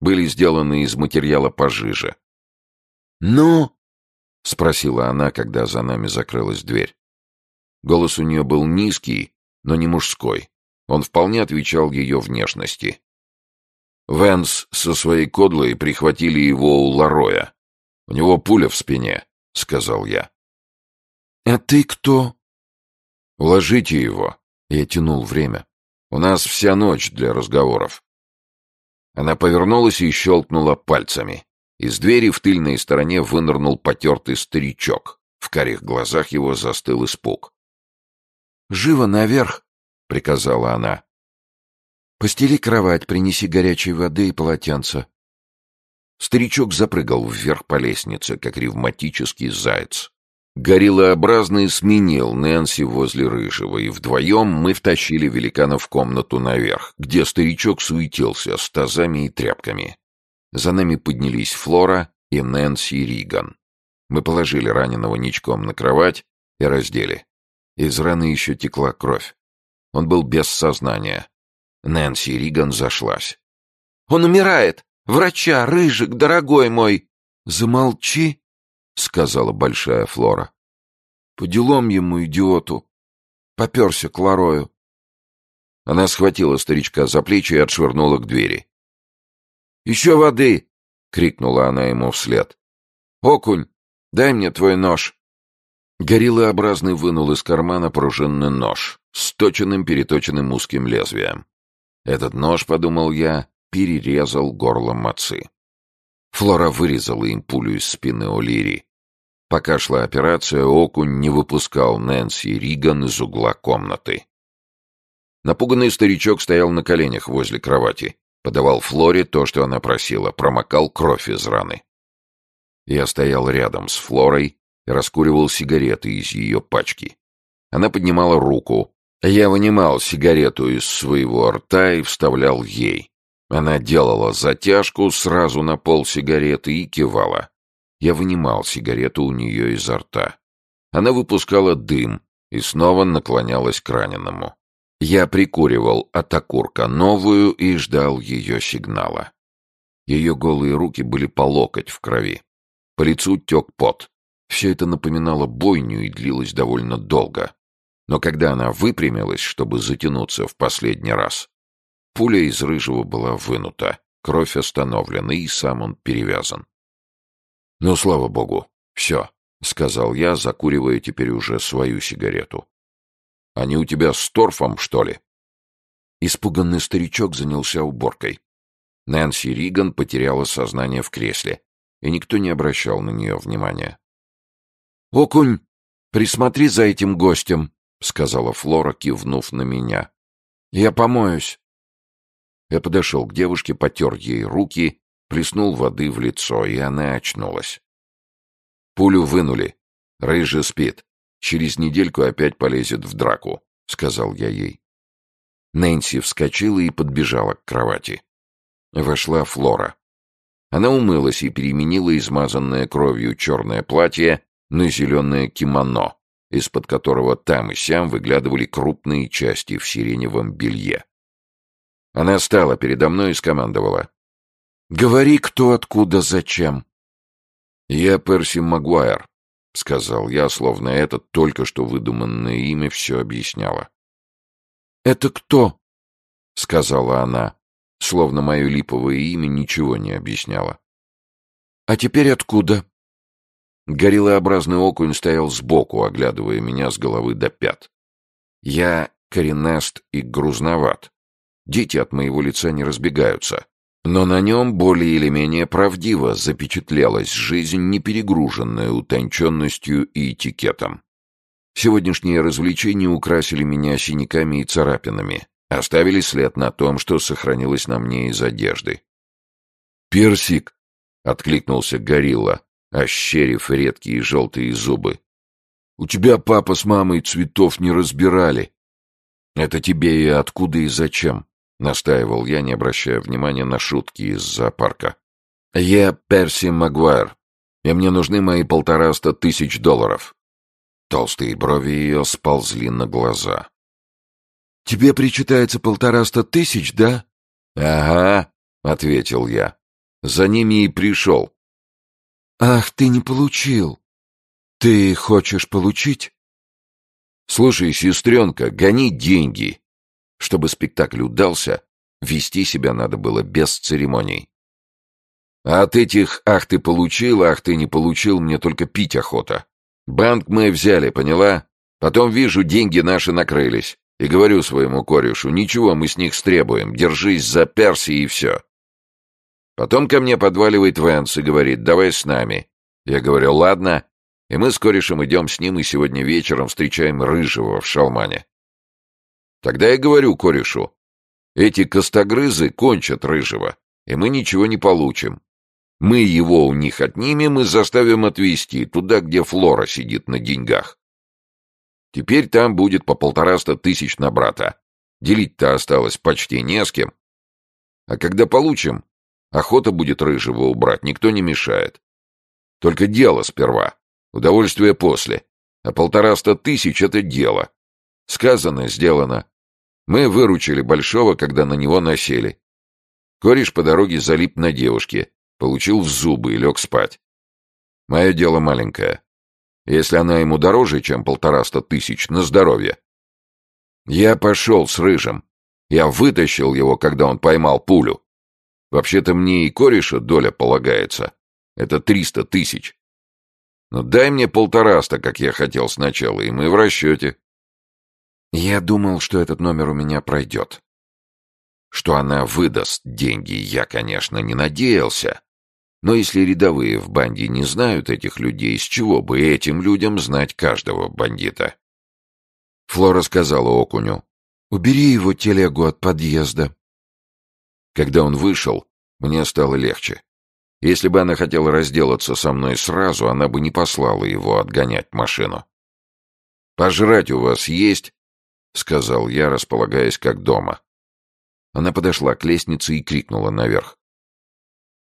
были сделаны из материала пожиже. «Ну?» — спросила она, когда за нами закрылась дверь. Голос у нее был низкий, но не мужской. Он вполне отвечал ее внешности. Венс со своей кодлой прихватили его у Лароя. У него пуля в спине, — сказал я. — А ты кто? — Уложите его. Я тянул время. У нас вся ночь для разговоров. Она повернулась и щелкнула пальцами. Из двери в тыльной стороне вынырнул потертый старичок. В карих глазах его застыл испуг. «Живо наверх!» — приказала она. «Постели кровать, принеси горячей воды и полотенца». Старичок запрыгал вверх по лестнице, как ревматический заяц. Гориллообразный сменил Нэнси возле Рыжего, и вдвоем мы втащили великана в комнату наверх, где старичок суетился с тазами и тряпками. За нами поднялись Флора и Нэнси Риган. Мы положили раненого ничком на кровать и раздели. Из раны еще текла кровь. Он был без сознания. Нэнси Риган зашлась. «Он умирает! Врача, Рыжик, дорогой мой!» «Замолчи!» — сказала большая Флора. «По делам ему, идиоту. Поперся к Ларою». Она схватила старичка за плечи и отшвырнула к двери. «Еще воды!» — крикнула она ему вслед. «Окунь, дай мне твой нож!» Гориллообразный вынул из кармана пружинный нож с точенным переточенным узким лезвием. Этот нож, подумал я, перерезал горло мацы. Флора вырезала им пулю из спины О'Лири. Пока шла операция, Окунь не выпускал Нэнси Риган из угла комнаты. Напуганный старичок стоял на коленях возле кровати, подавал Флоре то, что она просила, промокал кровь из раны. Я стоял рядом с Флорой и раскуривал сигареты из ее пачки. Она поднимала руку. Я вынимал сигарету из своего рта и вставлял ей. Она делала затяжку сразу на пол сигареты и кивала. Я вынимал сигарету у нее изо рта. Она выпускала дым и снова наклонялась к раненому. Я прикуривал от окурка новую и ждал ее сигнала. Ее голые руки были по локоть в крови. По лицу тек пот. Все это напоминало бойню и длилось довольно долго. Но когда она выпрямилась, чтобы затянуться в последний раз, пуля из рыжего была вынута, кровь остановлена, и сам он перевязан. «Ну, слава богу, все», — сказал я, закуривая теперь уже свою сигарету. «Они у тебя с торфом, что ли?» Испуганный старичок занялся уборкой. Нэнси Риган потеряла сознание в кресле, и никто не обращал на нее внимания. «Окунь, присмотри за этим гостем», — сказала Флора, кивнув на меня. «Я помоюсь». Я подошел к девушке, потер ей руки, плеснул воды в лицо, и она очнулась. «Пулю вынули. Рыжий спит. Через недельку опять полезет в драку», — сказал я ей. Нэнси вскочила и подбежала к кровати. Вошла Флора. Она умылась и переменила измазанное кровью черное платье на зеленое кимоно, из-под которого там и сям выглядывали крупные части в сиреневом белье. Она стала передо мной и скомандовала. «Говори, кто, откуда, зачем». «Я Перси Магуайр», — сказал я, словно это только что выдуманное имя все объясняло. «Это кто?» — сказала она, словно мое липовое имя ничего не объясняло. «А теперь откуда?» Гориллообразный окунь стоял сбоку, оглядывая меня с головы до пят. Я коренест и грузноват. Дети от моего лица не разбегаются. Но на нем более или менее правдиво запечатлелась жизнь, не перегруженная утонченностью и этикетом. Сегодняшние развлечения украсили меня синяками и царапинами, оставили след на том, что сохранилось на мне из одежды. «Персик!» — откликнулся горилла, ощерив редкие желтые зубы. «У тебя папа с мамой цветов не разбирали». «Это тебе и откуда и зачем?» — настаивал я, не обращая внимания на шутки из зоопарка. «Я Перси Магуайр, и мне нужны мои полтораста тысяч долларов». Толстые брови ее сползли на глаза. «Тебе причитается полтораста тысяч, да?» «Ага», — ответил я. «За ними и пришел. «Ах, ты не получил! Ты хочешь получить?» «Слушай, сестренка, гони деньги!» Чтобы спектакль удался, вести себя надо было без церемоний. А от этих «ах, ты получил, ах, ты не получил» мне только пить охота. Банк мы взяли, поняла? Потом вижу, деньги наши накрылись. И говорю своему корешу, ничего, мы с них стребуем, держись за Перси и все. Потом ко мне подваливает Вэнс и говорит, давай с нами. Я говорю, ладно. И мы с корешем идем с ним и сегодня вечером встречаем Рыжего в Шалмане. Тогда я говорю корешу, эти костогрызы кончат Рыжего, и мы ничего не получим. Мы его у них отнимем и заставим отвезти туда, где Флора сидит на деньгах. Теперь там будет по полтораста тысяч на брата. Делить-то осталось почти не с кем. А когда получим, Охота будет рыжего убрать, никто не мешает. Только дело сперва, удовольствие после. А полтораста тысяч — это дело. Сказано, сделано. Мы выручили Большого, когда на него насели. Кореш по дороге залип на девушке, получил в зубы и лег спать. Мое дело маленькое. Если она ему дороже, чем полтораста тысяч, на здоровье. Я пошел с Рыжим. Я вытащил его, когда он поймал пулю. Вообще-то мне и кореша доля полагается. Это триста тысяч. Но дай мне полтораста, как я хотел сначала, и мы в расчете. Я думал, что этот номер у меня пройдет. Что она выдаст деньги, я, конечно, не надеялся. Но если рядовые в банде не знают этих людей, с чего бы этим людям знать каждого бандита? Флора сказала окуню, «Убери его телегу от подъезда». Когда он вышел, мне стало легче. Если бы она хотела разделаться со мной сразу, она бы не послала его отгонять машину. «Пожрать у вас есть?» — сказал я, располагаясь как дома. Она подошла к лестнице и крикнула наверх.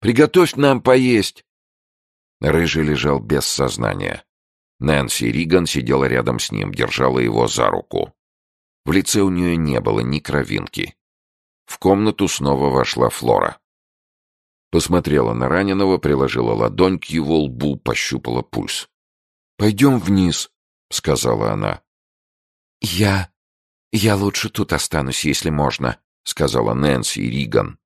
«Приготовь нам поесть!» Рыжий лежал без сознания. Нэнси Риган сидела рядом с ним, держала его за руку. В лице у нее не было ни кровинки. В комнату снова вошла Флора. Посмотрела на раненого, приложила ладонь к его лбу, пощупала пульс. «Пойдем вниз», — сказала она. «Я... я лучше тут останусь, если можно», — сказала Нэнси Риган.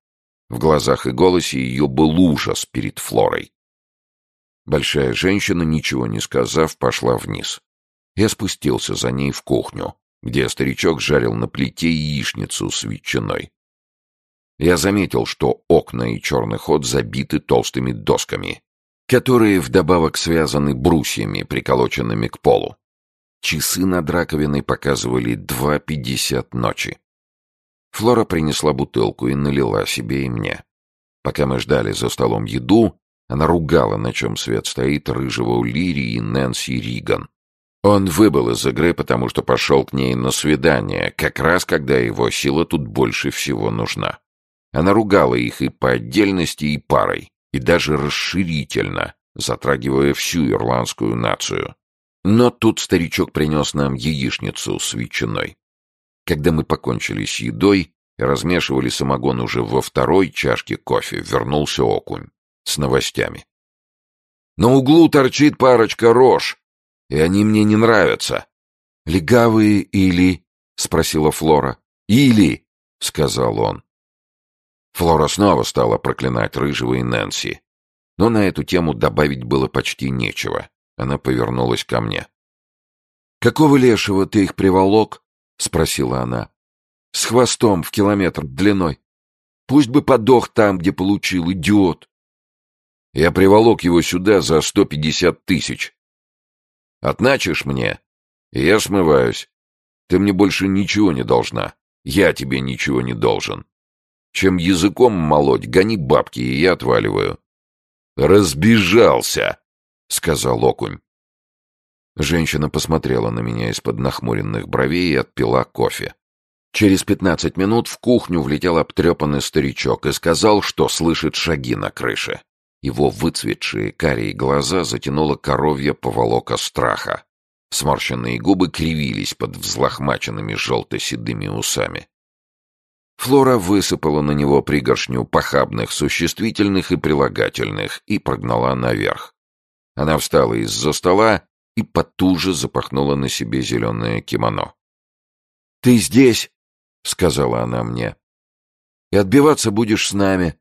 В глазах и голосе ее был ужас перед Флорой. Большая женщина, ничего не сказав, пошла вниз. Я спустился за ней в кухню, где старичок жарил на плите яичницу с ветчиной. Я заметил, что окна и черный ход забиты толстыми досками, которые вдобавок связаны брусьями, приколоченными к полу. Часы над раковиной показывали два пятьдесят ночи. Флора принесла бутылку и налила себе и мне. Пока мы ждали за столом еду, она ругала, на чем свет стоит, рыжего Улири и Нэнси Риган. Он выбыл из игры, потому что пошел к ней на свидание, как раз когда его сила тут больше всего нужна. Она ругала их и по отдельности, и парой, и даже расширительно, затрагивая всю ирландскую нацию. Но тут старичок принес нам яичницу с ветчиной. Когда мы покончили с едой и размешивали самогон уже во второй чашке кофе, вернулся окунь с новостями. На углу торчит парочка рож, и они мне не нравятся. «Легавые или...» — спросила Флора. «Или...» — сказал он. Флора снова стала проклинать Рыжего и Нэнси. Но на эту тему добавить было почти нечего. Она повернулась ко мне. «Какого лешего ты их приволок?» — спросила она. «С хвостом в километр длиной. Пусть бы подох там, где получил, идиот!» Я приволок его сюда за сто пятьдесят тысяч. Отначишь мне, и я смываюсь. Ты мне больше ничего не должна. Я тебе ничего не должен. Чем языком молоть, гони бабки, и я отваливаю. «Разбежался!» — сказал окунь. Женщина посмотрела на меня из-под нахмуренных бровей и отпила кофе. Через пятнадцать минут в кухню влетел обтрепанный старичок и сказал, что слышит шаги на крыше. Его выцветшие карие глаза затянуло коровья поволока страха. Сморщенные губы кривились под взлохмаченными желто-седыми усами. Флора высыпала на него пригоршню похабных существительных и прилагательных и прогнала наверх. Она встала из-за стола и потуже запахнула на себе зеленое кимоно. «Ты здесь?» — сказала она мне. «И отбиваться будешь с нами.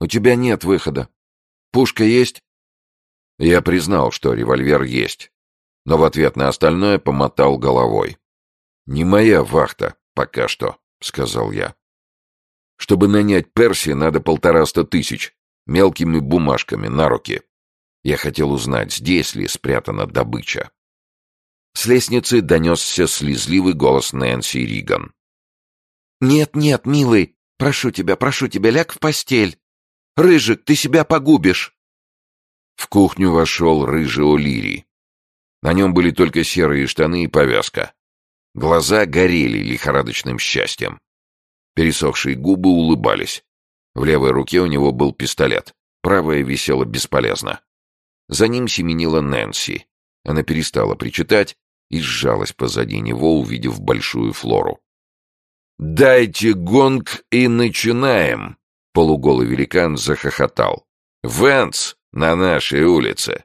У тебя нет выхода. Пушка есть?» Я признал, что револьвер есть, но в ответ на остальное помотал головой. «Не моя вахта пока что», — сказал я. «Чтобы нанять Перси, надо полтораста тысяч, мелкими бумажками на руки. Я хотел узнать, здесь ли спрятана добыча». С лестницы донесся слезливый голос Нэнси Риган. «Нет, нет, милый, прошу тебя, прошу тебя, ляг в постель. Рыжик, ты себя погубишь!» В кухню вошел рыжий О'Лири. На нем были только серые штаны и повязка. Глаза горели лихорадочным счастьем. Пересохшие губы улыбались. В левой руке у него был пистолет, правая висела бесполезно. За ним семенила Нэнси. Она перестала причитать и сжалась позади него, увидев большую флору. «Дайте гонг и начинаем!» Полуголый великан захохотал. «Вэнс на нашей улице!»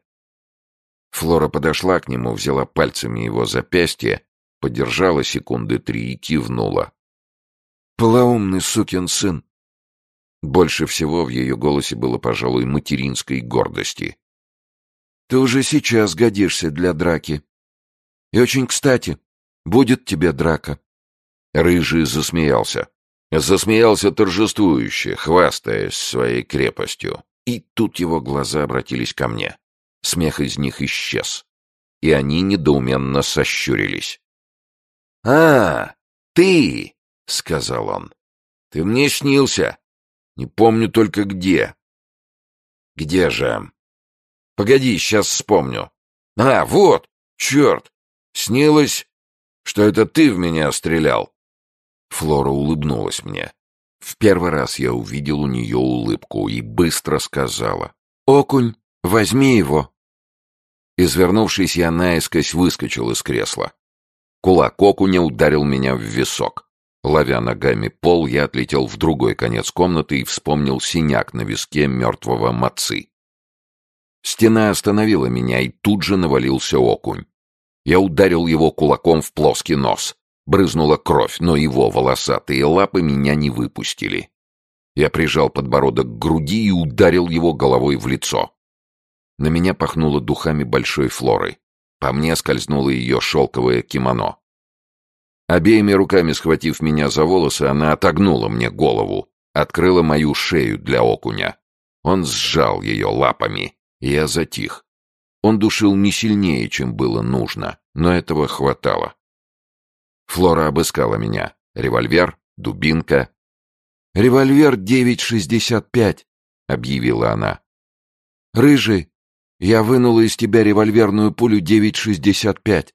Флора подошла к нему, взяла пальцами его запястье, подержала секунды три и кивнула. «Полоумный сукин сын!» Больше всего в ее голосе было, пожалуй, материнской гордости. «Ты уже сейчас годишься для драки. И очень кстати, будет тебе драка». Рыжий засмеялся. Засмеялся торжествующе, хвастаясь своей крепостью. И тут его глаза обратились ко мне. Смех из них исчез. И они недоуменно сощурились. «А, ты!» — сказал он. «Ты мне снился. Не помню только где». Где же? Погоди, сейчас вспомню. А, вот, черт! Снилось, что это ты в меня стрелял. Флора улыбнулась мне. В первый раз я увидел у нее улыбку и быстро сказала. «Окунь, возьми его!» Извернувшись, я наискось выскочил из кресла. Кулак окуня ударил меня в висок. Ловя ногами пол, я отлетел в другой конец комнаты и вспомнил синяк на виске мертвого мацы. Стена остановила меня, и тут же навалился окунь. Я ударил его кулаком в плоский нос. Брызнула кровь, но его волосатые лапы меня не выпустили. Я прижал подбородок к груди и ударил его головой в лицо. На меня пахнуло духами большой флоры. По мне скользнуло ее шелковое кимоно. Обеими руками схватив меня за волосы, она отогнула мне голову, открыла мою шею для окуня. Он сжал ее лапами, я затих. Он душил не сильнее, чем было нужно, но этого хватало. Флора обыскала меня. Револьвер, дубинка. «Револьвер 9,65», — объявила она. «Рыжий, я вынула из тебя револьверную пулю 9,65.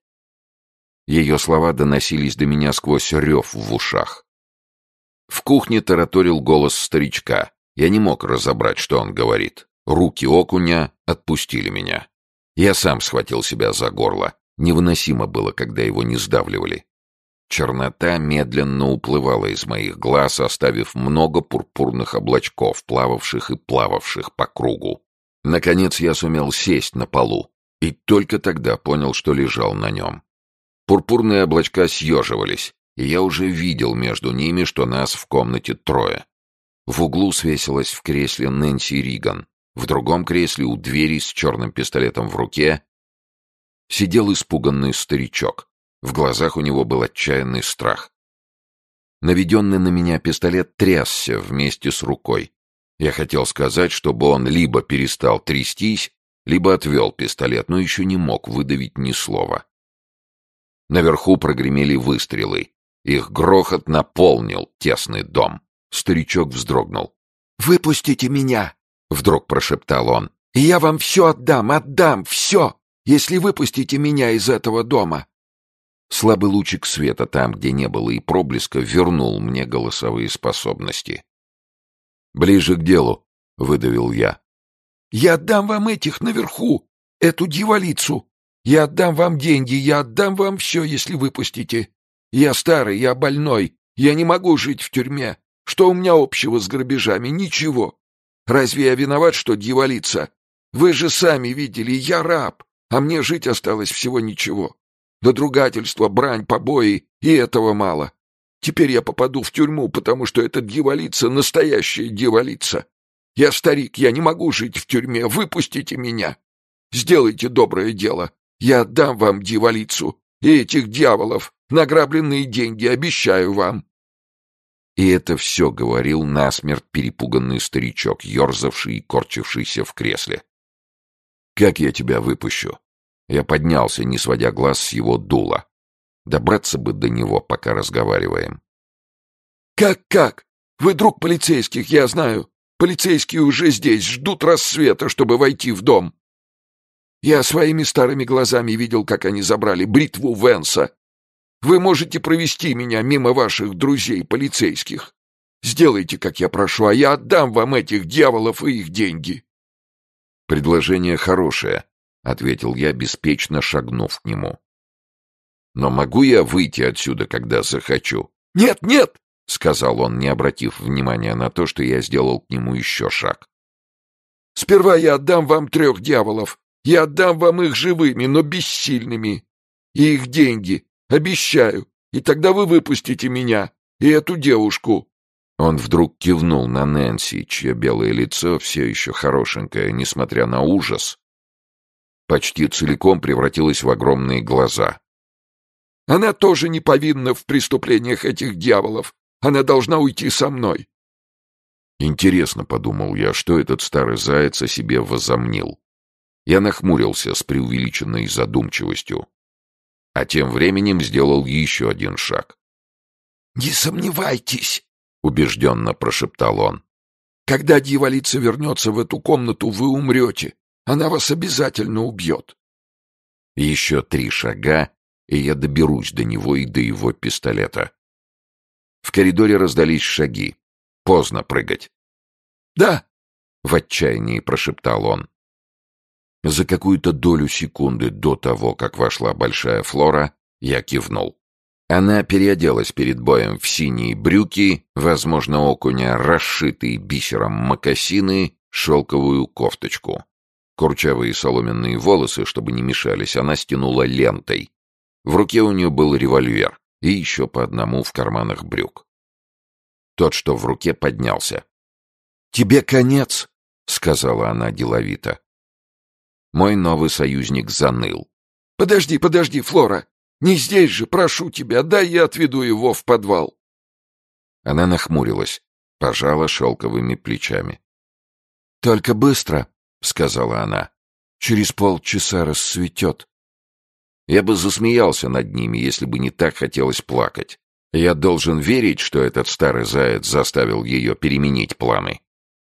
Ее слова доносились до меня сквозь рев в ушах. В кухне тараторил голос старичка. Я не мог разобрать, что он говорит. Руки окуня отпустили меня. Я сам схватил себя за горло. Невыносимо было, когда его не сдавливали. Чернота медленно уплывала из моих глаз, оставив много пурпурных облачков, плававших и плававших по кругу. Наконец я сумел сесть на полу, и только тогда понял, что лежал на нем. Пурпурные облачка съеживались, и я уже видел между ними, что нас в комнате трое. В углу свесилась в кресле Нэнси Риган. В другом кресле у двери с черным пистолетом в руке сидел испуганный старичок. В глазах у него был отчаянный страх. Наведенный на меня пистолет трясся вместе с рукой. Я хотел сказать, чтобы он либо перестал трястись, либо отвел пистолет, но еще не мог выдавить ни слова. Наверху прогремели выстрелы. Их грохот наполнил тесный дом. Старичок вздрогнул. «Выпустите меня!» — вдруг прошептал он. «И я вам все отдам, отдам, все, если выпустите меня из этого дома!» Слабый лучик света там, где не было и проблеска, вернул мне голосовые способности. «Ближе к делу», — выдавил я. «Я отдам вам этих наверху, эту дьяволицу. Я отдам вам деньги, я отдам вам все, если выпустите. Я старый, я больной, я не могу жить в тюрьме. Что у меня общего с грабежами? Ничего. Разве я виноват, что дьяволица? Вы же сами видели, я раб, а мне жить осталось всего ничего. Додругательство, брань, побои, и этого мало. Теперь я попаду в тюрьму, потому что эта дьяволица — настоящая дьяволица. Я старик, я не могу жить в тюрьме, выпустите меня. Сделайте доброе дело. Я отдам вам дьяволицу и этих дьяволов, награбленные деньги, обещаю вам. И это все говорил насмерть перепуганный старичок, ерзавший и корчившийся в кресле. «Как я тебя выпущу?» Я поднялся, не сводя глаз с его дула. Добраться бы до него, пока разговариваем. «Как-как? Вы друг полицейских, я знаю. Полицейские уже здесь, ждут рассвета, чтобы войти в дом. Я своими старыми глазами видел, как они забрали бритву Венса. Вы можете провести меня мимо ваших друзей полицейских. Сделайте, как я прошу, а я отдам вам этих дьяволов и их деньги». «Предложение хорошее», — ответил я, беспечно шагнув к нему. Но могу я выйти отсюда, когда захочу? Нет, нет, сказал он, не обратив внимания на то, что я сделал к нему еще шаг. Сперва я отдам вам трех дьяволов. Я отдам вам их живыми, но бессильными. И их деньги. Обещаю. И тогда вы выпустите меня и эту девушку. Он вдруг кивнул на Нэнси, чье белое лицо, все еще хорошенькое, несмотря на ужас, почти целиком превратилось в огромные глаза. Она тоже не повинна в преступлениях этих дьяволов. Она должна уйти со мной. Интересно, подумал я, что этот старый заяц о себе возомнил. Я нахмурился с преувеличенной задумчивостью. А тем временем сделал еще один шаг. «Не сомневайтесь», — убежденно прошептал он. Когда дьяволица вернется в эту комнату, вы умрете. Она вас обязательно убьет. Еще три шага, и я доберусь до него и до его пистолета. В коридоре раздались шаги. Поздно прыгать. «Да!» — в отчаянии прошептал он. За какую-то долю секунды до того, как вошла большая флора, я кивнул. Она переоделась перед боем в синие брюки, возможно, окуня, расшитые бисером мокасины, шелковую кофточку. Курчавые соломенные волосы, чтобы не мешались, она стянула лентой. В руке у нее был револьвер, и еще по одному в карманах брюк. Тот, что в руке, поднялся. «Тебе конец», — сказала она деловито. Мой новый союзник заныл. «Подожди, подожди, Флора! Не здесь же, прошу тебя, дай я отведу его в подвал!» Она нахмурилась, пожала шелковыми плечами. «Только быстро!» — сказала она. «Через полчаса рассветет». Я бы засмеялся над ними, если бы не так хотелось плакать. Я должен верить, что этот старый заяц заставил ее переменить планы.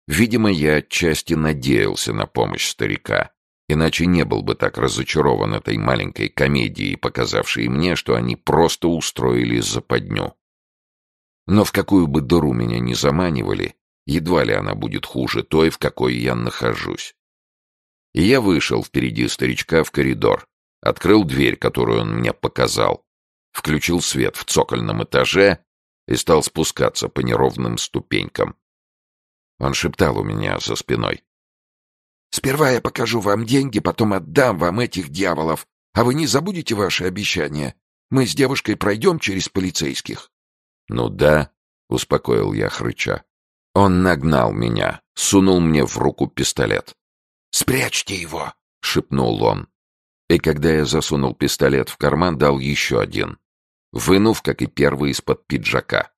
Видимо, я отчасти надеялся на помощь старика, иначе не был бы так разочарован этой маленькой комедией, показавшей мне, что они просто устроили западню. Но в какую бы дыру меня ни заманивали, едва ли она будет хуже той, в какой я нахожусь. И я вышел впереди старичка в коридор, открыл дверь, которую он мне показал, включил свет в цокольном этаже и стал спускаться по неровным ступенькам. Он шептал у меня за спиной. «Сперва я покажу вам деньги, потом отдам вам этих дьяволов. А вы не забудете ваши обещания? Мы с девушкой пройдем через полицейских». «Ну да», — успокоил я хрыча. Он нагнал меня, сунул мне в руку пистолет. «Спрячьте его!» — шепнул он. И когда я засунул пистолет в карман, дал еще один, вынув, как и первый, из-под пиджака.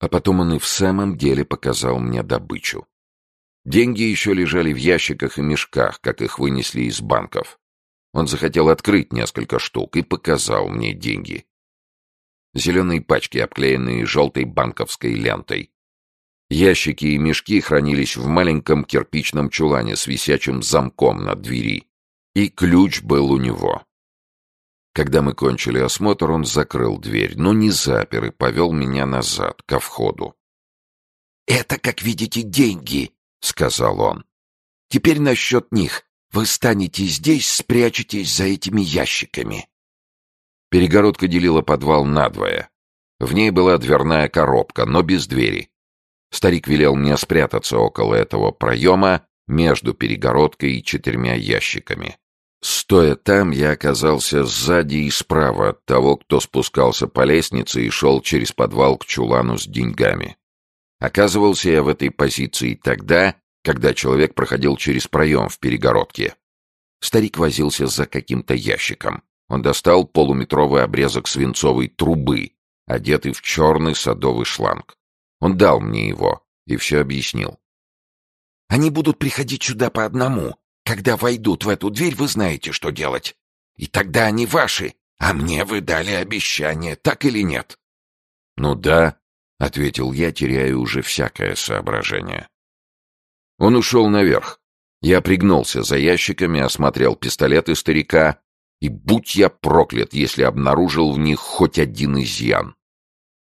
А потом он и в самом деле показал мне добычу. Деньги еще лежали в ящиках и мешках, как их вынесли из банков. Он захотел открыть несколько штук и показал мне деньги. Зеленые пачки, обклеенные желтой банковской лентой. Ящики и мешки хранились в маленьком кирпичном чулане с висячим замком на двери. И ключ был у него. Когда мы кончили осмотр, он закрыл дверь, но не запер и повел меня назад, ко входу. «Это, как видите, деньги», — сказал он. «Теперь насчет них. Вы станете здесь, спрячетесь за этими ящиками». Перегородка делила подвал надвое. В ней была дверная коробка, но без двери. Старик велел мне спрятаться около этого проема между перегородкой и четырьмя ящиками. Стоя там, я оказался сзади и справа от того, кто спускался по лестнице и шел через подвал к чулану с деньгами. Оказывался я в этой позиции тогда, когда человек проходил через проем в перегородке. Старик возился за каким-то ящиком. Он достал полуметровый обрезок свинцовой трубы, одетый в черный садовый шланг. Он дал мне его и все объяснил. «Они будут приходить сюда по одному. Когда войдут в эту дверь, вы знаете, что делать. И тогда они ваши, а мне вы дали обещание, так или нет?» «Ну да», — ответил я, теряя уже всякое соображение. Он ушел наверх. Я пригнулся за ящиками, осмотрел пистолеты старика, и будь я проклят, если обнаружил в них хоть один изъян.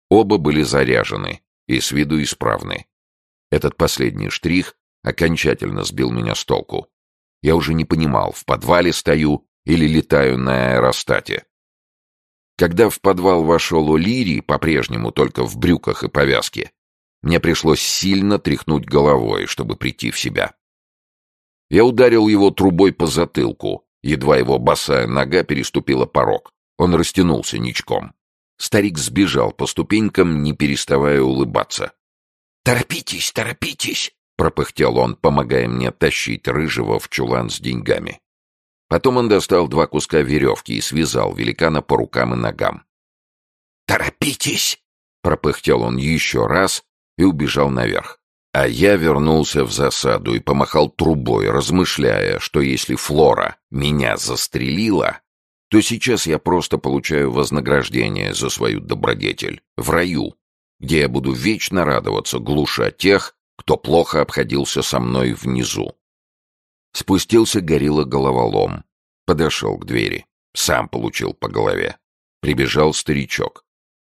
Оба были заряжены, и с виду исправны. Этот последний штрих окончательно сбил меня с толку. Я уже не понимал, в подвале стою или летаю на аэростате. Когда в подвал вошел О'Лири, по-прежнему только в брюках и повязке, мне пришлось сильно тряхнуть головой, чтобы прийти в себя. Я ударил его трубой по затылку, едва его босая нога переступила порог. Он растянулся ничком. Старик сбежал по ступенькам, не переставая улыбаться. «Торопитесь, торопитесь!» — пропыхтел он, помогая мне тащить рыжего в чулан с деньгами. Потом он достал два куска веревки и связал великана по рукам и ногам. «Торопитесь!» — пропыхтел он еще раз и убежал наверх. А я вернулся в засаду и помахал трубой, размышляя, что если Флора меня застрелила, то сейчас я просто получаю вознаграждение за свою добродетель в раю, где я буду вечно радоваться, глуша тех, кто плохо обходился со мной внизу. Спустился горилла головолом. Подошел к двери. Сам получил по голове. Прибежал старичок.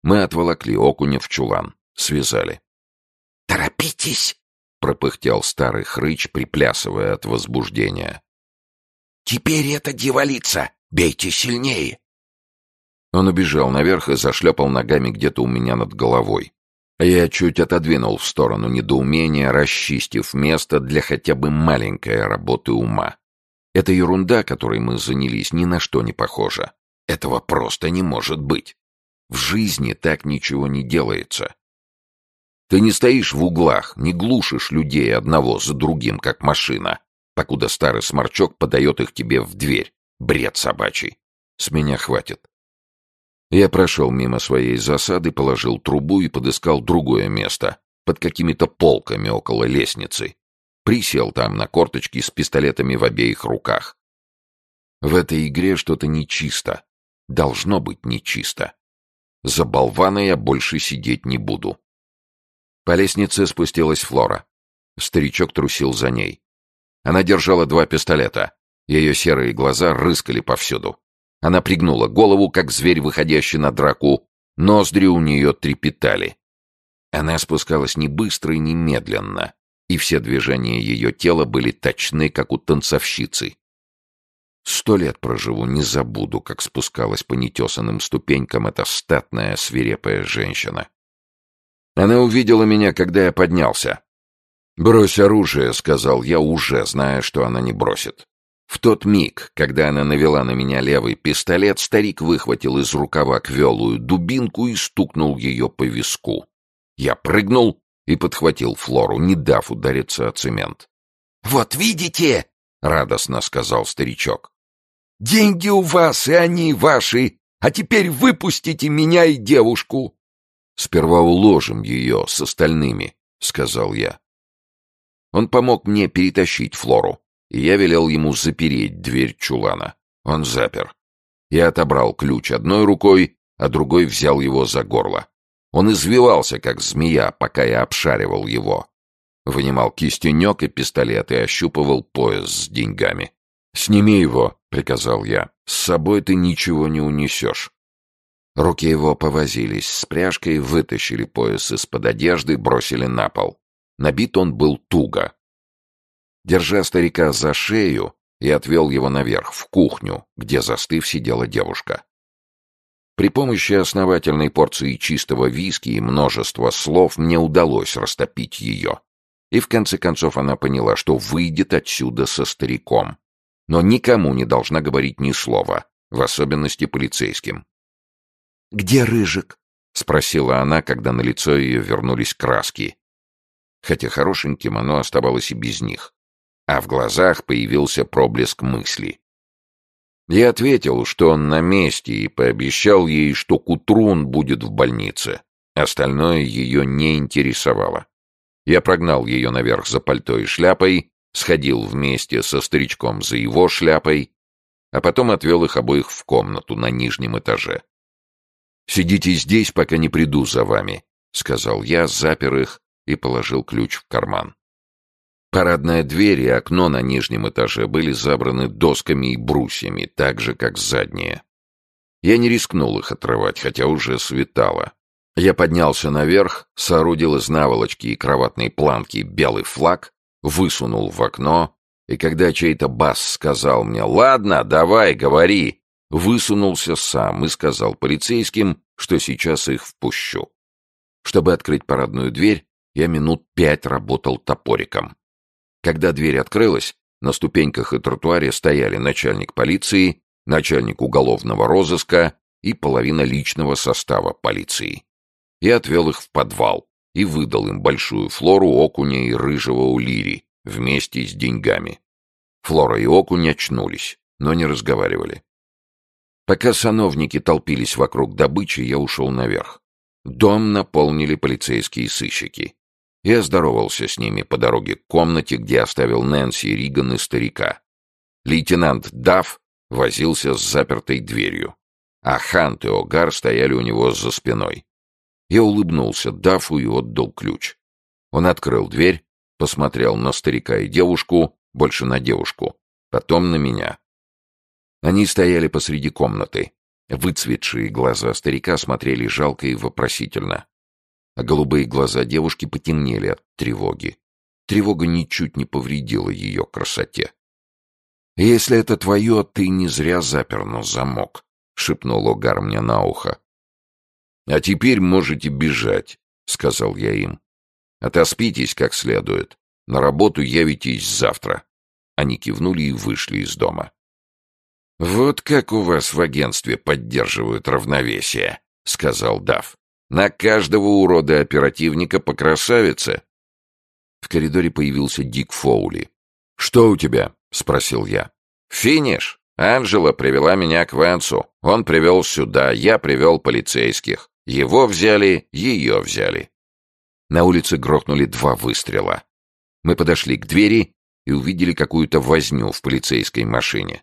Мы отволокли окуня в чулан. Связали. «Торопитесь!» — пропыхтел старый хрыч, приплясывая от возбуждения. «Теперь это дьяволица! Бейте сильнее!» Он убежал наверх и зашлепал ногами где-то у меня над головой. Я чуть отодвинул в сторону недоумения, расчистив место для хотя бы маленькой работы ума. Эта ерунда, которой мы занялись, ни на что не похожа. Этого просто не может быть. В жизни так ничего не делается. Ты не стоишь в углах, не глушишь людей одного за другим, как машина, покуда старый сморчок подает их тебе в дверь. Бред собачий. С меня хватит. Я прошел мимо своей засады, положил трубу и подыскал другое место, под какими-то полками около лестницы. Присел там на корточки с пистолетами в обеих руках. В этой игре что-то нечисто. Должно быть нечисто. За болвана я больше сидеть не буду. По лестнице спустилась Флора. Старичок трусил за ней. Она держала два пистолета. Ее серые глаза рыскали повсюду. Она пригнула голову, как зверь, выходящий на драку. Ноздри у нее трепетали. Она спускалась не быстро и не медленно, и все движения ее тела были точны, как у танцовщицы. Сто лет проживу, не забуду, как спускалась по нетесанным ступенькам эта статная, свирепая женщина. Она увидела меня, когда я поднялся. «Брось оружие», — сказал я, уже зная, что она не бросит. В тот миг, когда она навела на меня левый пистолет, старик выхватил из рукава квелую дубинку и стукнул ее по виску. Я прыгнул и подхватил Флору, не дав удариться о цемент. «Вот видите!» — радостно сказал старичок. «Деньги у вас, и они ваши, а теперь выпустите меня и девушку!» «Сперва уложим ее с остальными», — сказал я. Он помог мне перетащить Флору я велел ему запереть дверь чулана. Он запер. Я отобрал ключ одной рукой, а другой взял его за горло. Он извивался, как змея, пока я обшаривал его. Вынимал кистенек и пистолет и ощупывал пояс с деньгами. «Сними его», — приказал я. «С собой ты ничего не унесешь». Руки его повозились с пряжкой, вытащили пояс из-под одежды, бросили на пол. Набит он был туго, Держа старика за шею, и отвел его наверх, в кухню, где, застыв, сидела девушка. При помощи основательной порции чистого виски и множества слов мне удалось растопить ее. И в конце концов она поняла, что выйдет отсюда со стариком. Но никому не должна говорить ни слова, в особенности полицейским. «Где Рыжик?» — спросила она, когда на лицо ее вернулись краски. Хотя хорошеньким оно оставалось и без них а в глазах появился проблеск мысли. Я ответил, что он на месте, и пообещал ей, что к утру он будет в больнице. Остальное ее не интересовало. Я прогнал ее наверх за пальто и шляпой, сходил вместе со старичком за его шляпой, а потом отвел их обоих в комнату на нижнем этаже. «Сидите здесь, пока не приду за вами», — сказал я, запер их и положил ключ в карман. Парадная дверь и окно на нижнем этаже были забраны досками и брусьями, так же, как задние. Я не рискнул их отрывать, хотя уже светало. Я поднялся наверх, соорудил из наволочки и кроватной планки белый флаг, высунул в окно, и когда чей-то бас сказал мне «Ладно, давай, говори», высунулся сам и сказал полицейским, что сейчас их впущу. Чтобы открыть парадную дверь, я минут пять работал топориком. Когда дверь открылась, на ступеньках и тротуаре стояли начальник полиции, начальник уголовного розыска и половина личного состава полиции. Я отвел их в подвал и выдал им большую флору окуня и рыжего улири вместе с деньгами. Флора и окунь очнулись, но не разговаривали. Пока сановники толпились вокруг добычи, я ушел наверх. Дом наполнили полицейские сыщики. Я здоровался с ними по дороге к комнате, где оставил Нэнси, Риган и старика. Лейтенант Дафф возился с запертой дверью, а Хант и Огар стояли у него за спиной. Я улыбнулся Даффу и отдал ключ. Он открыл дверь, посмотрел на старика и девушку, больше на девушку, потом на меня. Они стояли посреди комнаты. Выцветшие глаза старика смотрели жалко и вопросительно. А голубые глаза девушки потемнели от тревоги. Тревога ничуть не повредила ее красоте. «Если это твое, ты не зря запер на замок», — шепнул Огар мне на ухо. «А теперь можете бежать», — сказал я им. «Отоспитесь как следует. На работу явитесь завтра». Они кивнули и вышли из дома. «Вот как у вас в агентстве поддерживают равновесие», — сказал Дав. «На каждого урода оперативника по красавице». В коридоре появился Дик Фоули. «Что у тебя?» — спросил я. «Финиш. Анжела привела меня к Венсу. Он привел сюда, я привел полицейских. Его взяли, ее взяли». На улице грохнули два выстрела. Мы подошли к двери и увидели какую-то возню в полицейской машине.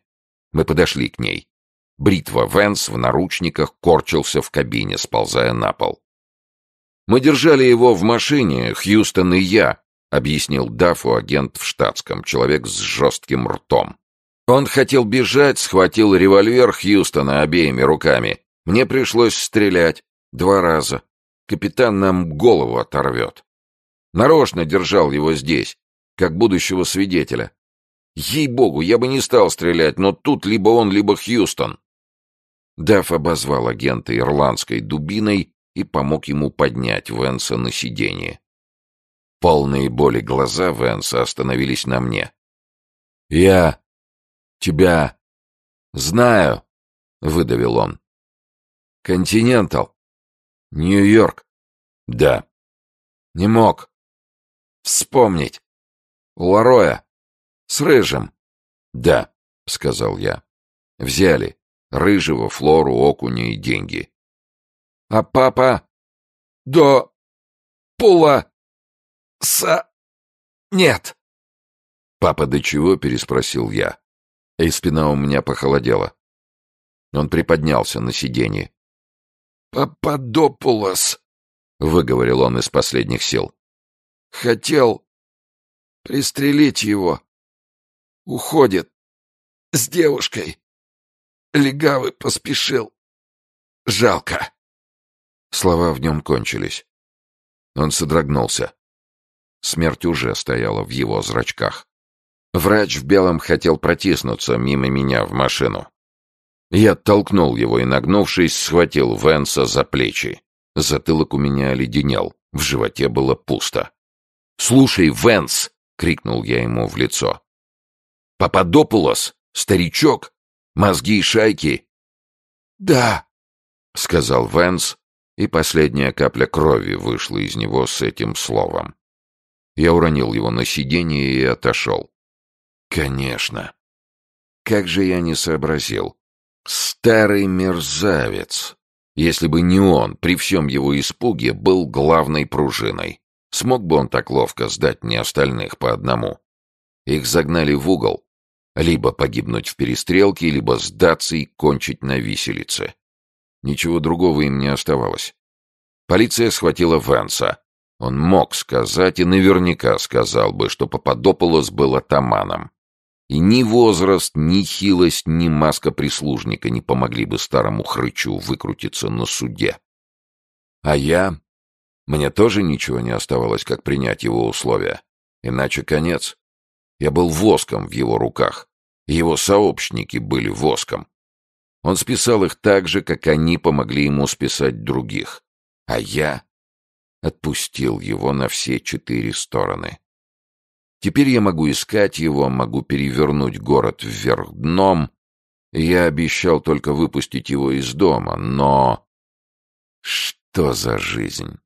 Мы подошли к ней. Бритва Венс в наручниках корчился в кабине, сползая на пол. «Мы держали его в машине, Хьюстон и я», — объяснил Даффу агент в штатском, человек с жестким ртом. «Он хотел бежать, схватил револьвер Хьюстона обеими руками. Мне пришлось стрелять. Два раза. Капитан нам голову оторвет. Нарочно держал его здесь, как будущего свидетеля. Ей-богу, я бы не стал стрелять, но тут либо он, либо Хьюстон. Дафф обозвал агента ирландской дубиной и помог ему поднять Венса на сиденье. Полные боли глаза Венса остановились на мне. «Я тебя знаю», — выдавил он. «Континентал. Нью-Йорк». «Да». «Не мог. Вспомнить. Лароя. С Рыжим?» «Да», — сказал я. «Взяли. Рыжего, Флору, Окуня и деньги». «А папа до пула са нет». «Папа до чего?» — переспросил я. И спина у меня похолодела. Он приподнялся на сиденье. «Пападопулос», — выговорил он из последних сил. «Хотел пристрелить его. Уходит. С девушкой. Легавый поспешил. Жалко. Слова в нем кончились. Он содрогнулся. Смерть уже стояла в его зрачках. Врач в белом хотел протиснуться мимо меня в машину. Я толкнул его и, нагнувшись, схватил Венса за плечи. Затылок у меня оледенел, в животе было пусто. «Слушай, Венс!» — крикнул я ему в лицо. Пападопулос? Старичок? Мозги и шайки?» «Да», — сказал Венс, и последняя капля крови вышла из него с этим словом. Я уронил его на сиденье и отошел. «Конечно. Как же я не сообразил. Старый мерзавец. Если бы не он, при всем его испуге, был главной пружиной. Смог бы он так ловко сдать мне остальных по одному? Их загнали в угол, либо погибнуть в перестрелке, либо сдаться и кончить на виселице. Ничего другого им не оставалось. Полиция схватила Венса. Он мог сказать и наверняка сказал бы, что Пападополос был атаманом. И ни возраст, ни хилость, ни маска прислужника не помогли бы старому хрычу выкрутиться на суде. А я? Мне тоже ничего не оставалось, как принять его условия. Иначе конец. Я был воском в его руках. Его сообщники были воском. Он списал их так же, как они помогли ему списать других. А я отпустил его на все четыре стороны. Теперь я могу искать его, могу перевернуть город вверх дном. Я обещал только выпустить его из дома, но... Что за жизнь?